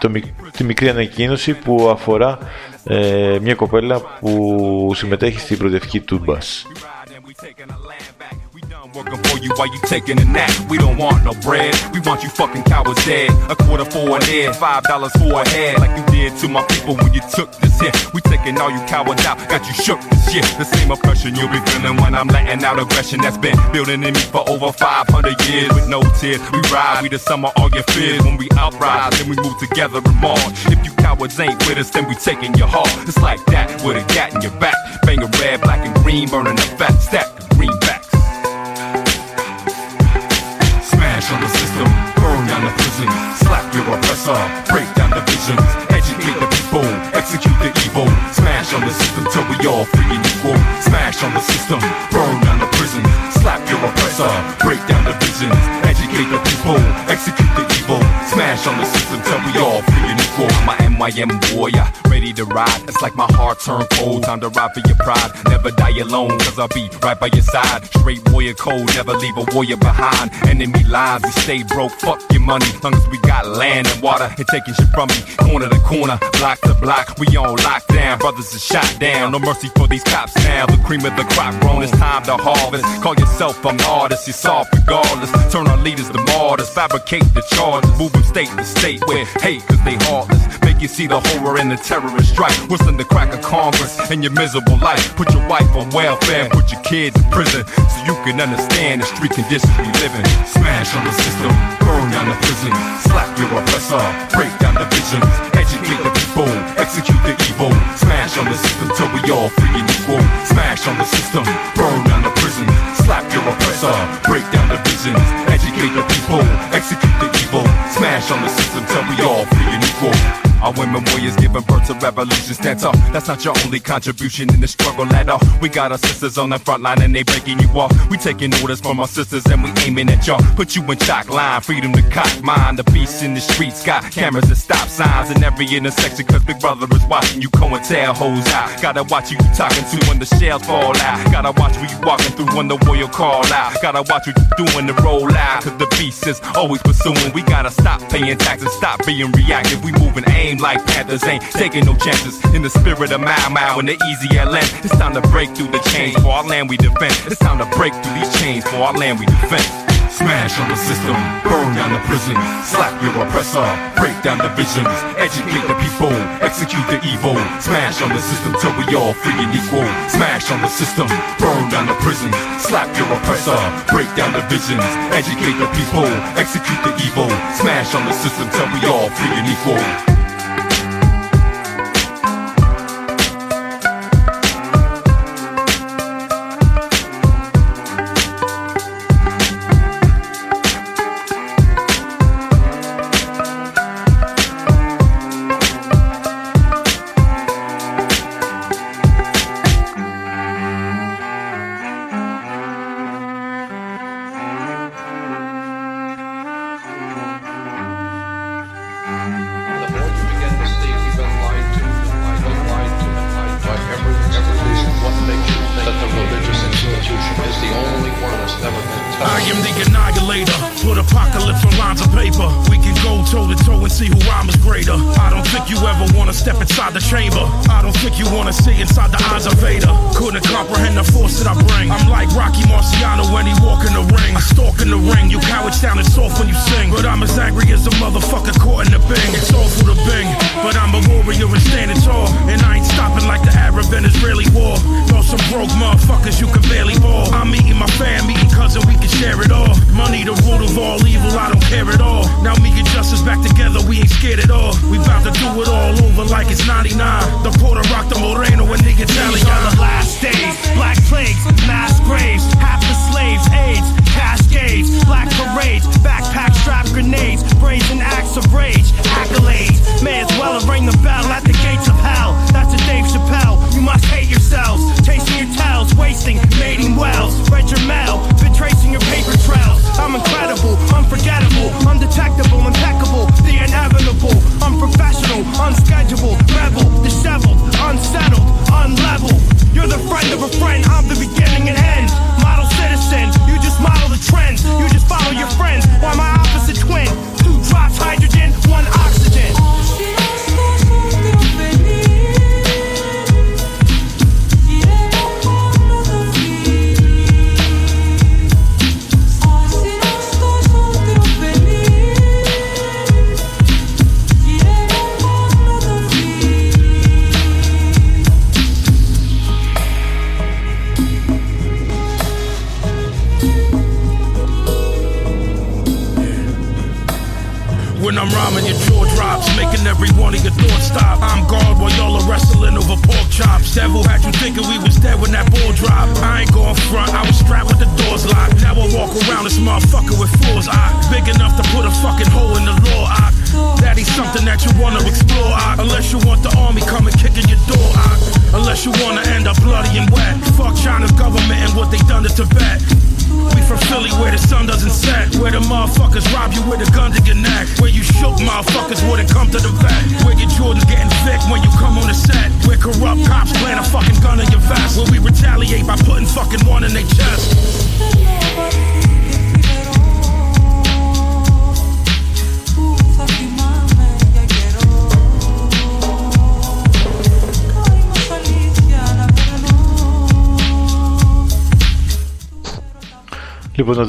E: το, τη μικρή ανακοίνωση που αφορά ε, μια κοπέλα που συμμετέχει στην προοδευτική τούμπας. Working for you while you taking a nap. We don't want no bread. We want you fucking cowards dead. A quarter for an head, five dollars for a head. Like you did to my people when you took this hit. We taking all you cowards out, got you shook this shit. The same oppression you'll be feeling when I'm letting out aggression that's been building in me for over 500 years with no tears. We ride, we the summer all your fears. When we outrise, then we move together and march. If you cowards ain't with us, then we taking your heart. It's like that with a gat in your back. Banging red, black, and green, burning the fat stack of prison, slap your oppressor, break down the visions, educate the people, execute the evil. Smash on the system till we all free and equal. Smash on the system, burn down the prison, slap your oppressor, break down the visions, educate the people, execute the evil. Smash on the system till we all free and equal. My MYM warrior, ready to ride. It's like my heart turned cold. Time to ride for your pride. Never die alone, cause I'll be right by your side. Straight warrior code, never leave a warrior behind. Enemy lines, we stay broke. Fuck your money, long as we got land and water. And taking shit from me, corner to corner, block to block. We on lockdown, brothers are shot down. No mercy for these cops now. The cream of the crop grown, it's time to harvest. Call yourself an artist, you're soft regardless. Turn our leaders to martyrs, fabricate the charges, move them state to state where hate, cause they heartless. Make you see the horror in the terrorist strike. What's in the crack of Congress and your miserable life? Put your wife on welfare, put your kids in prison so you can understand the street conditions we live in. Smash on the system, burn down the prison, slap your oppressor, break down the visions, educate the people, execute the evil. Smash on the system till we all free and equal. Smash on the system, burn down the prison, slap your oppressor, break down the visions, educate the people, execute the evil. Smash on the system till we all free and equal. Our women warriors giving birth to revolutions. Stand up. That's not your only contribution in the struggle at all. We got our sisters on the front line and they breaking you off. We taking orders from our sisters and we aiming at y'all. Put you in chalk line, freedom to cock mine. The beast in the streets got cameras and stop signs in every intersection. Cause Big Brother is watching you and tell hoes out. Gotta watch who you talking to when the shells fall out. Gotta watch who you walking through when the warrior call out. Gotta watch what you doing to roll out. Cause the beast is always pursuing. We gotta stop paying taxes, stop being reactive. We moving aim like Panthers ain't taking no chances. In the spirit of Mao Mao and the easy LN, it's time to break through the chains for our land we defend. It's time to break through these chains for our land we defend. Smash on the system, burn down the prison, slap your oppressor, break down the visions, educate the people, execute the evil. Smash on the system till we all free and equal. Smash on the system, burn down the prison, slap your oppressor, break down the visions, educate the people, execute the evil. Smash on the system till we all free and equal.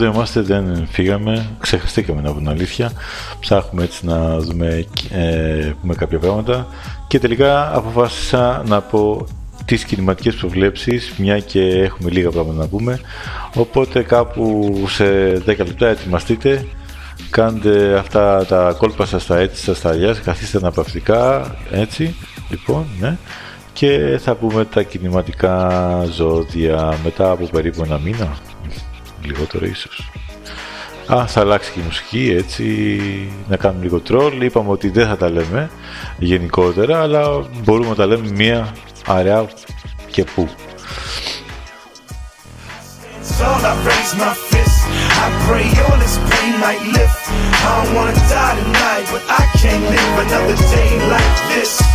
B: Λοιπόν, όταν είμαστε δεν φύγαμε, ξεχαστήκαμε να πούμε αλήθεια. Ψάχνουμε έτσι να δούμε ε, πούμε κάποια πράγματα και τελικά αποφάσισα να πω τις κινηματικές προβλέψεις, μια και έχουμε λίγα πράγματα να πούμε. Οπότε κάπου σε 10 λεπτά ετοιμαστείτε, κάντε αυτά τα κόλπα σας, τα έτσι σας, τα αλλιά, καθίστε αναπαυτικά, έτσι, λοιπόν, ναι. Και θα πούμε τα κινηματικά ζώδια μετά από περίπου ένα μήνα λιγότερο ίσως. Α, θα αλλάξει και η μουσική, έτσι, να κάνουμε λίγο τρόλ. Είπαμε ότι δεν θα τα λέμε γενικότερα, αλλά μπορούμε να τα λέμε μία αραιά και πού.
P: I raise my fist. I pray all this pain might lift. I don't wanna die tonight, but I can't live another day like this.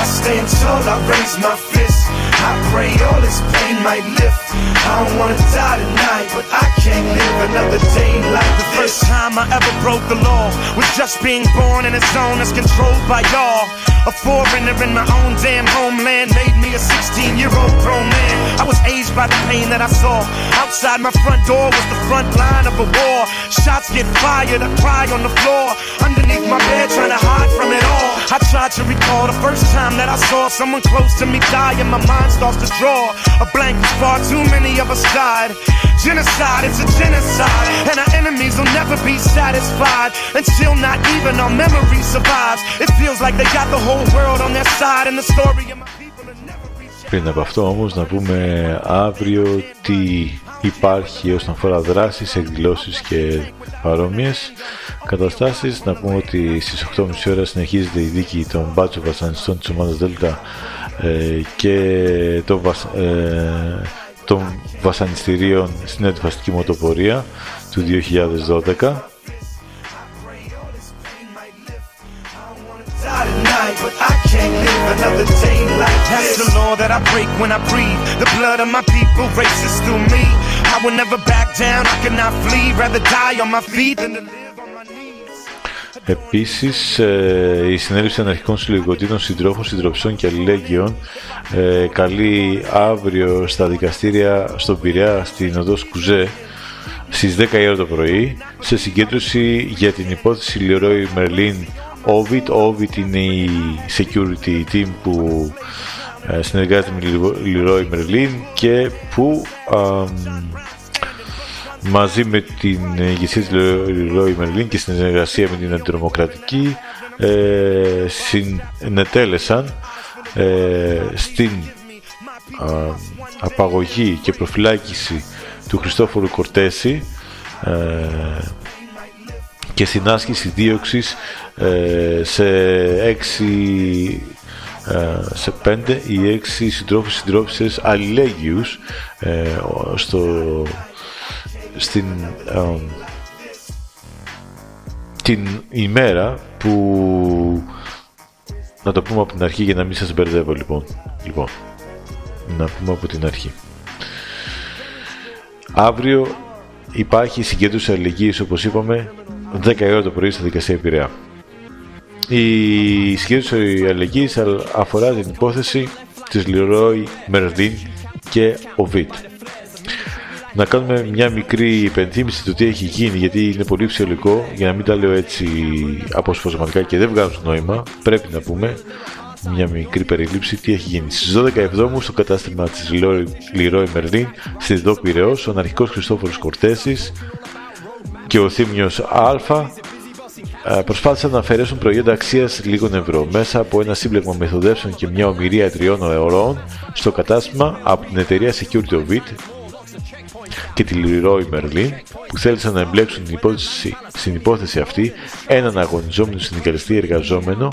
P: I stand tall, I raise my fist. I pray all this pain might lift. I don't wanna die tonight, but I can't live another day like this.
Q: The first time I ever broke the law was just being born in a zone that's controlled by y'all. A foreigner in my own damn homeland made me a 16 year old grown man. I was aged by the pain that I saw. Outside my front door was the front line of a war. Shots get fired, I cry on the floor. Underneath my bed, trying to hide from it all. I tried to recall the first time that I saw someone close to me die, and my mind starts to draw a blank. Far too many of us died. Genocide, it's a genocide, and our enemies will never be satisfied until not even our memory survives. It feels like they got the whole world on their side, and the story of my people will never reach.
B: Πριν από αυτό όμως να πούμε αύριο τι υπάρχει όσον αφορά δράσεις, εκδηλώσεις και παρόμοιες καταστάσεις. Να πούμε ότι στις 8.30 ώρα συνεχίζεται η δίκη των μπάτσων βασανιστών της ομάδας Δέλτα ε, και των, βασ, ε, των βασανιστήριων στην αντιφαστική μοτοπορία του 2012.
P: Die tonight, but I can't live another day like
Q: That's
P: this.
Q: the law that I break when I breathe. The blood of my people races through me. I will never back down, I cannot flee. Rather die on my feet than to live on my knees.
B: Επίσης, ε, η Συνέλευση Αναρχικών Συλλογικοτήτων Συντρόφων, Συντροφιστών και Αλληλέγγυων ε, καλεί αύριο στα δικαστήρια στον Πειραιά, στην οδός Κουζέ, στις 10 η ώρα το πρωί, σε συγκέντρωση για την υπόθεση Leroy Merlin Ovid. Ovid είναι η security team που ε, συνεργάζεται με Leroy Merlin και που αμ, μαζί με την ηγεσία της Leroy Merlin και συνεργασία με την αντιτρομοκρατική ε, συνετέλεσαν ε, στην α, απαγωγή και προφυλάκηση του Χριστόφορου Κορτέση ε, και στην άσκηση δίωξης ε, σε έξι ε, σε πέντε ή έξι συντρόφους συντρόφισσες αλληλέγγυους ε, στο, στην ε, την ημέρα που να το πούμε από την αρχή για να μην σας μπερδεύω λοιπόν. Λοιπόν, να πούμε από την αρχή. Αύριο υπάρχει συγκέντρωση αλληλεγγύης όπως είπαμε 10 ώρα το πρωί στα δικασία Πειραιά. Η συγκέντρωση αλληλεγγύης αφορά την υπόθεση της Λιρόι Μερδίν και Οβίτ να κάνουμε μια μικρή υπενθύμηση του τι έχει γίνει, γιατί είναι πολύ φυσιολογικό, για να μην τα λέω έτσι αποσπασματικά και δεν βγάζουν νόημα, πρέπει να πούμε μια μικρή περιλήψη τι έχει γίνει. Στις 12 Εβδόμου στο κατάστημα της Λιρόι Μερλίν, στη Δό Πυραιός, ο αναρχικός Χριστόφορος Κορτέσης και ο Θήμιος Α ε, προσπάθησαν να αφαιρέσουν προϊόντα αξίας λίγων ευρώ μέσα από ένα σύμπλεγμα μεθοδεύσεων και μια ομοιρία τριών ωρών στο κατάστημα από την εταιρεία Security of It και τη Leroy Merlin που θέλησαν να εμπλέξουν την υπόθεση, στην υπόθεση αυτή έναν αγωνιζόμενο συνδικαλιστή εργαζόμενο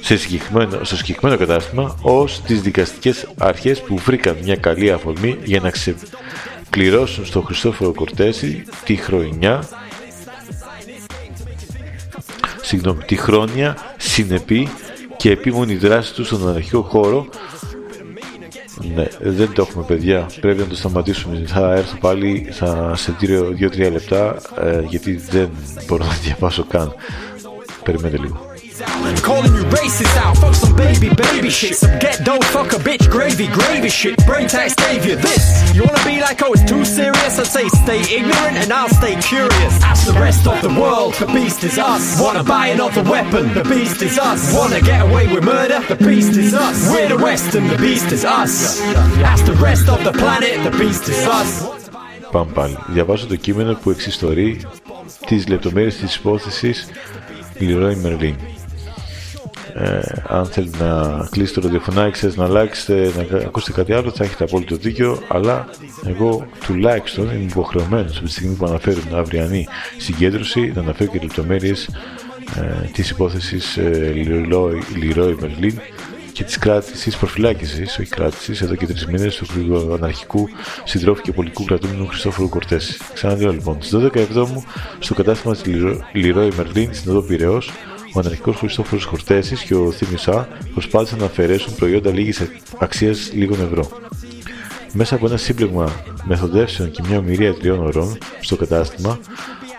B: σε συγκεκριμένο, στο συγκεκριμένο κατάστημα ως τις δικαστικές αρχές που βρήκαν μια καλή αφορμή για να ξεπληρώσουν στον Χριστόφορο Κορτέση τη χρονιά συγγνώμη, τη χρόνια συνεπή και επίμονη δράση του στον αναρχικό χώρο ναι, δεν το έχουμε παιδιά. Πρέπει να το σταματήσουμε. Θα έρθω πάλι θα σε 2-3 λεπτά ε, γιατί δεν μπορώ να διαβάσω καν. Περιμένετε λίγο. Calling you racist out, fuck some baby, baby shit. Some get dough, fuck a bitch, gravy, gravy shit. Brain tax gave you this. You wanna be like, oh, it's too serious? I'd say stay ignorant and I'll stay curious. Ask the rest of the world, the beast is us. Wanna buy another weapon, the beast is us. Wanna get away with murder, the beast is us. We're the West and the beast is us. Ask the rest of the planet, the beast is us. Πάμε πάλι. Διαβάζω το κείμενο που εξιστορεί τις λεπτομέρειες της υπόθεσης Leroy Merlin. Ε, αν θέλετε να κλείσετε το ραδιοφωνάκι ξέρετε να αλλάξετε, να ακούσετε κάτι άλλο, θα έχετε απόλυτο δίκιο. Αλλά εγώ τουλάχιστον είμαι υποχρεωμένος από τη στιγμή που αναφέρω την αυριανή συγκέντρωση να αναφέρω και λεπτομέρειες ε, της υπόθεσης ε, Λιρόι Μερλίν και της κράτησης, προφυλάκησης, όχι κράτησης, εδώ και τρεις μήνες του αναρχικού συντρόφου και πολιτικού κρατούμενου Χριστόφορου Κορτέση. Ξαναδείω λοιπόν, στις 12 Εβδόμου στο κατάστημα της Λιρόι Μερλίν στην Οδό Πυραιός, ο αναρχικός Χριστόφορος Χορτέση και ο Θήμιο προσπάθησαν να αφαιρέσουν προϊόντα λίγης αξίας λίγων ευρώ. Μέσα από ένα σύμπλεγμα μεθοδεύσεων και μια ομοιρία τριών ωρών στο κατάστημα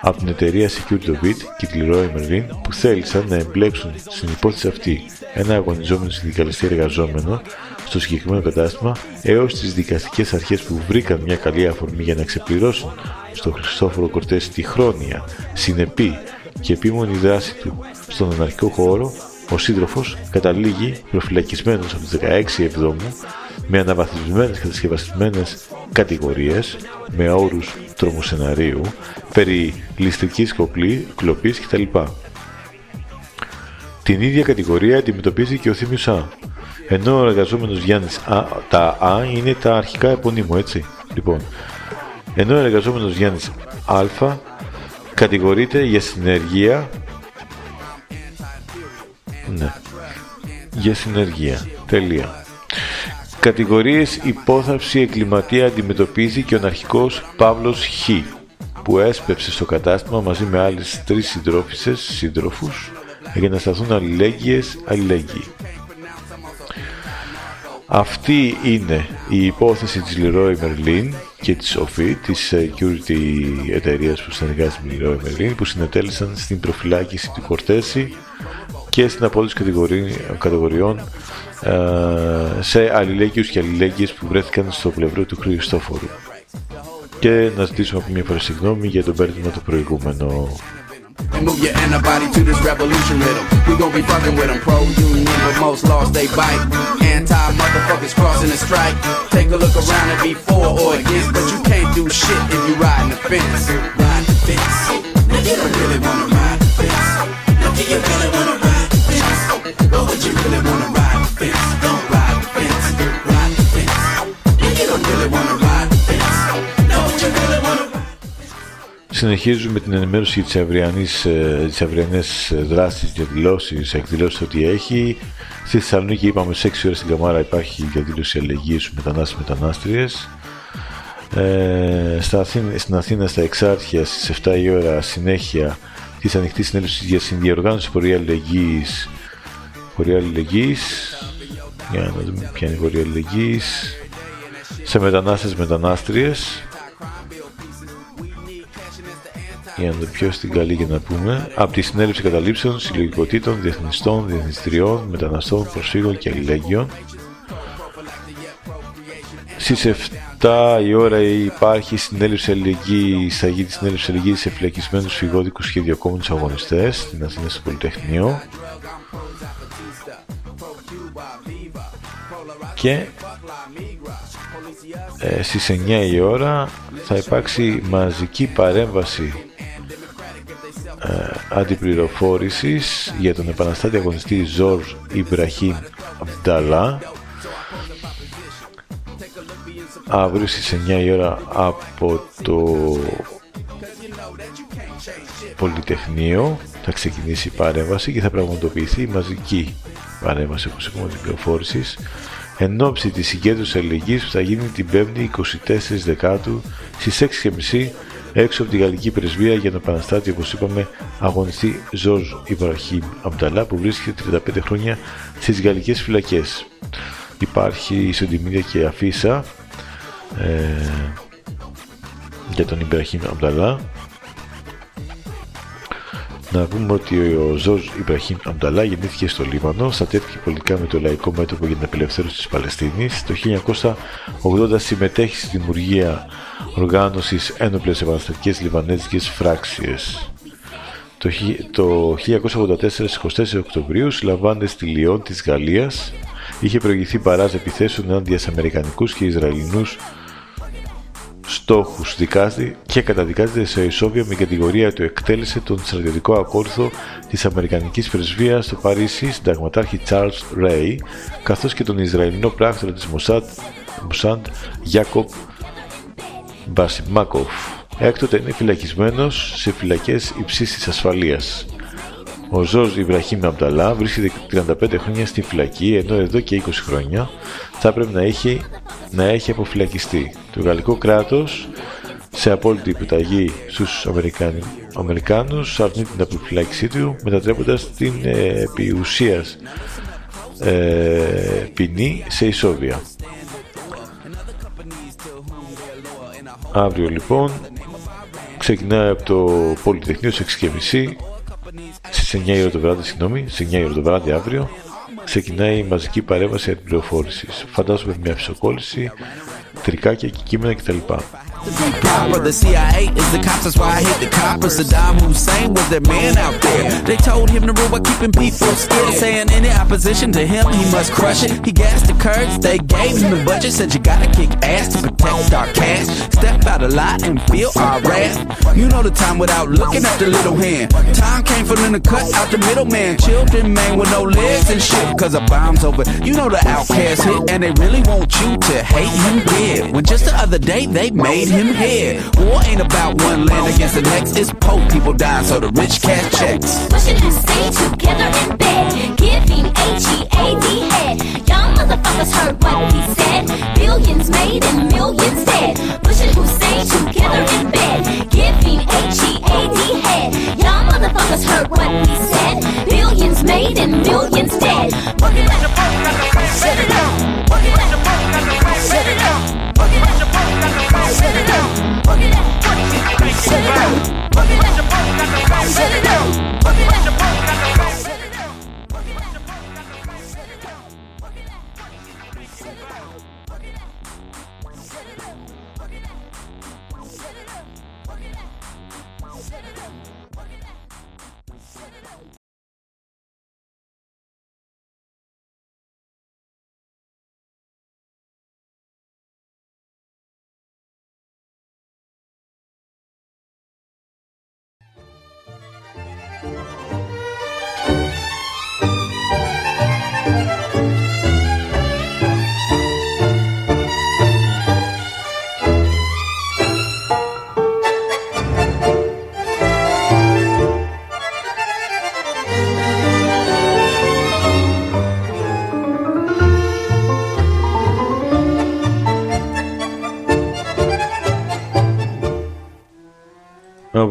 B: από την εταιρεία Security Bit και τη Leroy Merlin που θέλησαν να εμπλέξουν στην υπόθεση αυτή ένα αγωνιζόμενο συνδικαλιστή εργαζόμενο στο συγκεκριμένο κατάστημα έως τις δικαστικές αρχές που βρήκαν μια καλή αφορμή για να ξεπληρώσουν στο Χριστόφορο Κορτές τη χρόνια, συνεπή και επίμονη δράση του στον αναρχικό χώρο, ο σύντροφος καταλήγει προφυλακισμένος από τις 16 Εβδόμου με αναβαθμισμένες κατασκευασμένες κατηγορίες με όρους τρομοσεναρίου περί ληστρικής κλοπής κτλ. Την ίδια κατηγορία αντιμετωπίζει και ο Θήμιος Α. Ενώ ο εργαζόμενος Γιάννης Α, τα Α είναι τα αρχικά επωνύμου, έτσι. Λοιπόν, ενώ ο εργαζόμενος Γιάννης Α κατηγορείται για συνεργεία ναι. Για συνεργεία. Τελεία. Κατηγορίες υπόθαυση εγκληματία αντιμετωπίζει και ο αρχικός Παύλος Χ που έσπευσε στο κατάστημα μαζί με άλλες τρεις συντρόφισσες, σύντροφους για να σταθούν αλληλέγγυες αλληλέγγυοι. Αυτή είναι η υπόθεση της Leroy Merlin και της OFI, της security εταιρείας που συνεργάζεται με Leroy Merlin, που συνετέλεσαν στην προφυλάκηση του Κορτέση και στην απόδοση κατηγοριών ε, σε αλληλέγγυους και αλληλέγγυες που βρέθηκαν στο πλευρό του Χριστόφορου. Και να ζητήσουμε από μια φορά συγγνώμη για τον πέρδημα το προηγούμενο. Move your antibody to this revolution rhythm. We gon' be fucking with them pro union, but most lost they bite. Anti motherfuckers crossing the strike. Take a look around and be for or against, but you can't do shit if you riding the fence. Ride the fence. Nigga, you really wanna ride the fence? Now don't really wanna ride the fence. Nigga, you really wanna ride Συνεχίζουμε την ενημέρωση για τις, ε, τις αυριανές δράσεις, διαδηλώσεις, εκδηλώσεις ό,τι έχει. Στη Θεσσαλονίκη είπαμε σε 6 ώρες στην Καμάρα υπάρχει διαδήλωση αλληλεγγύης στους μετανάστες μετανάστριες. Ε, στα Αθήνα, στην Αθήνα στα Εξάρχεια στις 7 η ώρα συνέχεια της ανοιχτής συνέλευσης για συνδιοργάνωση πορεία αλληλεγγύης πορεία αλληλεγγύης για να δούμε ποια είναι η πορεία αλληλεγγύης σε μετανάστες μετανάστριες για να το πιο στην καλή για να πούμε, από τη συνέλευση καταλήψεων, συλλογικοτήτων, διεθνιστών, διεθνιστριών, μεταναστών, προσφύγων και αλληλέγγυων. Στις 7 η ώρα υπάρχει συνέλευση αλληλεγγύης, θα γίνει συνέλευσης αλληλεγγύης σε φυλακισμένους φυγόδικους και διακόμενους αγωνιστές στην Αθήνα στο Πολυτεχνείο. Και ε, στις 9 η ώρα θα υπάρξει μαζική παρέμβαση ε, αντιπληροφόρησης για τον επαναστάτη αγωνιστή Ζορ Ιμπραχήμ Αμπταλά αύριο στις 9 η ώρα από το Πολυτεχνείο θα ξεκινήσει η παρέμβαση και θα πραγματοποιηθεί η μαζική παρέμβαση όπως είπαμε αντιπληροφόρησης. Εν ώψη της συγκέντρωσης αλληλεγγύης που θα γίνει την 5η 24 Δεκάτου στις 6.30 έξω από τη γαλλική πρεσβεία για τον επαναστάτη, όπως είπαμε, αγωνιστή Ζορζ Ιμπραχήμ Αμπταλά που βρίσκεται 35 χρόνια στις γαλλικές φυλακές. Υπάρχει ισοτιμίδια και αφίσα ε, για τον Ιμπραχήμ Αμπταλά να πούμε ότι ο Ζορζ Ιμπραχήμ Αμπταλά γεννήθηκε στο Λίβανο, στατεύτηκε πολιτικά με το Λαϊκό Μέτωπο για την Απελευθέρωση της Παλαιστίνης. Το 1980 συμμετέχει στη δημιουργία οργάνωσης ένοπλες επαναστατικές λιβανέζικες φράξιες. Το, το 1984 στις 24 Οκτωβρίου συλλαμβάνεται στη Λιόν της Γαλλίας. Είχε προηγηθεί παράς επιθέσεων ενάντια σε Αμερικανικούς και Ισραηλινούς στόχους δικάζεται και καταδικάζεται σε ισόβια με κατηγορία του εκτέλεσε τον στρατιωτικό ακόλουθο της Αμερικανικής Πρεσβείας στο Παρίσι, συνταγματάρχη Charles Ray, καθώς και τον Ισραηλινό πράκτορα της Μουσάντ Γιάκοπ Μπασιμάκοφ. Έκτοτε είναι φυλακισμένος σε φυλακές υψής ασφαλείας. Ο Ζορζ Ιμπραχήμ Αμπταλά βρίσκεται 35 χρόνια στη φυλακή, ενώ εδώ και 20 χρόνια θα πρέπει να έχει, να έχει αποφυλακιστεί. Το γαλλικό κράτος, σε απόλυτη επιταγή στους Αμερικάνους, αρνεί την αποφυλάκησή του, μετατρέποντας την ε, επί ε, ποινή σε ισόβια. Αύριο λοιπόν ξεκινάει από το Πολυτεχνείο στις 6.30 στις 9 ώρα το βράδυ, συγγνώμη, στις 9 ώρα το βράδυ αύριο ξεκινάει η μαζική παρέμβαση αντιπληροφόρησης. Φαντάζομαι μια ψοκόλληση, τρικάκια και κείμενα κτλ. Proper. The CIA is the cops, that's why I hate the coppers. Saddam Hussein was their man out there. They told him to rule by keeping people scared, saying any opposition to him, he must crush it. He gassed the Kurds, they gave him the budget, said you gotta kick ass to protect our cash. Step out a lot and feel our wrath. You know the time without looking at the little hand. Time came for them to cut out the middleman. Children, man, with no legs and shit, cause a bomb's over. You know the outcast hit, and they really want you to hate him dead. When just the other day they made him him head. War ain't about one land against the next. It's poor people dying so the rich cash checks. Wishing to stay together in bed, giving H-E-A-D head. Y'all motherfuckers heard what he said. Billions made and millions dead. Who stay together in bed, giving H-E-A-D head. Y'all motherfuckers heard what he said. Billions made and millions dead. Working like a set it up. Working like a set it up. Work it out, set it up. Work it out. Set it up. Work it out. Set it up. Work it out.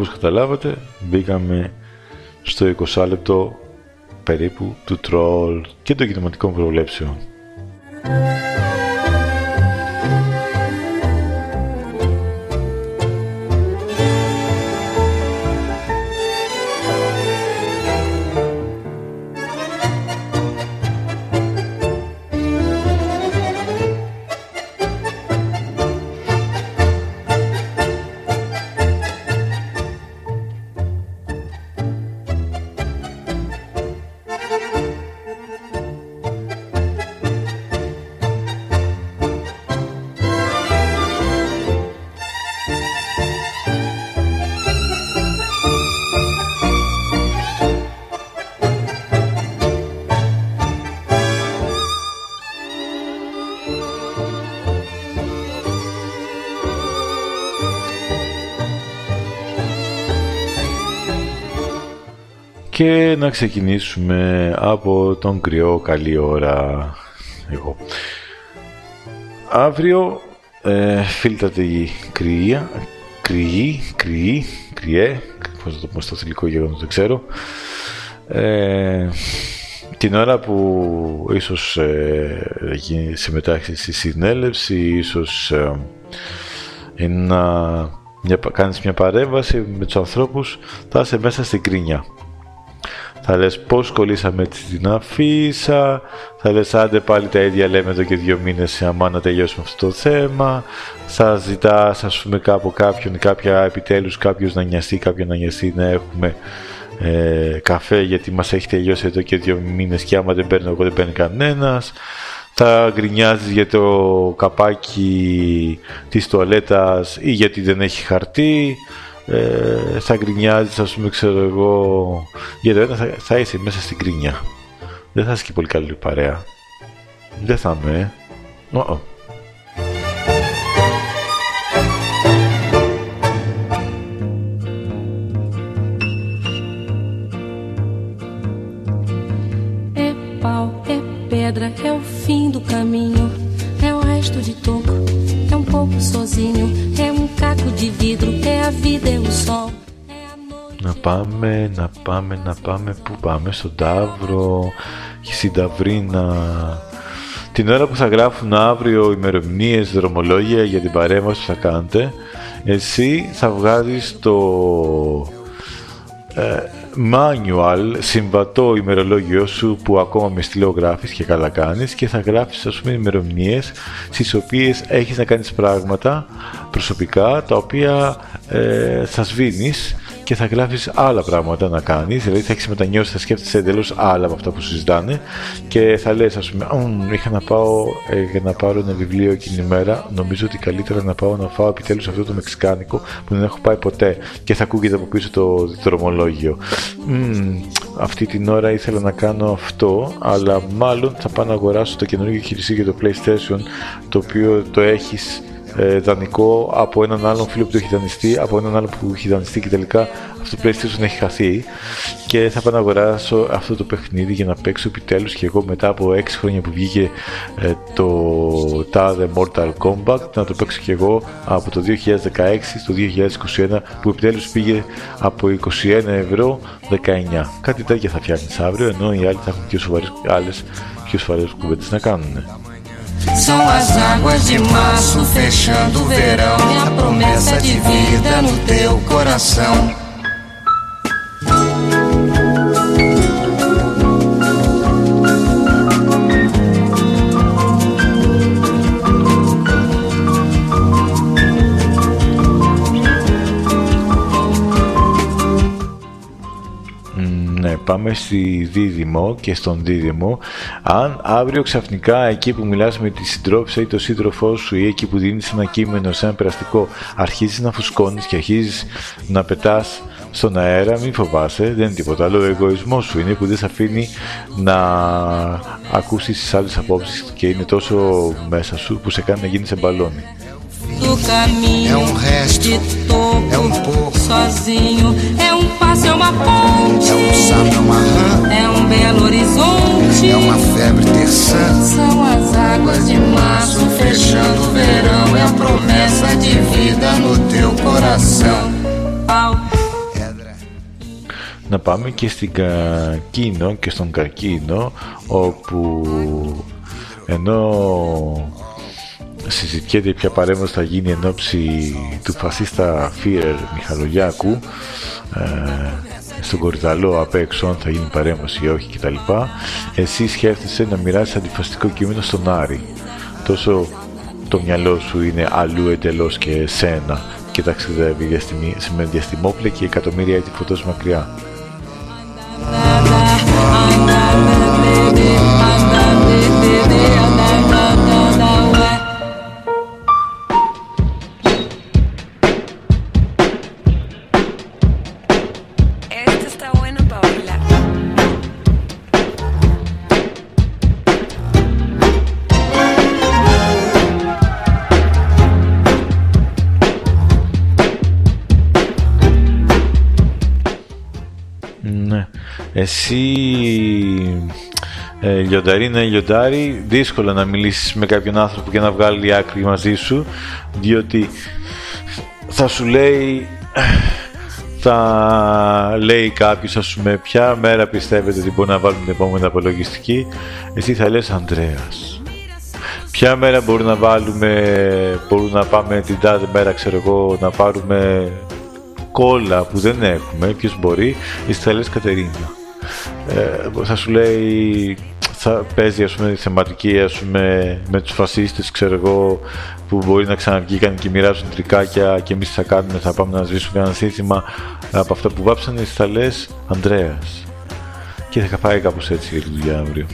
B: Όπως καταλάβατε μπήκαμε στο 20 λεπτό περίπου του τρόλ και των κινηματικών προβλέψεων. Και να ξεκινήσουμε από τον κρυό καλή ώρα εγώ. Αύριο ε, η κρυία, κρυή, κρυή, κρυέ, πώς θα το πω στο θηλυκό γεγονός δεν ξέρω. Ε, την ώρα που ίσως ε, συμμετάχει στη συνέλευση, ίσως ε, να μια, κάνεις μια παρέμβαση με τους ανθρώπους, θα είσαι μέσα στην κρίνια θα λες πώς κολλήσαμε την αφίσα, θα λες άντε πάλι τα ίδια λέμε εδώ και δύο μήνες άμα να τελειώσουμε αυτό το θέμα, θα ζητάς ας πούμε κάπου κάποιον, κάποια επιτέλους κάποιος να νοιαστεί, κάποιον να νοιαστεί να έχουμε ε, καφέ γιατί μας έχει τελειώσει εδώ και δύο μήνες και άμα δεν παίρνω εγώ δεν παίρνει κανένας. Θα γκρινιάζεις για το καπάκι της τουαλέτας ή γιατί δεν έχει χαρτί ε, θα γκρινιάζεις ας πούμε ξέρω εγώ. Για το ένα θα, θα είσαι μέσα στην κρίνια δεν θα είσαι και πολύ καλή παρέα. Δεν θα είμαι oh,
R: É pau, é pedra, é o fim do caminho, é o resto de toco, é um pouco sozinho, é um caco de vidro, é a vida, é o sol.
B: Να πάμε, να πάμε, να πάμε, πού πάμε, στον Ταύρο, στην Ταυρίνα. Την ώρα που θα γράφουν αύριο ημερομηνίες, δρομολόγια για την παρέμβαση που θα κάνετε, εσύ θα βγάζεις το ε, manual, συμβατό ημερολόγιο σου που ακόμα μες στυλογράφεις και καλά κάνεις και θα γράφεις ας πούμε ημερομηνίες στις οποίες έχεις να κάνεις πράγματα προσωπικά τα οποία ε, θα σβήνεις και θα γράφεις άλλα πράγματα να κάνεις. Δηλαδή θα έχεις μετανιώσει, θα σκέφτεσαι εντελώς άλλα από αυτά που συζητάνε και θα λες, ας πούμε, είχα να πάω ε, για να πάρω ένα βιβλίο εκείνη την ημέρα. Νομίζω ότι καλύτερα να πάω να φάω επιτέλους αυτό το μεξικάνικο που δεν έχω πάει ποτέ. Και θα ακούγεται από πίσω το δρομολόγιο. αυτή την ώρα ήθελα να κάνω αυτό, αλλά μάλλον θα πάω να αγοράσω το καινούργιο χειριστή για το PlayStation, το οποίο το έχεις ε, δανεικό από έναν άλλον φίλο που το έχει δανειστεί, από έναν άλλο που έχει δανειστεί και τελικά αυτό το PlayStation έχει χαθεί και θα πάω να αγοράσω αυτό το παιχνίδι για να παίξω επιτέλους και εγώ μετά από 6 χρόνια που βγήκε ε, το τάδε Mortal Kombat να το παίξω και εγώ από το 2016 στο 2021 που επιτέλους πήγε από 21 ευρώ 19. Κάτι τέτοια θα φτιάχνεις αύριο ενώ οι άλλοι θα έχουν πιο σοβαρές, άλλες πιο σοβαρές κουβέντες να κάνουν.
R: São as águas de março fechando o verão. Minha promessa de vida no teu coração.
B: Πάμε στη Δίδυμο και στον Δίδυμο αν αύριο ξαφνικά εκεί που μιλάς με τη συντρόφισσα ή το σύντροφό σου ή εκεί που δίνεις ένα κείμενο σε ένα περαστικό αρχίζεις να φουσκώνεις και αρχίζεις να πετάς στον αέρα, μην φοβάσαι, δεν είναι τίποτα άλλο. Ο εγωισμός σου είναι που δεν σε αφήνει να ακούσεις τις άλλες απόψεις και είναι τόσο μέσα σου που σε κάνει να γίνεις σε μπαλόνι.
R: do caminho. É um resto, de topo, é um pouco, sozinho. É um passo, é uma ponte. É um sapo, é uma rã. É um belo horizonte. É uma febre terçã. São as águas de março fechando o verão. É a promessa de vida no teu coração. Pau,
B: να πάμε και στην Κακίνο και στον Καρκίνο όπου ενώ συζητιέται ποια παρέμβαση θα γίνει εν ώψη του φασίστα Φίερ Μιχαλογιάκου ε, στον Κορυδαλό απ' έξω αν θα γίνει παρέμβαση ή όχι κτλ. Εσύ σκέφτεσαι να μοιράσει αντιφαστικό κείμενο στον Άρη. Τόσο το μυαλό σου είναι αλλού εντελώς και εσένα και ταξιδεύει με διαστημόπλε και εκατομμύρια έτη φωτός μακριά. Εσύ ε, λιονταρί, ναι λιοντάρι, δύσκολο να μιλήσεις με κάποιον άνθρωπο και να βγάλει άκρη μαζί σου, διότι θα σου λέει, θα λέει κάποιος ας πούμε ποια μέρα πιστεύετε ότι μπορεί να βάλουμε την επόμενη απολογιστική, εσύ θα λες Ανδρέας. Ποια μέρα μπορούμε να βάλουμε, μπορούμε να πάμε την τάδε μέρα ξέρω εγώ να πάρουμε κόλλα που δεν έχουμε, ποιος μπορεί, εσύ θα λες Κατερίνα ε, θα σου λέει θα παίζει ας πούμε θεματική ας πούμε, με τους φασίστες ξέρω εγώ που μπορεί να ξαναβγήκαν και μοιράζουν τρικάκια και εμείς θα κάνουμε θα πάμε να σβήσουμε ένα σύνθημα από αυτά που βάψανε θα λες Ανδρέας και θα πάει κάπως έτσι η δουλειά αύριο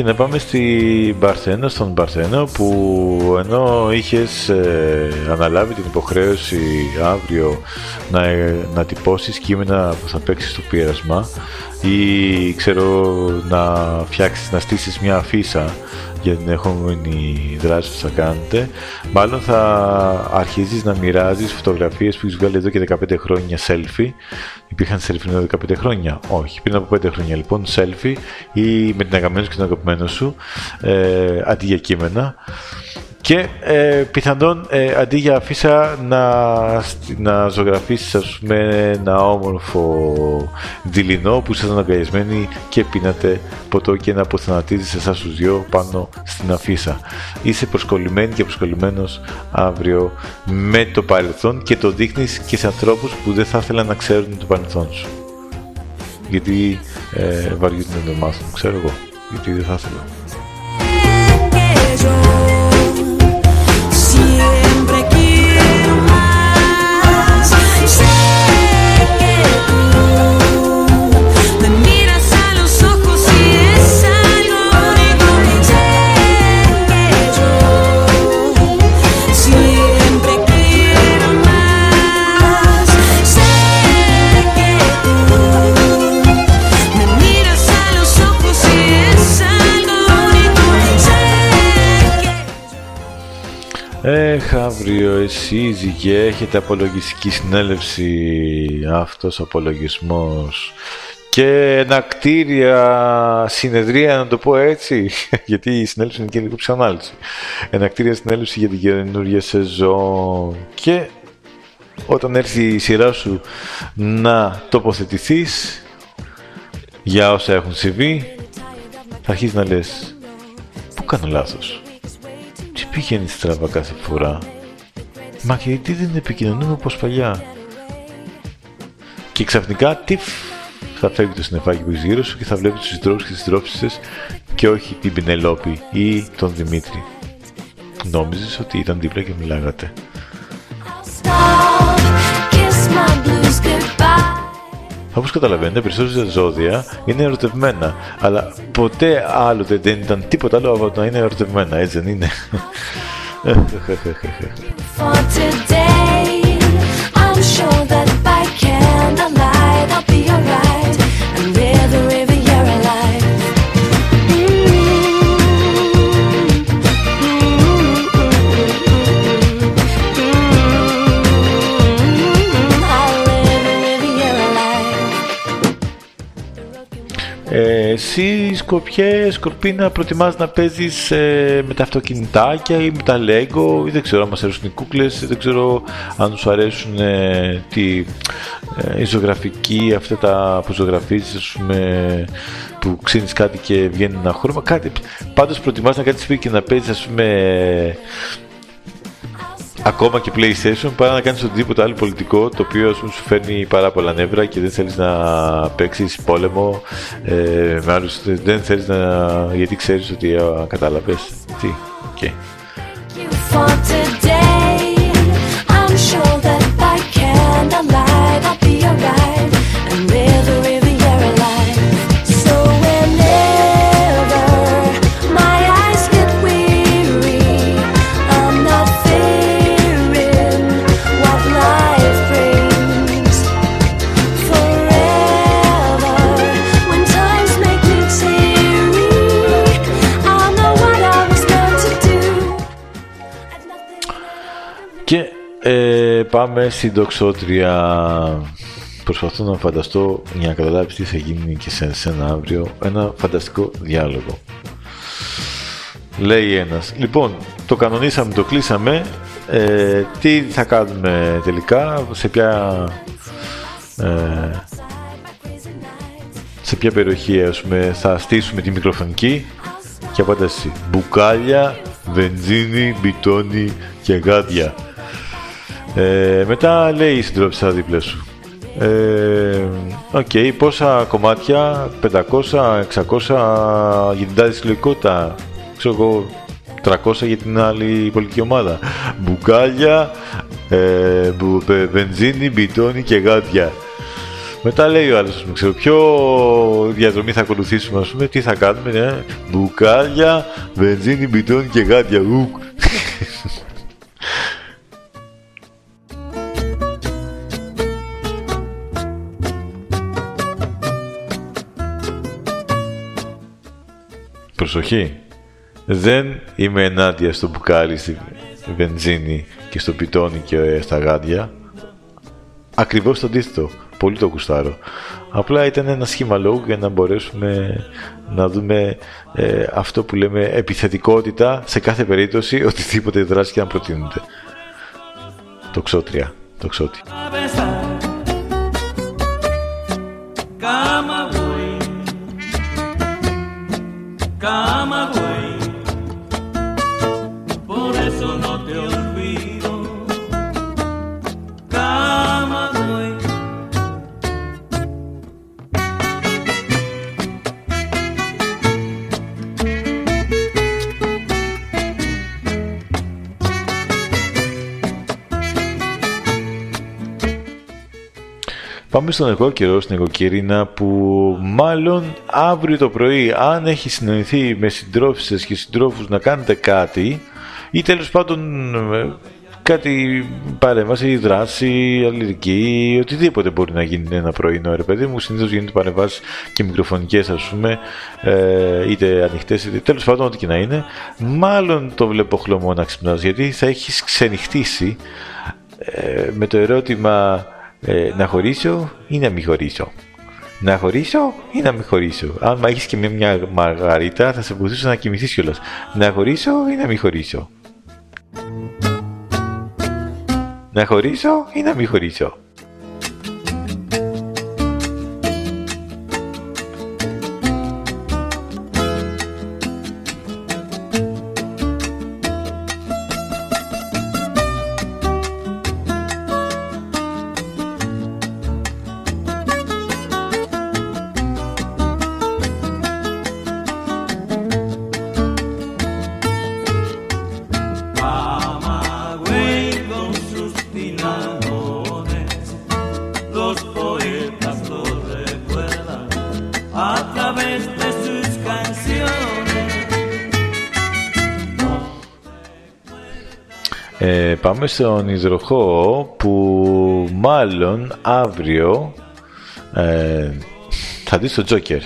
B: Και να πάμε στην Παρθένο, στον Παρθένο που ενώ είχες ε, αναλάβει την υποχρέωση αύριο να, να τυπώσεις κείμενα που θα παίξεις στο πείρασμα ή ξέρω να φτιάξεις, να στήσεις μια αφίσα για την ερχόμενη δράση που θα κάνετε. Μάλλον θα αρχίζεις να μοιράζεις φωτογραφίες που έχεις βγάλει εδώ και 15 χρόνια selfie. Υπήρχαν selfie εδώ 15 χρόνια; Όχι. Πριν από 5 χρόνια λοιπόν selfie ή με την αγαπημένη σου και τον αγαπημένο σου ε, αντί για κείμενα και ε, πιθανόν ε, αντί για αφίσα να, να ζωγραφίσεις ας πούμε ένα όμορφο δειλινό που είστε αγκαλιασμένοι και πίνατε ποτό και να αποθανατίζεις εσάς τους δυο πάνω στην αφίσα. Είσαι προσκολλημένη και προσκολλημένος αύριο με το παρελθόν και το δείχνεις και σε ανθρώπους που δεν θα ήθελαν να ξέρουν το παρελθόν σου. Γιατί ε, βαριούνται να το μάθουν, ξέρω εγώ. Γιατί δεν θα ήθελα. Έχ, αύριο εσείς και έχετε απολογιστική συνέλευση αυτός ο απολογισμός. Και ενακτήρια συνεδρία, να το πω έτσι, γιατί η συνέλευση είναι και λίγο ψανάλυση. Ενακτήρια συνέλευση για την καινούργια σεζόν. Και όταν έρθει η σειρά σου να τοποθετηθείς για όσα έχουν συμβεί, θα αρχίσεις να λες «Πού κάνω λάθος» Τι πηγαίνει στραβά κάθε φορά. Μα και γιατί δεν επικοινωνούμε όπως παλιά. Και ξαφνικά τι θα φεύγει το συννεφάκι που γύρω σου και θα βλέπεις τους συντρόφους και τις συντρόφισσες και όχι την Πινελόπη ή τον Δημήτρη. Νόμιζες ότι ήταν δίπλα και μιλάγατε. Όπως καταλαβαίνετε, περισσότερα ζώδια είναι ερωτευμένα. Αλλά ποτέ άλλοτε δεν ήταν τίποτα άλλο από το να είναι ερωτευμένα, έτσι δεν είναι. Εσύ Σκοπιές, Σκορπίνα προτιμάς να παίζεις ε, με τα αυτοκινητάκια ή με τα Lego ή δεν ξέρω αν μας αρέσουν οι κούκλες δεν ξέρω αν σου αρέσουν ε, τη, ε, η ζωγραφική αυτά τα που ζωγραφίζεις που ξύνεις κάτι και βγαίνει ένα χρώμα κάτι πάντως προτιμάς να κάνεις σπίτι και να παίζεις ας πούμε ακόμα και PlayStation παρά να κάνεις οτιδήποτε άλλο πολιτικό το οποίο ας πούμε, σου φέρνει πάρα πολλά νεύρα και δεν θέλεις να παίξεις πόλεμο ε, με άλλους, δεν θέλεις να... γιατί ξέρεις ότι ε, κατάλαβες τι, OK okay. Πάμε στην τοξότρια. Προσπαθώ να φανταστώ για να καταλάβεις τι θα γίνει και σε ένα αύριο ένα φανταστικό διάλογο. Λέει ένας. Λοιπόν, το κανονίσαμε, το κλείσαμε. Ε, τι θα κάνουμε τελικά, σε ποια... Ε, σε ποια περιοχή ας πούμε, θα στήσουμε τη μικροφωνική και απάνταση μπουκάλια, βενζίνη, μπιτόνι και γάντια. Ε, μετά λέει η συντρόφισσα δίπλα σου. Ε, OK, okay, πόσα κομμάτια, 500, 600 για την τάδε συλλογικότητα, ξέρω εγώ, 300 για την άλλη πολιτική ομάδα. Μπουκάλια, ε, βενζίνη, μπιτόνι και γάντια. Μετά λέει ο άλλος, ξέρω ποια διαδρομή θα ακολουθήσουμε, ας πούμε, τι θα κάνουμε, ναι. Μπουκάλια, βενζίνη, μπιτόνι και γάτια. Ουκ. Προσοχή. Δεν είμαι ενάντια στο μπουκάλι, στη βενζίνη και στο πιτόνι και στα γάντια. Ακριβώς το αντίθετο. Πολύ το κουστάρω. Απλά ήταν ένα σχήμα λόγου για να μπορέσουμε να δούμε ε, αυτό που λέμε επιθετικότητα σε κάθε περίπτωση οτιδήποτε δράση και να προτείνονται. Το ξότρια. Το ξότι. God. Πάμε στον εγώ καιρό, στην εγωκυρίνα που μάλλον αύριο το πρωί αν έχει συνεννοηθεί με συντρόφισσες και συντρόφους να κάνετε κάτι ή τέλος πάντων ε, κάτι παρέμβαση, δράση, αλληλική, οτιδήποτε μπορεί να γίνει ένα πρωινό ρε παιδί μου. Συνήθως γίνεται παρεμβάσεις και μικροφωνικές, ας πούμε, ε, είτε ανοιχτές, είτε τέλος πάντων, ό,τι και να είναι. Μάλλον το βλέπω χλωμό να ξυπνάς, γιατί θα έχεις ξενυχτήσει ε, με το ερώτημα ε, να χωρίσω ή να μην χωρίσω; Να χωρίσω ή να μην χωρίσω; Αν έχεις και μια, μια μαργαρίτα, θα σε βοηθήσω να κοιμηθείς κιόλας. Να χωρίσω ή να μην χωρίσω; Να χωρίσω ή να μην χωρίσω; Στον υδροχό που μάλλον αύριο ε, θα δεις το Τζόκερ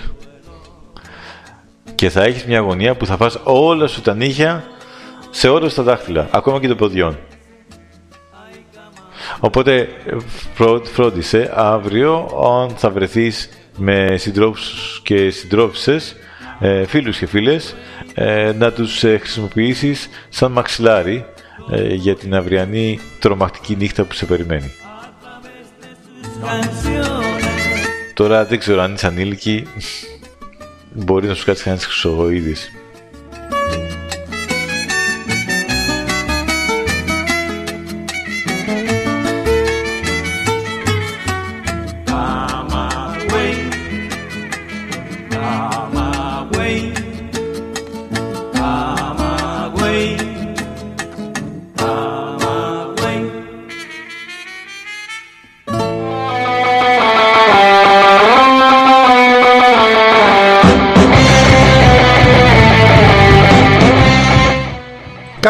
B: και θα έχεις μια αγωνία που θα φας όλα σου τα νύχια σε όλα τα δάχτυλα, ακόμα και των ποδιών. Οπότε φρόντισε αύριο αν θα βρεθείς με συντρόφους και συντρόφισσες, ε, φίλους και φίλες, ε, να τους ε, χρησιμοποιήσεις σαν μαξιλάρι για την αυριανή τρομακτική νύχτα που σε περιμένει. Τώρα δεν ξέρω αν είσαι ανήλικη, μπορεί να σου κάτσει κανένας χρυσογοίδης.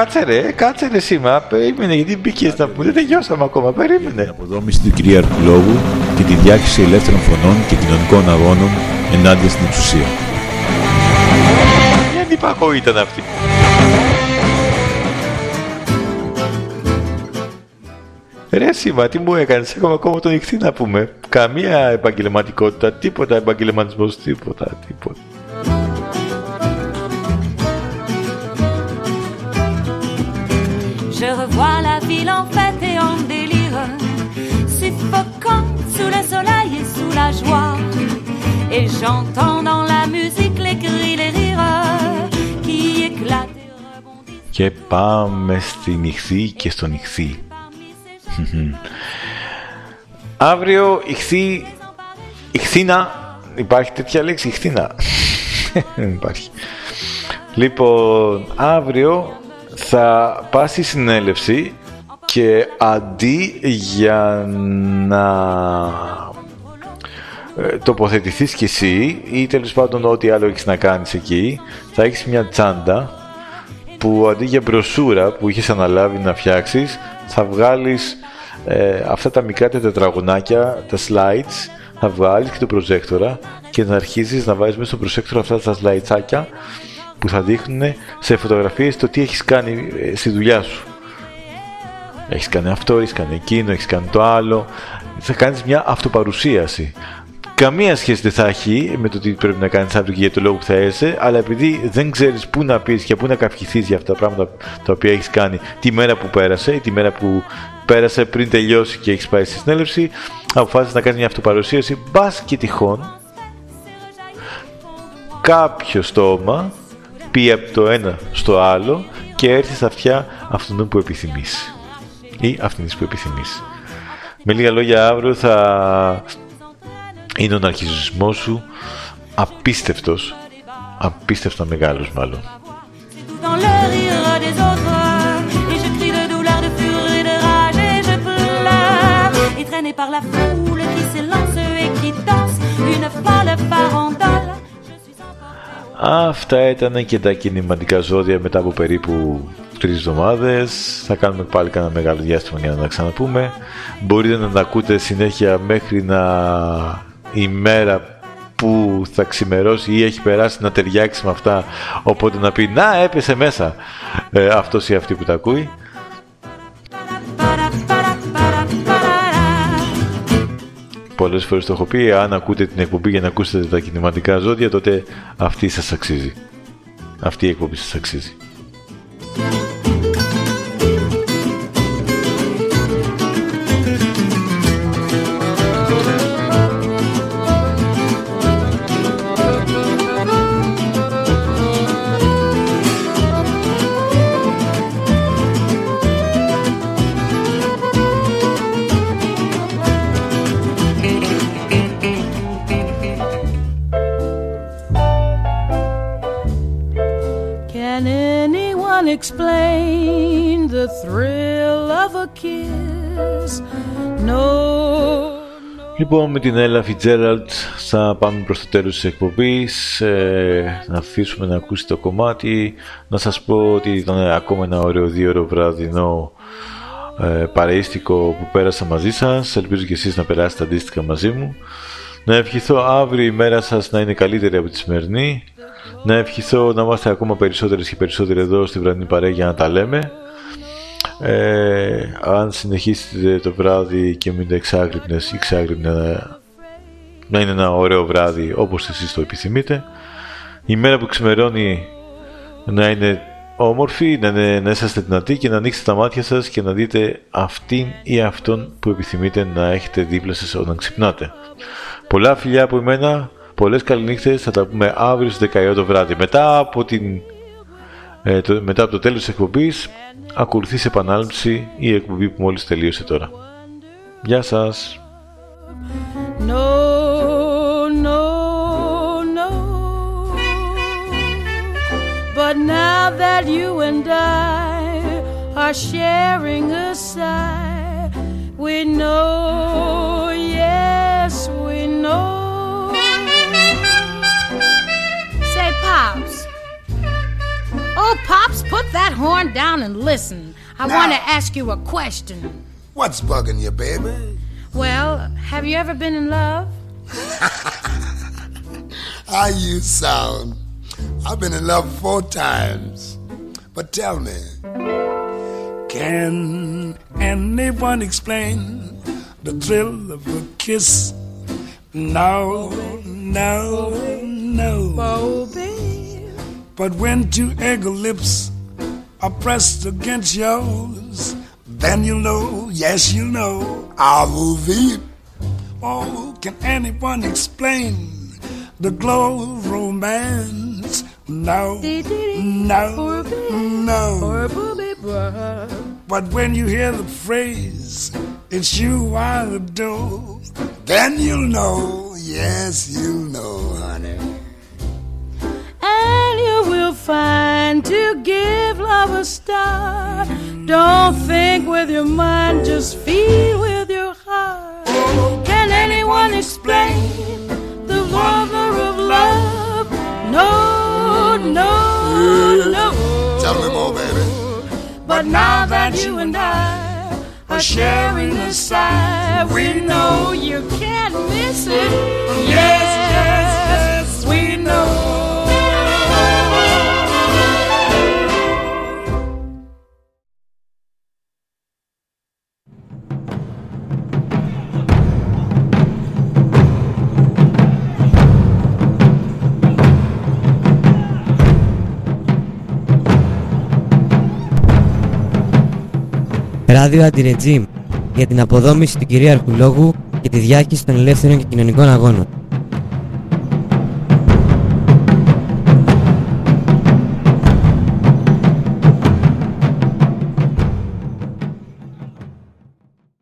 B: Κάτσε ρε, κάτσε ρε σήμα, περίμενε γιατί μπήκες να πούμε, δεν τελειώσαμε ακόμα, περίμενε.
S: Την αποδόμηση του κυρίαρχου λόγου και τη διάχυση ελεύθερων φωνών και κοινωνικών αγώνων ενάντια στην εξουσία.
B: Μια αντιπαγό ήταν αυτή. Ρε σήμα, τι μου έκανες, έχουμε ακόμα τον ηχθή να πούμε. Καμία επαγγελματικότητα, τίποτα επαγγελματισμός, τίποτα, τίποτα. Je revois la ville en fête et en délire, suffocant sous le soleil et sous la joie. Et j'entends dans la musique les cris, les rires qui éclatent et rebondissent. Και πάμε στη νυχθή και στο νυχθή. Αύριο ηχθή, ηχθήνα, υπάρχει τέτοια λέξη, ηχθήνα. Δεν υπάρχει. Λοιπόν, αύριο θα πας στη συνέλευση και αντί για να ε, τοποθετηθείς κι εσύ ή τέλος πάντων ό,τι άλλο έχεις να κάνεις εκεί θα έχεις μια τσάντα που αντί για μπροσούρα που είχες αναλάβει να φτιάξεις θα βγάλεις ε, αυτά τα μικρά τετραγωνάκια, τα slides θα βγάλεις και το προτζέκτορα και να αρχίσεις να βάζεις μέσα στο προτζέκτορα αυτά τα slides που θα δείχνουν σε φωτογραφίες το τι έχεις κάνει ε, στη δουλειά σου. Έχεις κάνει αυτό, έχεις κάνει εκείνο, έχεις κάνει το άλλο. Θα κάνεις μια αυτοπαρουσίαση. Καμία σχέση δεν θα έχει με το τι πρέπει να κάνεις αύριο και για το λόγο που θα είσαι, αλλά επειδή δεν ξέρεις πού να πεις και πού να καυχηθείς για αυτά τα πράγματα τα οποία έχεις κάνει τη μέρα που πέρασε ή τη μέρα που πέρασε πριν τελειώσει και έχεις πάει στη συνέλευση, αποφάσισες να κάνεις μια αυτοπαρουσίαση, μπας και τυχόν κάποιο στόμα πει από το ένα στο άλλο και έρθει στα αυτιά αυτόν που επιθυμείς ή αυτήν που επιθυμείς. Με λίγα λόγια αύριο θα είναι ο ναρκισμός σου απίστευτος, απίστευτα μεγάλος μάλλον. par la foule qui s'élance et qui danse une folle farandole Αυτά ήταν και τα κινηματικά ζώδια μετά από περίπου τρεις εβδομάδες. Θα κάνουμε πάλι κανένα μεγάλο διάστημα για να τα ξαναπούμε. Μπορείτε να τα ακούτε συνέχεια μέχρι να η μέρα που θα ξημερώσει ή έχει περάσει να ταιριάξει με αυτά οπότε να πει να έπεσε μέσα ε, αυτός ή αυτή που τα ακούει Πολλές φορές το έχω πει, αν ακούτε την εκπομπή για να ακούσετε τα κινηματικά ζώδια, τότε αυτή σας αξίζει. Αυτή η εκπομπή σας αξίζει. Thrill of a kiss. No, no. Λοιπόν, με την Ella Fitzgerald θα πάμε προς το τέλος της εκπομπής ε, να αφήσουμε να ακούσει το κομμάτι να σας πω ότι ήταν ακόμα ένα ωραίο δύο ώρο βραδινό ε, παρεΐστικο που πέρασα μαζί σας ελπίζω και εσείς να περάσετε αντίστοιχα μαζί μου να ευχηθώ αύριο η μέρα σας να είναι καλύτερη από τη σημερινή να ευχηθώ να είμαστε ακόμα περισσότερες και περισσότεροι εδώ στη βραδινή παρέα για να τα λέμε ε, αν συνεχίσετε το βράδυ και μείνετε εξάγρυπνες ή εξάγρυπνα να είναι ένα ωραίο βράδυ όπως εσείς το επιθυμείτε η μέρα που ξημερώνει να είναι όμορφη, να, είναι, να είσαστε δυνατοί και να ανοίξετε τα μάτια σας και να δείτε αυτήν ή αυτόν που επιθυμείτε να έχετε δίπλα σας όταν ξυπνάτε. Πολλά φιλιά από εμένα, πολλές καληνύχτες, θα τα πούμε αύριο στις 10 το βράδυ. Μετά από, την, ε, το, μετά από το τέλος της εκπομπής ακολουθεί σε επανάληψη η εκπομπή που μόλις τελείωσε τώρα. Γεια σας!
T: No, no, no. But now that you and I are sharing a sigh, we know, yes, we know.
U: Say, Pops. Oh, Pops, put that horn down and listen. I want to ask you a question.
V: What's bugging you, baby?
U: Well, have you ever been in love?
V: How you sound. I've been in love four times. But tell me, can anyone explain the thrill of a kiss? No, no, no.
T: Oh, babe.
V: But when two eager lips are pressed against yours, then you know, yes, you know, I will be. Oh, can anyone explain the glow of romance? No, no, no. But when you hear the phrase, it's you I adore, then you'll know, yes, you'll know, honey.
T: You will find to give love a start. Don't think with your mind, just feel with your heart. Can anyone explain the wonder of love? No, no, no.
V: Tell me more, baby.
T: But now that you and I are sharing the sigh, we know you can't miss it. Yes,
W: Ράδιο Αντιρετζίμ για την αποδόμηση του κυρίαρχου λόγου και τη διάχυση των ελεύθερων και κοινωνικών αγώνων.